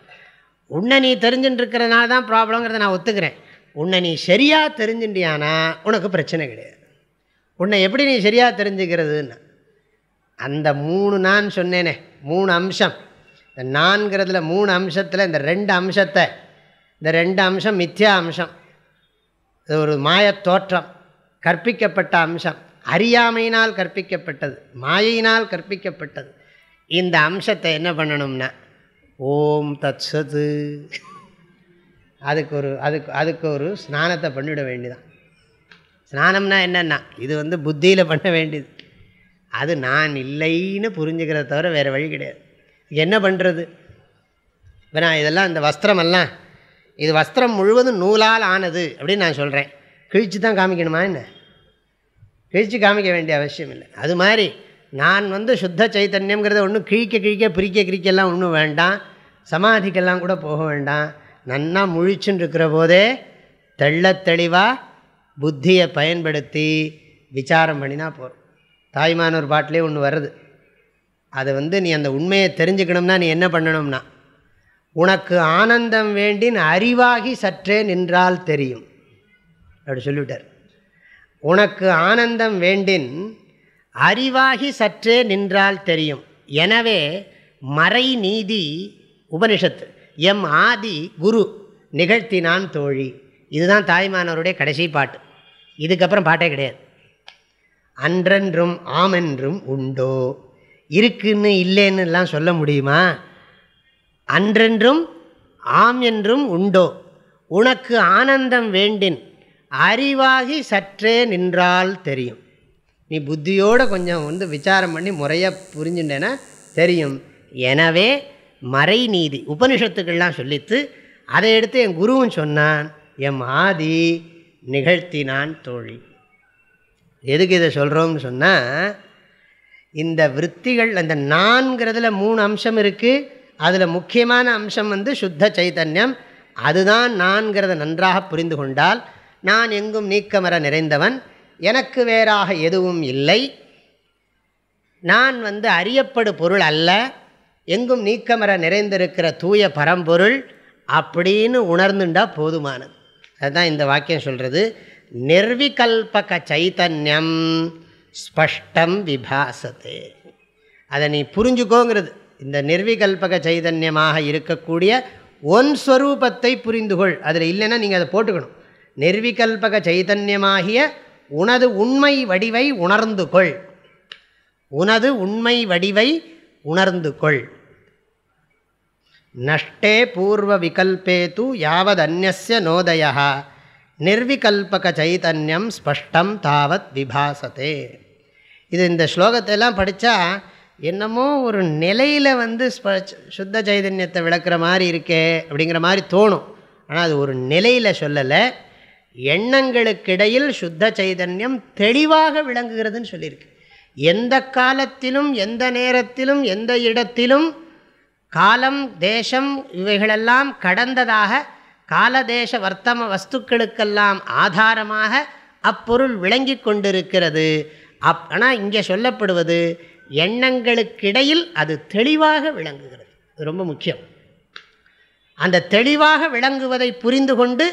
உன்னை நீ தெரிஞ்சுட்டுருக்கிறதுனால தான் ப்ராப்ளங்கிறத நான் ஒத்துக்கிறேன். உன்னை நீ சரியாக தெரிஞ்சுட்டியானா உனக்கு பிரச்சனை கிடையாது. உன்னை எப்படி நீ சரியாக தெரிஞ்சுக்கிறதுன்னு. அந்த மூணு நான் சொன்னேனே மூணு அம்சம். இந்த நான்கிறதுல மூணு அம்சத்தில் இந்த ரெண்டு அம்சத்தை இந்த ரெண்டு அம்சம் மித்யா அம்சம். இது ஒரு மாயத் தோற்றம் கற்பிக்கப்பட்ட அம்சம். அறியாமையினால் கற்பிக்கப்பட்டது மாயையினால் கற்பிக்கப்பட்டது. இந்த அம்சத்தை என்ன பண்ணணும்னா ஓம் தத் அதுக்கு ஒரு அதுக்கு அதுக்கு ஒரு ஸ்நானத்தை பண்ணிவிட வேண்டியதான் ஸ்நானம்னா என்னென்னா இது வந்து புத்தியில் பண்ண வேண்டியது. அது நான் இல்லைன்னு புரிஞ்சுக்கிறத தவிர வேறு வழி கிடையாது. என்ன பண்ணுறது இப்போ நான் இதெல்லாம் இந்த வஸ்திரமெல்லாம் இது வஸ்திரம் முழுவதும் நூலால் ஆனது அப்படின்னு நான் சொல்கிறேன் கிழிச்சு தான் காமிக்கணுமா என்ன? கிழிச்சு காமிக்க வேண்டிய அவசியம் இல்லை. அது மாதிரி நான் வந்து சுத்த சைத்தன்யங்கிறத ஒன்றும் கிழிக்க கிழிக்க பிரிக்க கிரிக்கெல்லாம் ஒன்றும் வேண்டாம். சமாதிக்கெல்லாம் கூட போக வேண்டாம். நன்னா முழிச்சுன்னு இருக்கிற போதே தெள்ள தெளிவாக புத்தியை பயன்படுத்தி விசாரம் பண்ணினா போகிறோம் தாய்மானூர் பாட்டிலே ஒன்று வருது. அதை வந்து நீ அந்த உண்மையை தெரிஞ்சுக்கணும்னா நீ என்ன பண்ணணும்னா உனக்கு ஆனந்தம் வேண்டின் அறிவாகி சற்றே நின்றால் தெரியும். அப்படி சொல்லிவிட்டார். உனக்கு ஆனந்தம் வேண்டின் அறிவாகி சற்றே நின்றால் தெரியும். எனவே மறை நீதி உபனிஷத்து எம் ஆதி குரு நிகழ்த்தினான் தோழி. இதுதான் தாய்மானவருடைய கடைசி பாட்டு. இதுக்கப்புறம் பாட்டே கிடையாது. அன்றென்றும் ஆமென்றும் உண்டோ? இருக்குன்னு இல்லைன்னுலாம் சொல்ல முடியுமா? அன்றென்றும் ஆம் என்றும் உண்டோ? உனக்கு ஆனந்தம் வேண்டின் அறிவாகி சற்றே நின்றால் தெரியும். நீ புத்தியோடு கொஞ்சம் வந்து விசாரம் பண்ணி முறையாக புரிஞ்சுட்டேன்னா தெரியும். எனவே மறை நீதி உபனிஷத்துக்கள்லாம் சொல்லித்து அதை எடுத்து என் குருவும் சொன்னான் எம் ஆதி நிகழ்த்தினான் தோழி. எதுக்கு இதை சொல்கிறோம்னு சொன்னால் இந்த விற்த்திகள் அந்த நான்கிறதுல மூணு அம்சம் இருக்குது அதில் முக்கியமான அம்சம் வந்து சுத்த சைத்தன்யம். அதுதான் நான்கிறத நன்றாக புரிந்து கொண்டால் நான் எங்கும் நீக்கமர நிறைந்தவன். எனக்கு வேறாக எதுவும் இல்லை. நான் வந்து அறியப்படு பொருள் அல்ல. எங்கும் நீக்கமர நிறைந்திருக்கிற தூய பரம்பொருள் அப்படின்னு உணர்ந்துண்டா போதுமானது. அதுதான் இந்த வாக்கியம் சொல்கிறது நிர்விகல்பக சைத்தன்யம் ஸ்பஷ்டம் விபாசத்தே. அதை நீ புரிஞ்சுக்கோங்கிறது. இந்த நிர்விகல்பக சைதன்யமாக இருக்கக்கூடிய ஒன் ஸ்வரூபத்தை புரிந்துகொள். அதில் இல்லைன்னா நீங்கள் அதை போட்டுக்கணும். நிர்விகல்பக சைதன்யமாகிய உனது உண்மை வடிவை உணர்ந்து கொள் உனது உண்மை வடிவை உணர்ந்து கொள் நஷ்டே பூர்வ விகல்பே தூ யாவத் அந்நிய நிர்விகல்பக சைதன்யம் ஸ்பஷ்டம் தாவத் விபாசத்தே இது இந்த ஸ்லோகத்தையெல்லாம் படித்தா என்னமோ ஒரு நிலையில் வந்து சுத்த சைதன்யத்தை விளக்குற மாதிரி இருக்கே அப்படிங்கிற மாதிரி தோணும். ஆனால் அது ஒரு நிலையில் சொல்லலை. எண்ணங்களுக்கிடையில் சுத்த சைதன்யம் தெளிவாக விளங்குகிறதுன்னு சொல்லியிருக்கு. எந்த காலத்திலும் எந்த நேரத்திலும் எந்த இடத்திலும் காலம் தேசம் இவைகளெல்லாம் கடந்ததாக காலதேச வர்த்தம வஸ்துக்களுக்கெல்லாம் ஆதாரமாக அப்பொருள் விளங்கி கொண்டிருக்கிறது. அப் ஆனால் இங்கே சொல்லப்படுவது எண்ணங்களுக்கிடையில் அது தெளிவாக விளங்குகிறது. இது ரொம்ப முக்கியம். அந்த தெளிவாக விளங்குவதை புரிந்து கொண்டு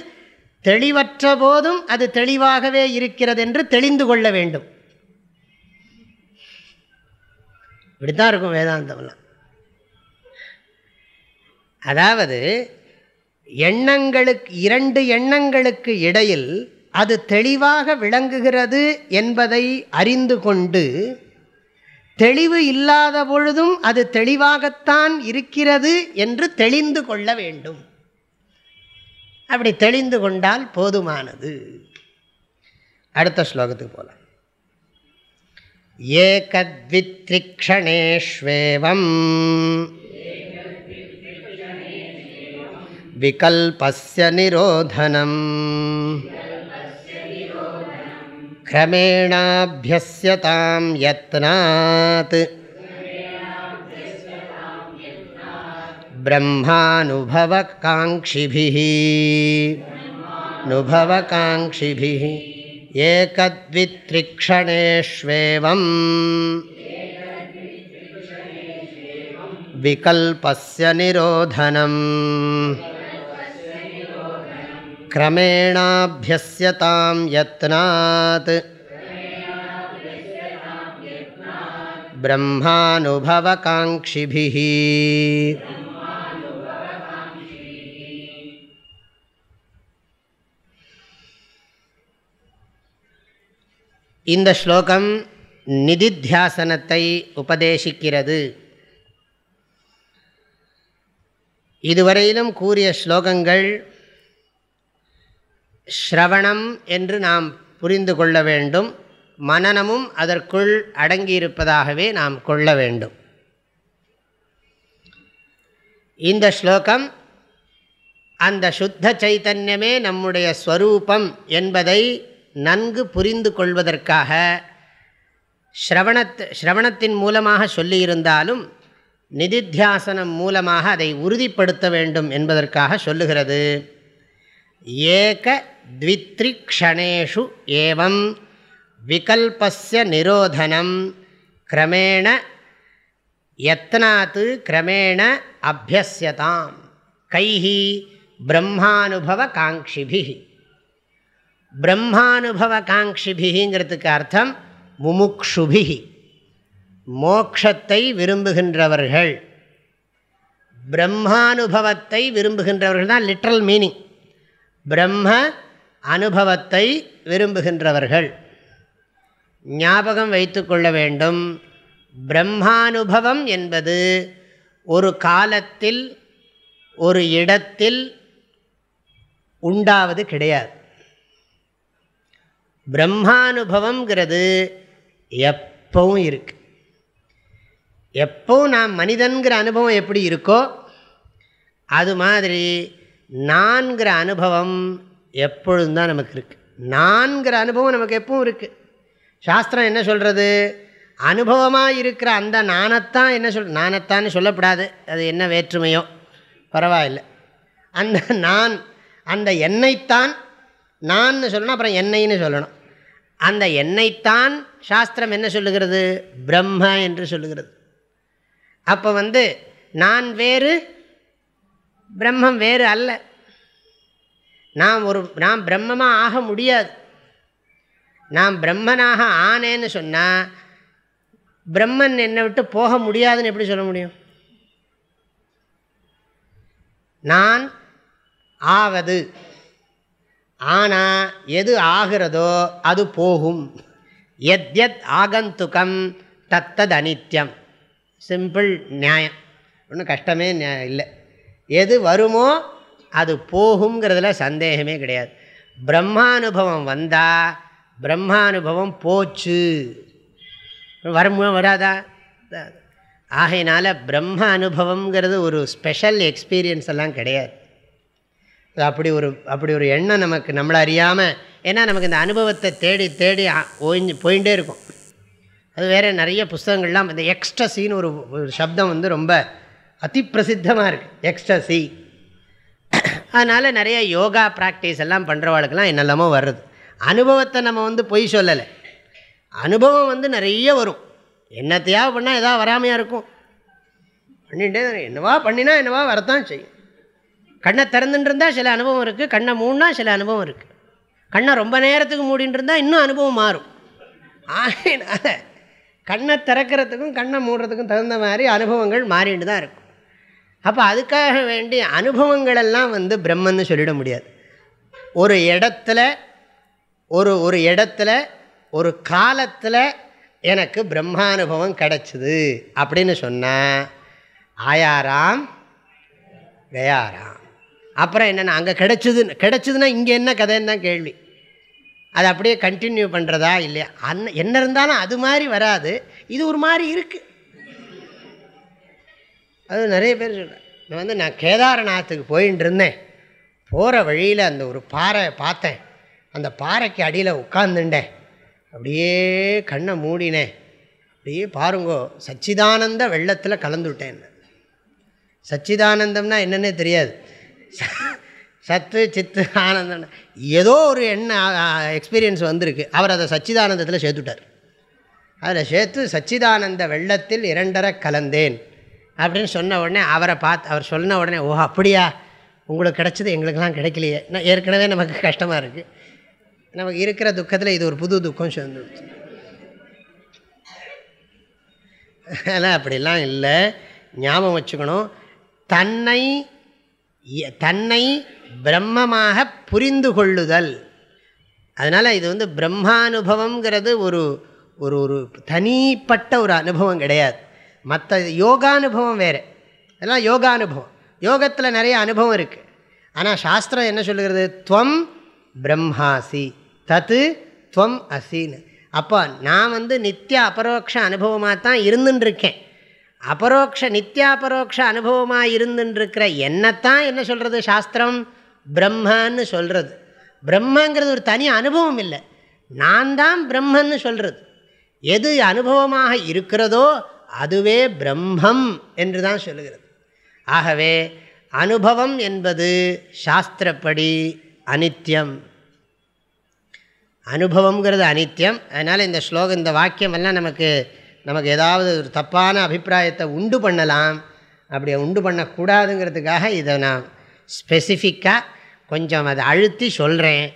தெளிவற்ற போதும் அது தெளிவாகவே இருக்கிறது என்று தெளிந்து கொள்ள வேண்டும். இப்படி தான் இருக்கும் வேதாந்தம்லாம். அதாவது எண்ணங்களுக்கு இரண்டு எண்ணங்களுக்கு இடையில் அது தெளிவாக விளங்குகிறது என்பதை அறிந்து கொண்டு தெளிவு இல்லாத பொழுதும் அது தெளிவாகத்தான் இருக்கிறது என்று தெளிந்து கொள்ள வேண்டும். அப்படி தெளிந்து கொண்டால் போதுமானது. அடுத்த ஸ்லோகத்துக்கு போகலாம் ஏகத்வித்ரிக்ஷணேஷ்வேவம். क्रमेणाभ्यस्यतां यत्नात्। ब्रह्मानुभवकाङ्क्षिभिः। नुभवकाङ्क्षिभिः एकद्वित्रिक्षणेष्वेवम्। विकल्पस्य निरोधनम् क्रमेणाभ्यस्यतां यत्नात् ब्रह्मानुभवकाङ्क्षिभिः இந்த ஸ்லோகம் நிதித்தியாசனத்தை உபதேசிக்கிறது இதுவரையிலும் கூறிய ஸ்லோகங்கள் ஸ்ரவணம் என்று நாம் புரிந்து கொள்ள வேண்டும். மனநமும் அதற்குள் அடங்கியிருப்பதாகவே நாம் கொள்ள வேண்டும். இந்த ஸ்லோகம் அந்த சுத்த சைத்தன்யமே நம்முடைய ஸ்வரூபம் என்பதை நன்கு புரிந்து கொள்வதற்காக ஸ்ரவணத் ஸ்ரவணத்தின் மூலமாக சொல்லியிருந்தாலும் நிதித்தியாசனம் மூலமாக அதை உறுதிப்படுத்த வேண்டும் என்பதற்காக சொல்லுகிறது. ஏக द्वित्रिक्षणेषु एवं विकल्पस्य निरोधनं क्रमेण यत्नात् क्रमेण अभ्यस्यतां कैः ब्रह्मानुभवकाङ्क्षिभिः பிரம்மானுபவ காங்ஷிபிங்கிறதுக்கு அர்த்தம் முமுக்ஷுபிகி மோக்ஷத்தை விரும்புகின்றவர்கள் பிரம்மானுபவத்தை விரும்புகின்றவர்கள் தான் லிட்ரல் மீனிங் பிரம்ம அனுபவத்தை விரும்புகின்றவர்கள். ஞாபகம் வைத்து கொள்ள வேண்டும். பிரம்மானுபவம் என்பது ஒரு காலத்தில் ஒரு இடத்தில் உண்டாவது கிடையாது. பிரம்மானுபவங்கிறது எப்பவும் இருக்கு. எப்போ நாம் மனிதன்கிற அனுபவம் எப்படி இருக்கோ அது மாதிரி நான்கிற அனுபவம் எப்பொழுதும் தான் நமக்கு இருக்குது நான்கிற அனுபவம் நமக்கு எப்பவும் இருக்குது சாஸ்திரம் என்ன சொல்கிறது அனுபவமாக இருக்கிற அந்த நாணத்தான் என்ன சொல் நாணத்தான்னு சொல்லப்படாது. அது என்ன வேற்றுமையோ? பரவாயில்லை. அந்த நான் அந்த எண்ணெய்த்தான் நான் சொல்லணும் அப்புறம் எண்ணெய்னு சொல்லணும். அந்த எண்ணெய்த்தான் சாஸ்திரம் என்ன சொல்லுகிறது? பிரம்ம என்று சொல்லுகிறது. அப்போ வந்து நான் வேறு பிரம்மம் வேறு அல்ல. நாம் ஒரு நாம் பிரம்மமாக ஆக முடியாது. நாம் பிரம்மனாக ஆனேன்னு சொன்னால் பிரம்மன் என்னை விட்டு போக முடியாதுன்னு எப்படி சொல்ல முடியும்? நான் ஆவது. ஆனால் எது ஆகிறதோ அது போகும். எத் எத் ஆகந்துக்கம் தத்தது அனித்யம். சிம்பிள் நியாயம். ஒன்றும் கஷ்டமே இல்லை. எது வருமோ அது போகுங்கிறதுல சந்தேகமே கிடையாது. பிரம்மானுபவம் வந்தால் பிரம்மானுபவம் போச்சு. வருமோ வராதா? ஆகையினால பிரம்ம அனுபவங்கிறது ஒரு ஸ்பெஷல் எக்ஸ்பீரியன்ஸ் எல்லாம் கிடையாது. அப்படி ஒரு அப்படி ஒரு எண்ணம் நமக்கு நம்மளை அறியாமல் ஏன்னா நமக்கு இந்த அனுபவத்தை தேடி தேடி ஓய்ஞ்சு போயிட்டே இருக்கும். அது வேறு நிறைய புஸ்தகங்கள்லாம் இந்த எக்ஸ்ட்ரஸின்னு ஒரு ஒரு சப்தம் வந்து ரொம்ப அதி பிரசித்தமாக இருக்குது எக்ஸ்ட்ரஸி அதனால் நிறைய யோகா ப்ராக்டிஸ் எல்லாம் பண்ணுறவாளுக்கெல்லாம் என்னெல்லாமோ வருது. அனுபவத்தை நம்ம வந்து பொய் சொல்லலை. அனுபவம் வந்து நிறைய வரும். என்னத்தையா பண்ணால் எதாவது வராமையாக இருக்கும். பண்ணிகிட்டே என்னவா பண்ணினா என்னவா வரத்தான் செய்யும். கண்ணை திறந்துட்டு இருந்தால் சில அனுபவம் இருக்குது கண்ணை மூடினா சில அனுபவம் இருக்குது கண்ணை ரொம்ப நேரத்துக்கு மூடின்னு இருந்தால் இன்னும் அனுபவம் மாறும். ஆகினால கண்ணை திறக்கிறதுக்கும் கண்ணை மூடுறதுக்கும் தகுந்த மாதிரி அனுபவங்கள் மாறிட்டு தான் இருக்கும். அப்போ அதுக்காக வேண்டிய அனுபவங்களெல்லாம் வந்து பிரம்மன்னு சொல்லிட முடியாது. ஒரு இடத்துல ஒரு ஒரு இடத்துல ஒரு காலத்தில் எனக்கு பிரம்மானுபவம் கிடச்சிது அப்படின்னு சொன்னால் ஆயாராம் கயாராம் அப்புறம் என்னென்னா அங்கே கிடச்சிதுன்னு கிடச்சிதுன்னா இங்கே என்ன கதைன்னு தான் கேள்வி. அது அப்படியே கண்டினியூ பண்ணுறதா இல்லையா? அன் என்ன இருந்தாலும் அது மாதிரி வராது. இது ஒரு மாதிரி இருக்குது அது நிறைய பேர் சொல்கிறேன் நான் வந்து நான் கேதாரநாத்துக்கு போயின்னு இருந்தேன் போகிற வழியில் அந்த ஒரு பாறை பார்த்தேன். அந்த பாறைக்கு அடியில் உட்காந்துட்டேன் அப்படியே கண்ணை மூடினேன். அப்படியே பாருங்கோ சச்சிதானந்த வெள்ளத்தில் கலந்துவிட்டேன் சச்சிதானந்தம்னா என்னன்னே தெரியாது. சத்து சித்து ஆனந்தம் ஏதோ ஒரு எண்ண எக்ஸ்பீரியன்ஸ் வந்திருக்கு. அவர் அதை சச்சிதானந்தத்தில் சேர்த்துட்டார். அதில் சேர்த்து சச்சிதானந்த வெள்ளத்தில் இரண்டரை கலந்தேன். அப்படின்னு சொன்ன உடனே அவரை பார்த்து அவர் சொன்ன உடனே ஓ அப்படியா? உங்களுக்கு கிடச்சது எங்களுக்கெல்லாம் கிடைக்கலையே. நான் ஏற்கனவே நமக்கு கஷ்டமாக இருக்குது நமக்கு இருக்கிற துக்கத்தில் இது ஒரு புது துக்கம் சேர்ந்துடுச்சு ஆனால் அப்படிலாம் இல்லை. ஞாபகம் வச்சுக்கணும். தன்னை தன்னை பிரம்மமாக புரிந்து கொள்ளுதல். அதனால் இது வந்து பிரம்மானுபவங்கிறது ஒரு ஒரு ஒரு தனிப்பட்ட ஒரு அனுபவம் கிடையாது. மற்ற யோகானுபவம் வேறு. அதெல்லாம் யோகானுபவம். யோகத்தில் நிறைய அனுபவம் இருக்குது ஆனால் சாஸ்திரம் என்ன சொல்லுகிறது? துவம் பிரம்மாசி. தத்து துவம் அசின்னு. அப்போ நான் வந்து நித்திய அபரோக்ஷ அனுபவமாக தான் இருந்துட்டுருக்கேன் அபரோக்ஷ நித்தியாபரோக்ஷ அனுபவமாக இருந்துட்டுருக்கிற என்னத்தான் என்ன சொல்கிறது சாஸ்திரம்? பிரம்மன்னு சொல்கிறது பிரம்மங்கிறது ஒரு தனி அனுபவம் இல்லை. நான் தான் பிரம்மன்னு சொல்கிறது எது அனுபவமாக இருக்கிறதோ அதுவே பிரம்மம் என்று தான் சொல்லுகிறது. ஆகவே அனுபவம் என்பது சாஸ்திரப்படி அனித்யம். அனுபவங்கிறது அனித்யம். அதனால் இந்த ஸ்லோகம் இந்த வாக்கியம் எல்லாம் நமக்கு நமக்கு ஏதாவது ஒரு தப்பான அபிப்பிராயத்தை உண்டு பண்ணலாம். அப்படி உண்டு பண்ணக்கூடாதுங்கிறதுக்காக இதை நான் ஸ்பெசிஃபிக்காக கொஞ்சம் அதை அழுத்தி சொல்கிறேன்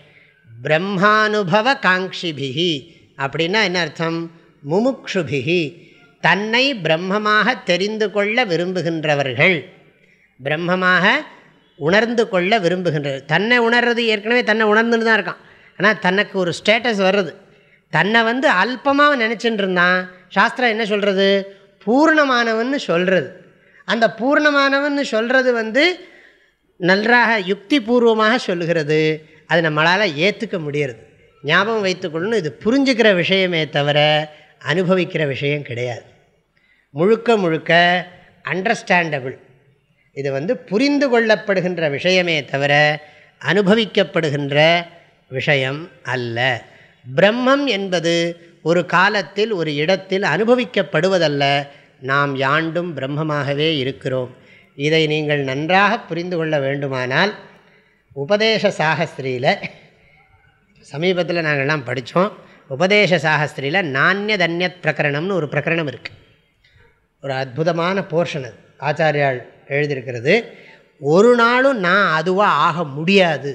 பிரம்மானுபவ காங்ஷிபிகி அப்படின்னா என்ன அர்த்தம்? முமுக்ஷுபிகி தன்னை பிரம்மமாக தெரிந்து கொள்ள விரும்புகின்றவர்கள் பிரம்மமாக உணர்ந்து கொள்ள விரும்புகின்றது தன்னை உணர்றது ஏற்கனவே தன்னை உணர்ந்துன்னு தான் இருக்கான். ஆனால் தனக்கு ஒரு ஸ்டேட்டஸ் வருது. தன்னை வந்து அல்பமாக நினச்சிட்டு இருந்தான் சாஸ்திரம் என்ன சொல்கிறது பூர்ணமானவன்னு சொல்கிறது அந்த பூர்ணமானவன் சொல்கிறது வந்து நன்றாக யுக்தி பூர்வமாக சொல்லுகிறது. அது நம்மளால் ஏற்றுக்க முடியறது. ஞாபகம் வைத்துக்கொள்ளணும் இது புரிஞ்சுக்கிற விஷயமே தவிர அனுபவிக்கிற விஷயம் கிடையாது. முழுக்க முழுக்க அண்டர்ஸ்டாண்டபிள் இது வந்து புரிந்து கொள்ளப்படுகின்ற விஷயமே தவிர அனுபவிக்கப்படுகின்ற விஷயம் அல்ல. பிரம்மம் என்பது ஒரு காலத்தில் ஒரு இடத்தில் அனுபவிக்கப்படுவதல்ல. நாம் யாண்டும் பிரம்மமாகவே இருக்கிறோம். இதை நீங்கள் நன்றாக புரிந்து கொள்ள வேண்டுமானால் உபதேச சாகஸ்திரியில் சமீபத்தில் நாங்கள்லாம் படித்தோம் உபதேச சாகஸ்திரியில் நானிய தன்யத் பிரகரணம்னு ஒரு பிரகரணம் இருக்குது ஒரு அற்புதமான போர்ஷன் அது. ஆச்சாரியால் எழுதியிருக்கிறது. ஒரு நாளும் நான் அதுவாக ஆக முடியாது.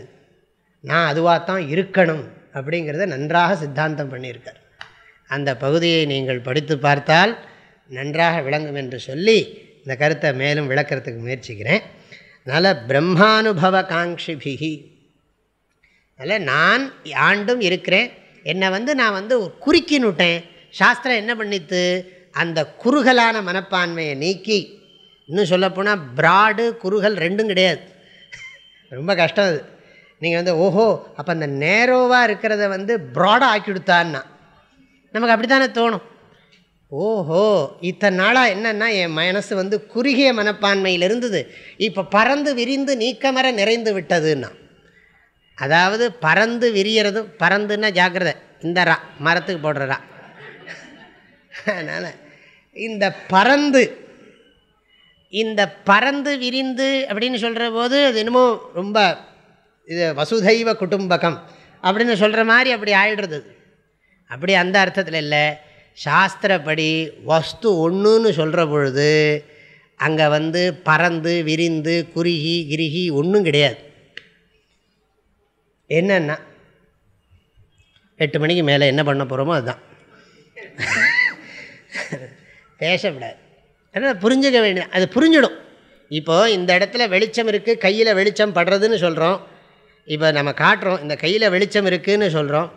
நான் அதுவாக தான் இருக்கணும் அப்படிங்கிறத நன்றாக சித்தாந்தம் பண்ணியிருக்கார். அந்த பகுதியை நீங்கள் படித்து பார்த்தால் நன்றாக விளங்கும் என்று சொல்லி இந்த கருத்தை மேலும் விளக்கிறதுக்கு முயற்சிக்கிறேன். அதனால் பிரம்மானுபவ காங்ஷிபிகி அதில் நான் ஆண்டும் இருக்கிறேன். என்னை வந்து நான் வந்து குறுக்கினுட்டேன் சாஸ்திரம் என்ன பண்ணித்து அந்த குறுகலான மனப்பான்மையை நீக்கி இன்னும் சொல்லப்போனால் ப்ராடு குறுகல் ரெண்டும் கிடையாது. ரொம்ப கஷ்டம் அது. நீங்கள் வந்து ஓஹோ அப்போ அந்த நேரோவாக இருக்கிறத வந்து ப்ராடாக ஆக்கி கொடுத்தான்னா நமக்கு அப்படி தானே தோணும். ஓஹோ இத்தனை நாளாக என்னென்னா என் மனசு வந்து குறுகிய மனப்பான்மையில் இருந்தது. இப்போ பறந்து விரிந்து நீக்கமர நிறைந்து விட்டதுன்னா அதாவது பறந்து விரியறதும் பறந்துன்னா ஜாக்கிரதை இந்த ரா மரத்துக்கு போடுற ரா. அதனால் இந்த பறந்து இந்த பறந்து விரிந்து அப்படின்னு சொல்கிற போது அது என்னமோ ரொம்ப இது வசுதைவ குடும்பகம் அப்படின்னு சொல்கிற மாதிரி அப்படி ஆயிடுறது அப்படி அந்த அர்த்தத்தில் இல்லை. சாஸ்திரப்படி வஸ்து ஒன்றுன்னு சொல்கிற பொழுது அங்கே வந்து பறந்து விரிந்து குறுகி கிருகி ஒன்றும் கிடையாது. என்னென்னா எட்டு மணிக்கு மேலே என்ன பண்ண போகிறோமோ அதுதான். பேசக்கூடாது அதனால் புரிஞ்சுக்க வேண்டியது அது புரிஞ்சிடும். இப்போது இந்த இடத்துல வெளிச்சம் இருக்குது கையில் வெளிச்சம் படுறதுன்னு சொல்கிறோம் இப்போ நம்ம காட்டுறோம் இந்த கையில் வெளிச்சம் இருக்குதுன்னு சொல்கிறோம்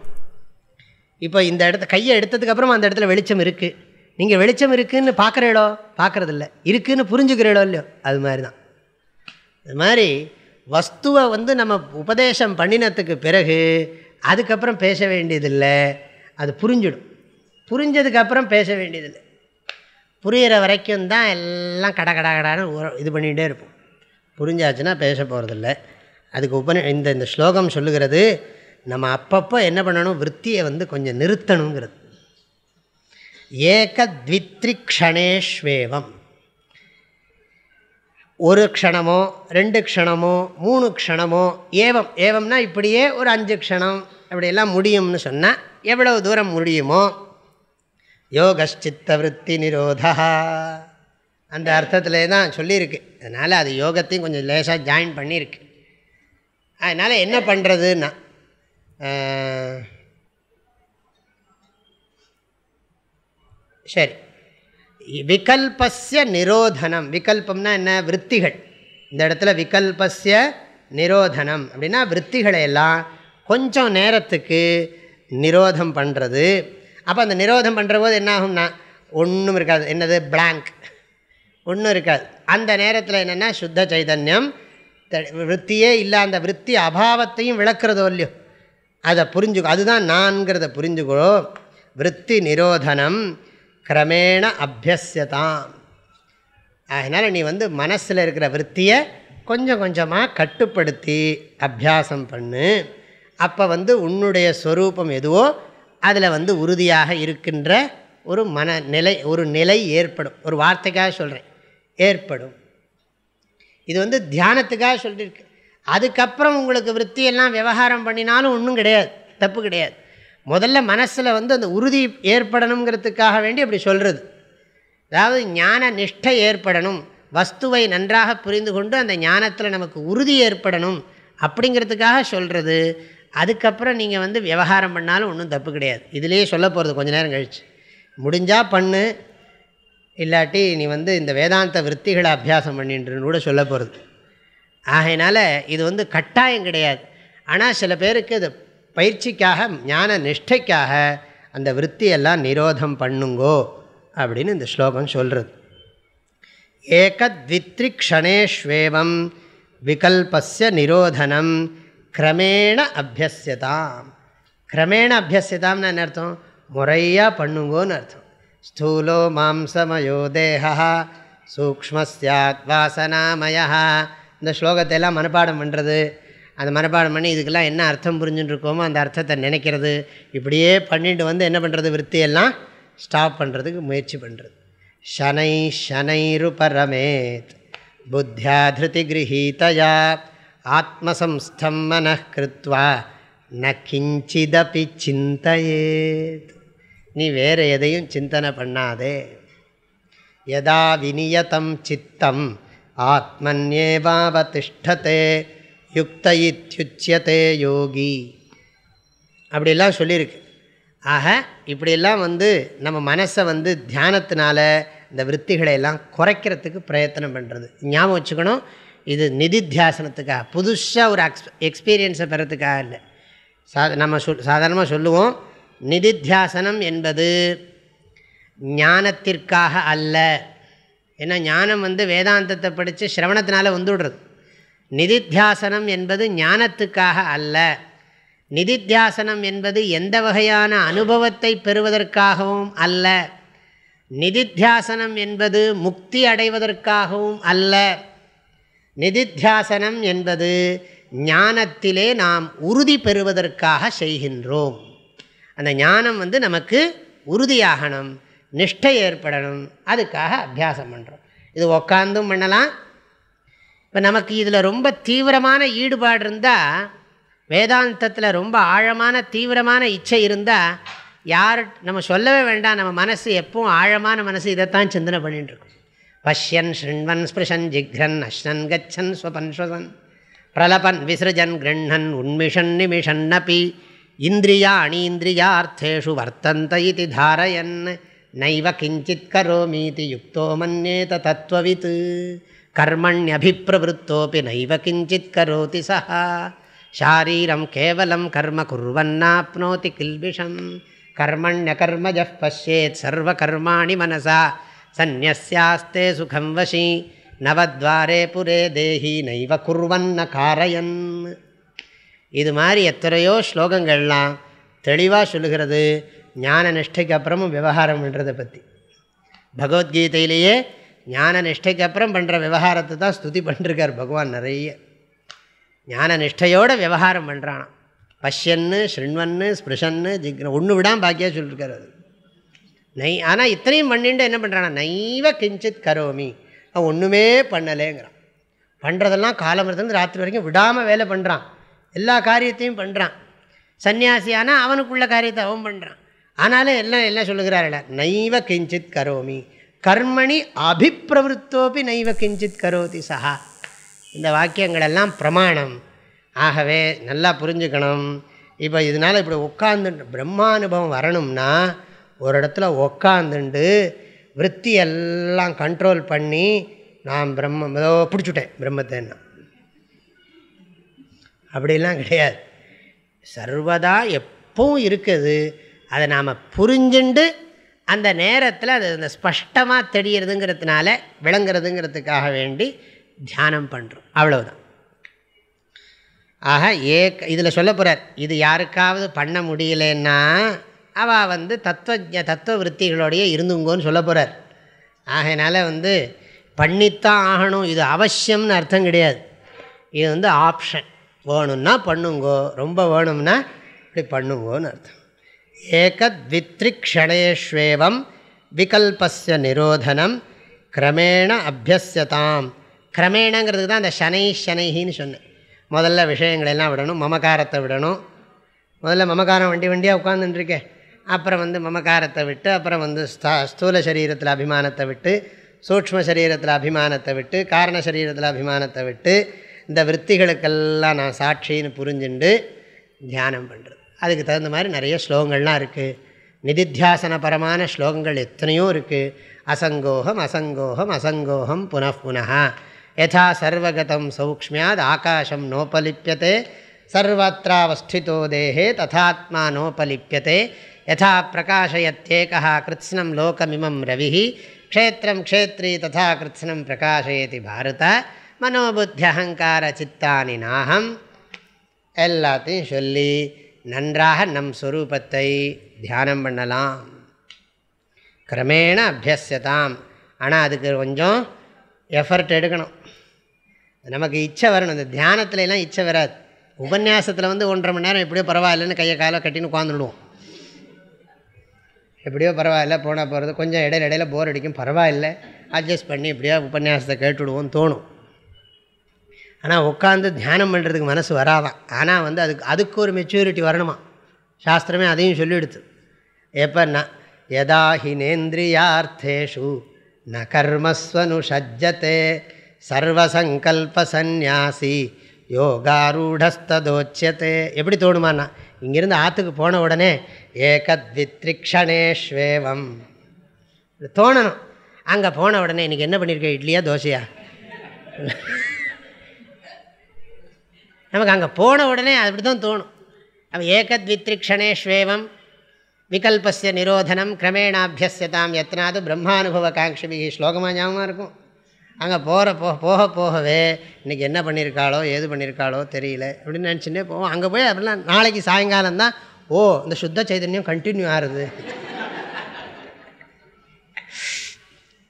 இப்போ இந்த இடத்த கையை எடுத்ததுக்கப்புறமா அந்த இடத்துல வெளிச்சம் இருக்குது நீங்கள் வெளிச்சம் இருக்குதுன்னு பார்க்குறீடோ பார்க்குறதில்ல. இருக்குதுன்னு புரிஞ்சுக்கிறீடோ இல்லையோ? அது மாதிரி தான் இது மாதிரி வஸ்துவை வந்து நம்ம உபதேசம் பண்ணினத்துக்கு பிறகு அதுக்கப்புறம் பேச வேண்டியதில்லை. அது புரிஞ்சிடும். புரிஞ்சதுக்கப்புறம் பேச வேண்டியதில்லை. புரிகிற வரைக்கும் தான் எல்லாம் கட கட கடான்னு இது பண்ணிகிட்டே இருப்போம். புரிஞ்சாச்சுன்னா பேச போகிறதில்ல அதுக்கு உபநி இந்த இந்த ஸ்லோகம் சொல்லுகிறது நம்ம அப்பப்போ என்ன பண்ணணும்? விற்த்தியை வந்து கொஞ்சம் நிறுத்தணுங்கிறது. ஏகத்வித்ரி க்ஷணேஷ்வேவம் ஒரு க்ஷணமோ ரெண்டு க்ஷணமோ மூணு க்ஷணமோ ஏவம். ஏவம்னா இப்படியே ஒரு அஞ்சு க்ஷணம் அப்படியெல்லாம் முடியும்னு சொன்னால் எவ்வளவு தூரம் முடியுமோ யோகச்சித்த விற்பி நிரோதா அந்த அர்த்தத்திலே தான் சொல்லியிருக்கு. அதனால் அது யோகத்தையும் கொஞ்சம் லேசாக ஜாயின் பண்ணியிருக்கு. அதனால் என்ன பண்ணுறதுன்னா சரி. விகல்பஸ்ய நிரோதனம். விகல்பம்னா என்ன? விற்த்திகள் இந்த இடத்துல விகல்பஸ்ய நிரோதனம். அப்படின்னா விற்த்திகளை எல்லாம் கொஞ்சம் நேரத்துக்கு நிரோதம் பண்ணுறது அப்போ அந்த நிரோதம் பண்ணுற போது என்ன ஆகும்னா ஒன்றும் இருக்காது. என்னது? பிளாங்க் ஒன்றும் இருக்காது. அந்த நேரத்தில் என்னென்னா சுத்த சைதன்யம் த- விற்த்தியே இல்லை அந்த விற்பி அபாவத்தையும் விளக்குறதோ இல்லையோ அதை புரிஞ்சுக்கோ. அதுதான் நான்கிறத புரிஞ்சுக்கோ. விற்பி நிரோதனம் கிரமேண அபியசியதாம் அதனால் நீ வந்து மனசில் இருக்கிற விற்த்தியை கொஞ்சம் கொஞ்சமாக கட்டுப்படுத்தி அபியாசம் பண்ணு. அப்போ வந்து உன்னுடைய ஸ்வரூபம் எதுவோ அதில் வந்து உறுதியாக இருக்கின்ற ஒரு மன நிலை ஒரு நிலை ஏற்படும். ஒரு வார்த்தைக்காக சொல்கிறேன் ஏற்படும். இது வந்து தியானத்துக்காக சொல்லியிருக்கு அதுக்கப்புறம் உங்களுக்கு விற்த்தியெல்லாம் விவகாரம் பண்ணினாலும் ஒன்றும் கிடையாது. தப்பு கிடையாது. முதல்ல மனசில் வந்து அந்த உறுதி ஏற்படணுங்கிறதுக்காக வேண்டி அப்படி சொல்கிறது அதாவது ஞான நிஷ்டை ஏற்படணும். வஸ்துவை நன்றாக புரிந்து கொண்டு அந்த ஞானத்தில் நமக்கு உறுதி ஏற்படணும் அப்படிங்கிறதுக்காக சொல்கிறது அதுக்கப்புறம் நீங்கள் வந்து விவகாரம் பண்ணாலும் ஒன்றும் தப்பு கிடையாது. இதுலேயே சொல்ல போகிறது கொஞ்ச நேரம் கழிச்சு. முடிஞ்சால் பண்ணு. இல்லாட்டி நீ வந்து இந்த வேதாந்த விற்த்திகளை அபியாசம் பண்ணிட்டுன்னு கூட சொல்ல போகிறது ஆகையினால் இது வந்து கட்டாயம் கிடையாது. ஆனால் சில பேருக்கு இது பயிற்சிக்காக ஞான நிஷ்டைக்காக அந்த விற்த்தியெல்லாம் நிரோதம் பண்ணுங்கோ அப்படின்னு இந்த ஸ்லோகம் சொல்கிறது ஏகத்வித்ரிக்ஷணேஷ்வேவம் விகல்பஸ்ய நிரோதனம் கிரமேண அபியசியதாம் கிரமேண அபியசியதாம்னு என்ன அர்த்தம் முறையாக பண்ணுங்கோன்னு அர்த்தம் ஸ்தூலோ மாம்சமயோ தேகா சூக்மஸ்யாத் வாசனாமய இந்த ஸ்லோகத்தை எல்லாம் மனப்பாடம் பண்ணுறது அந்த மனப்பாடம் பண்ணி இதுக்கெல்லாம் என்ன அர்த்தம் புரிஞ்சுட்டு இருக்கோமோ அந்த அர்த்தத்தை நினைக்கிறது இப்படியே பண்ணிட்டு வந்து என்ன பண்ணுறது விற்த்தியெல்லாம் ஸ்டாப் பண்ணுறதுக்கு முயற்சி பண்ணுறது शनै शनैरुपरमेत् बुद्ध्या धृतिगृहीतया ஆத்மசம்ஸ்தம் மனக்கிருத்வா ந கிஞ்சிதபி சிந்தையே நீ வேறு எதையும் சிந்தனை பண்ணாதே. யதா விநியதம் சித்தம் ஆத்மன்யேவாவதிஷ்டதே யுக்த இத்தியுச்சியதே யோகி. அப்படிலாம் சொல்லியிருக்கு. ஆக இப்படியெல்லாம் வந்து நம்ம மனசை வந்து தியானத்தினால இந்த விற்த்திகளை எல்லாம் குறைக்கிறதுக்கு பிரயத்தனம் பண்ணுறது ஞாபகம் வச்சுக்கணும் இது நிதித்தியாசனத்துக்காக புதுசாக ஒரு எக்ஸ் எக்ஸ்பீரியன்ஸை பெறத்துக்காக இல்லை. சா நம்ம சொல் சாதாரணமாக சொல்லுவோம். நிதித்தியாசனம் என்பது ஞானத்திற்காக அல்ல. ஏன்னா ஞானம் வந்து வேதாந்தத்தை படித்து சிரவணத்தினால வந்துவிடுறது நிதித்தியாசனம் என்பது ஞானத்துக்காக அல்ல. நிதித்தியாசனம் என்பது எந்த வகையான அனுபவத்தை பெறுவதற்காகவும் அல்ல. நிதித்தியாசனம் என்பது முக்தி அடைவதற்காகவும் அல்ல. நிதித்தியாசனம் என்பது ஞானத்திலே நாம் உறுதி பெறுவதற்காக செய்கின்றோம். அந்த ஞானம் வந்து நமக்கு உறுதியாகணும் நிஷ்டை ஏற்படணும். அதுக்காக அபியாசம் பண்ணுறோம் இது உக்காந்தும் பண்ணலாம். இப்போ நமக்கு இதில் ரொம்ப தீவிரமான ஈடுபாடு இருந்தால் வேதாந்தத்தில் ரொம்ப ஆழமான தீவிரமான இச்சை இருந்தால் யார் நம்ம சொல்லவே வேண்டாம். நம்ம மனசு எப்பவும் ஆழமான மனசு இதைத்தான் சிந்தனை பண்ணிட்டுருக்கோம் பஷ்யன் ஸ்ருண்வன் ஸ்பிருஷன் ஜிக்ரன் அஷ்ணன் கச்சன் ஸ்வபன் ஸ்வசன் பிரலபன் விசிருஜன் கிருண்ணன் உன்மிஷன் நிமிஷன் அப்பி இந்திரியா அணீந்திரியார்த்தேஷு வர்த்தந்த இது தாரயன் நைவ கிஞ்சித் கரோமீதி யுக்தோ மன்னேத தத்துவவித் கர்மண்யபிப்பிரவருத்தோப்பி நைவ கிஞ்சித் கரோதி சஹா ஷாரீரம் கேவலம் கர்ம குர்வன்னாப்னோதி கில்பிஷம் கர்மண்யகர்மஜ பசியேத் சர்வகர்மாணி மனசா சந்நியாஸ்தே சுகம் வசி. நவத்வாரே புரே தேஹி நைவ குர்வன்ன காரயன். இது மாதிரி எத்தனையோ ஸ்லோகங்கள்லாம் தெளிவாக சொல்லுகிறது. ஞான நிஷ்டைக்கு அப்புறமும் விவகாரம் பண்ணுறதை பற்றி பகவத்கீதையிலேயே ஞான நிஷ்டைக்கு அப்புறம் பண்ணுற விவகாரத்தை தான் ஸ்துதி பண்ணிருக்கார் பகவான் நிறைய. ஞான நிஷ்டையோடு விவகாரம் பண்ணுறான் பஷ்யன்னு ஸ்ருண்வன்னு ஸ்பிருஷன்னு ஜிக்ன ஒன்று விடாமல் பாக்கியாக சொல்லியிருக்காரு அது. நை ஆனால் இத்தனையும் பண்ணிட்டு என்ன பண்ணுறானா நைவ கிஞ்சித் கரோமி. அவன் ஒன்றுமே பண்ணலேங்கிறான். பண்ணுறதெல்லாம் காலமிருந்து ராத்திரி வரைக்கும் விடாமல் வேலை பண்ணுறான் எல்லா காரியத்தையும் பண்ணுறான் சன்னியாசியானா அவனுக்குள்ள காரியத்தை அவன் பண்ணுறான் ஆனாலும் எல்லாம் என்ன சொல்லுகிறார்கள் நைவ கிஞ்சித் கரோமி. கர்மணி அபிப்பிரவருத்தோப்பி நைவ கிஞ்சித் கரோதி சஹா. இந்த வாக்கியங்களெல்லாம் பிரமாணம். ஆகவே நல்லா புரிஞ்சுக்கணும். இப்போ இதனால் இப்படி உட்காந்து பிரம்மானுபவம் வரணும்னா ஒரு இடத்துல உக்காந்துண்டு விற்பி எல்லாம் கண்ட்ரோல் பண்ணி நான் பிரம்ம ஏதோ பிடிச்சுட்டேன் பிரம்மத்தைன்னா. அப்படிலாம் கிடையாது. சர்வதா எப்பவும் இருக்குது. அதை நாம் புரிஞ்சுண்டு அந்த நேரத்தில் அது அந்த ஸ்பஷ்டமாக தெரியறதுங்கிறதுனால விளங்குறதுங்கிறதுக்காக வேண்டி தியானம் பண்ணுறோம் அவ்வளவுதான். ஆக ஏக் இதில் சொல்ல போகிறார் இது யாருக்காவது பண்ண முடியலன்னா அவள் வந்து தத்துவ தத்துவ விற்த்திகளோடையே இருந்துங்கோன்னு சொல்ல போகிறார் ஆகையினால வந்து பண்ணித்தான் ஆகணும். இது அவசியம்னு அர்த்தம் கிடையாது. இது வந்து ஆப்ஷன் வேணும்னா பண்ணுங்கோ. ரொம்ப வேணும்னா இப்படி பண்ணுங்கோன்னு அர்த்தம். ஏகத்வித்ரிக்ஷணேஷ்வேவம் விகல்பஸ்ய நிரோதனம் கிரமேண அபியசியதாம் கிரமேணங்கிறதுக்கு தான் அந்த சனை சனைஹின்னு சொன்னேன். முதல்ல விஷயங்களெல்லாம் விடணும் மமகாரத்தை விடணும். முதல்ல மமகாரம் வண்டி வண்டியாக உட்காந்துட்டுருக்கேன் அப்புறம் வந்து மமகாரத்தை விட்டு அப்புறம் வந்து ஸ்தா ஸ்தூல சரீரத்தில் அபிமானத்தை விட்டு சூக்ம சரீரத்தில் அபிமானத்தை விட்டு காரண சரீரத்தில் அபிமானத்தை விட்டு இந்த விற்த்திகளுக்கெல்லாம் நான் சாட்சின்னு புரிஞ்சுண்டு தியானம் பண்ணுறது அதுக்கு தகுந்த மாதிரி நிறைய ஸ்லோகங்கள்லாம் இருக்குது நிதித்தியாசனபரமான ஸ்லோகங்கள் எத்தனையோ இருக்குது அசங்கோகம் அசங்கோகம் அசங்கோகம் புனப்புனா யதா சர்வகதம் சௌக்மியாத் ஆகாஷம் நோபலிப்பியத்தை சர்வத்திராவஸ்திதோ தேகே ததாத்மா நோபலிப்பியத்தை யதா பிரகாஷயத்தேகா கிருத்ஸ்னம் லோகமிமம் ரவி க்ஷேத்திரம் க்ஷேத்ரி ததா கிருத்ஸ்னம் பிரகாஷயதி பாரத மனோபுத்தி அகங்கார சித்தானி நாகம் எல்லாத்தையும் சொல்லி நன்றாக நம் ஸ்வரூபத்தை தியானம் பண்ணலாம் கிரமேண அபியசியதாம் ஆனால் அதுக்கு கொஞ்சம் எஃபர்ட் எடுக்கணும். நமக்கு இச்சை வரணும். இந்த தியானத்துல எல்லாம் இச்சை வராது. உபன்யாசத்தில் வந்து ஒன்றரை மணி நேரம் எப்படியோ பரவாயில்லன்னு கையை காலை கட்டின்னு உட்காந்துடுவோம் எப்படியோ பரவாயில்ல போனால் போகிறது கொஞ்சம் இடையில இடையில போர் அடிக்கும். பரவாயில்ல. அட்ஜஸ்ட் பண்ணி எப்படியோ உபன்யாசத்தை கேட்டுவிடுவோம்னு தோணும். ஆனால் உட்காந்து தியானம் பண்ணுறதுக்கு மனசு வராதான். ஆனால் வந்து அதுக்கு அதுக்கு ஒரு மெச்சூரிட்டி வரணுமா? சாஸ்திரமே அதையும் சொல்லிடுது. எப்பன்னா யதா ஹினேந்திரியார்த்தேஷு ந கர்மஸ்வனு சஜ்ஜத்தே சர்வசங்கல்பசந்நியாசி யோகாரூடஸ்ததோச்சியத்தே எப்படி தோணுமாண்ணா இங்கேருந்து ஆற்றுக்கு போன உடனே ஏகத்வித்ரிக்ஷணேஸ்வேவம் தோணணும். அங்கே போன உடனே இன்றைக்கி என்ன பண்ணியிருக்க இட்லியா தோசையா? நமக்கு அங்கே போன உடனே அப்படி தான் தோணும். அப்போ ஏகத்வித்ரிக்ஷணேஸ்வேவம் விகல்பஸ்ய நிரோதனம் கிரமேணாபியசியதாம் எத்தனாவது பிரம்மானுபவ காங்ஷிபி ஸ்லோகமாக ஞாபகமாக இருக்கும். அங்கே போகிற போக போக போகவே இன்றைக்கி என்ன பண்ணியிருக்காளோ ஏது பண்ணியிருக்காளோ தெரியல. அப்படின்னு நினச்சின்னே போவோம். அங்கே போய் அப்படிலாம் நாளைக்கு சாயங்காலம் தான் ஓ இந்த சுத்த சைதன்யம் கண்டினியூ ஆகுது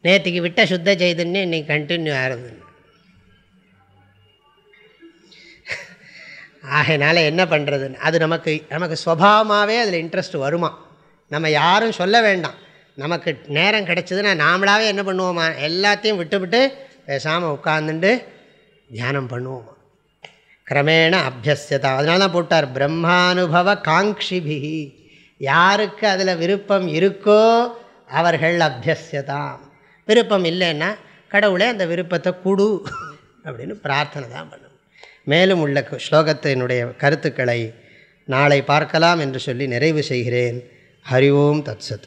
நேற்றுக்கு விட்ட சுத்த சைதன்யம் இன்றைக்கி கண்டினியூ ஆகுது ஆகையினால என்ன பண்ணுறதுன்னு அது நமக்கு நமக்கு சுவாவமாகவே அதில் இன்ட்ரெஸ்ட் வருமா? நம்ம யாரும் சொல்ல வேண்டாம். நமக்கு நேரம் கிடச்சிதுன்னா நாமளாவே என்ன பண்ணுவோமா? எல்லாத்தையும் விட்டுவிட்டு பேசாமல் உட்காந்துட்டு தியானம் பண்ணுவோமா? கிரமேண அபியசியதா அதனால தான் போட்டார் பிரம்மானுபவ காங்ஷிபிகி யாருக்கு அதில் விருப்பம் இருக்கோ அவர்கள் அபியசியதாம் விருப்பம் இல்லைன்னா கடவுளே அந்த விருப்பத்தை கொடு அப்படின்னு பிரார்த்தனை தான் பண்ணும் மேலும் உள்ள ஸ்லோகத்தினுடைய கருத்துக்களை நாளை பார்க்கலாம் என்று சொல்லி நிறைவு செய்கிறேன். ஹரி ஓம் தத்சத்.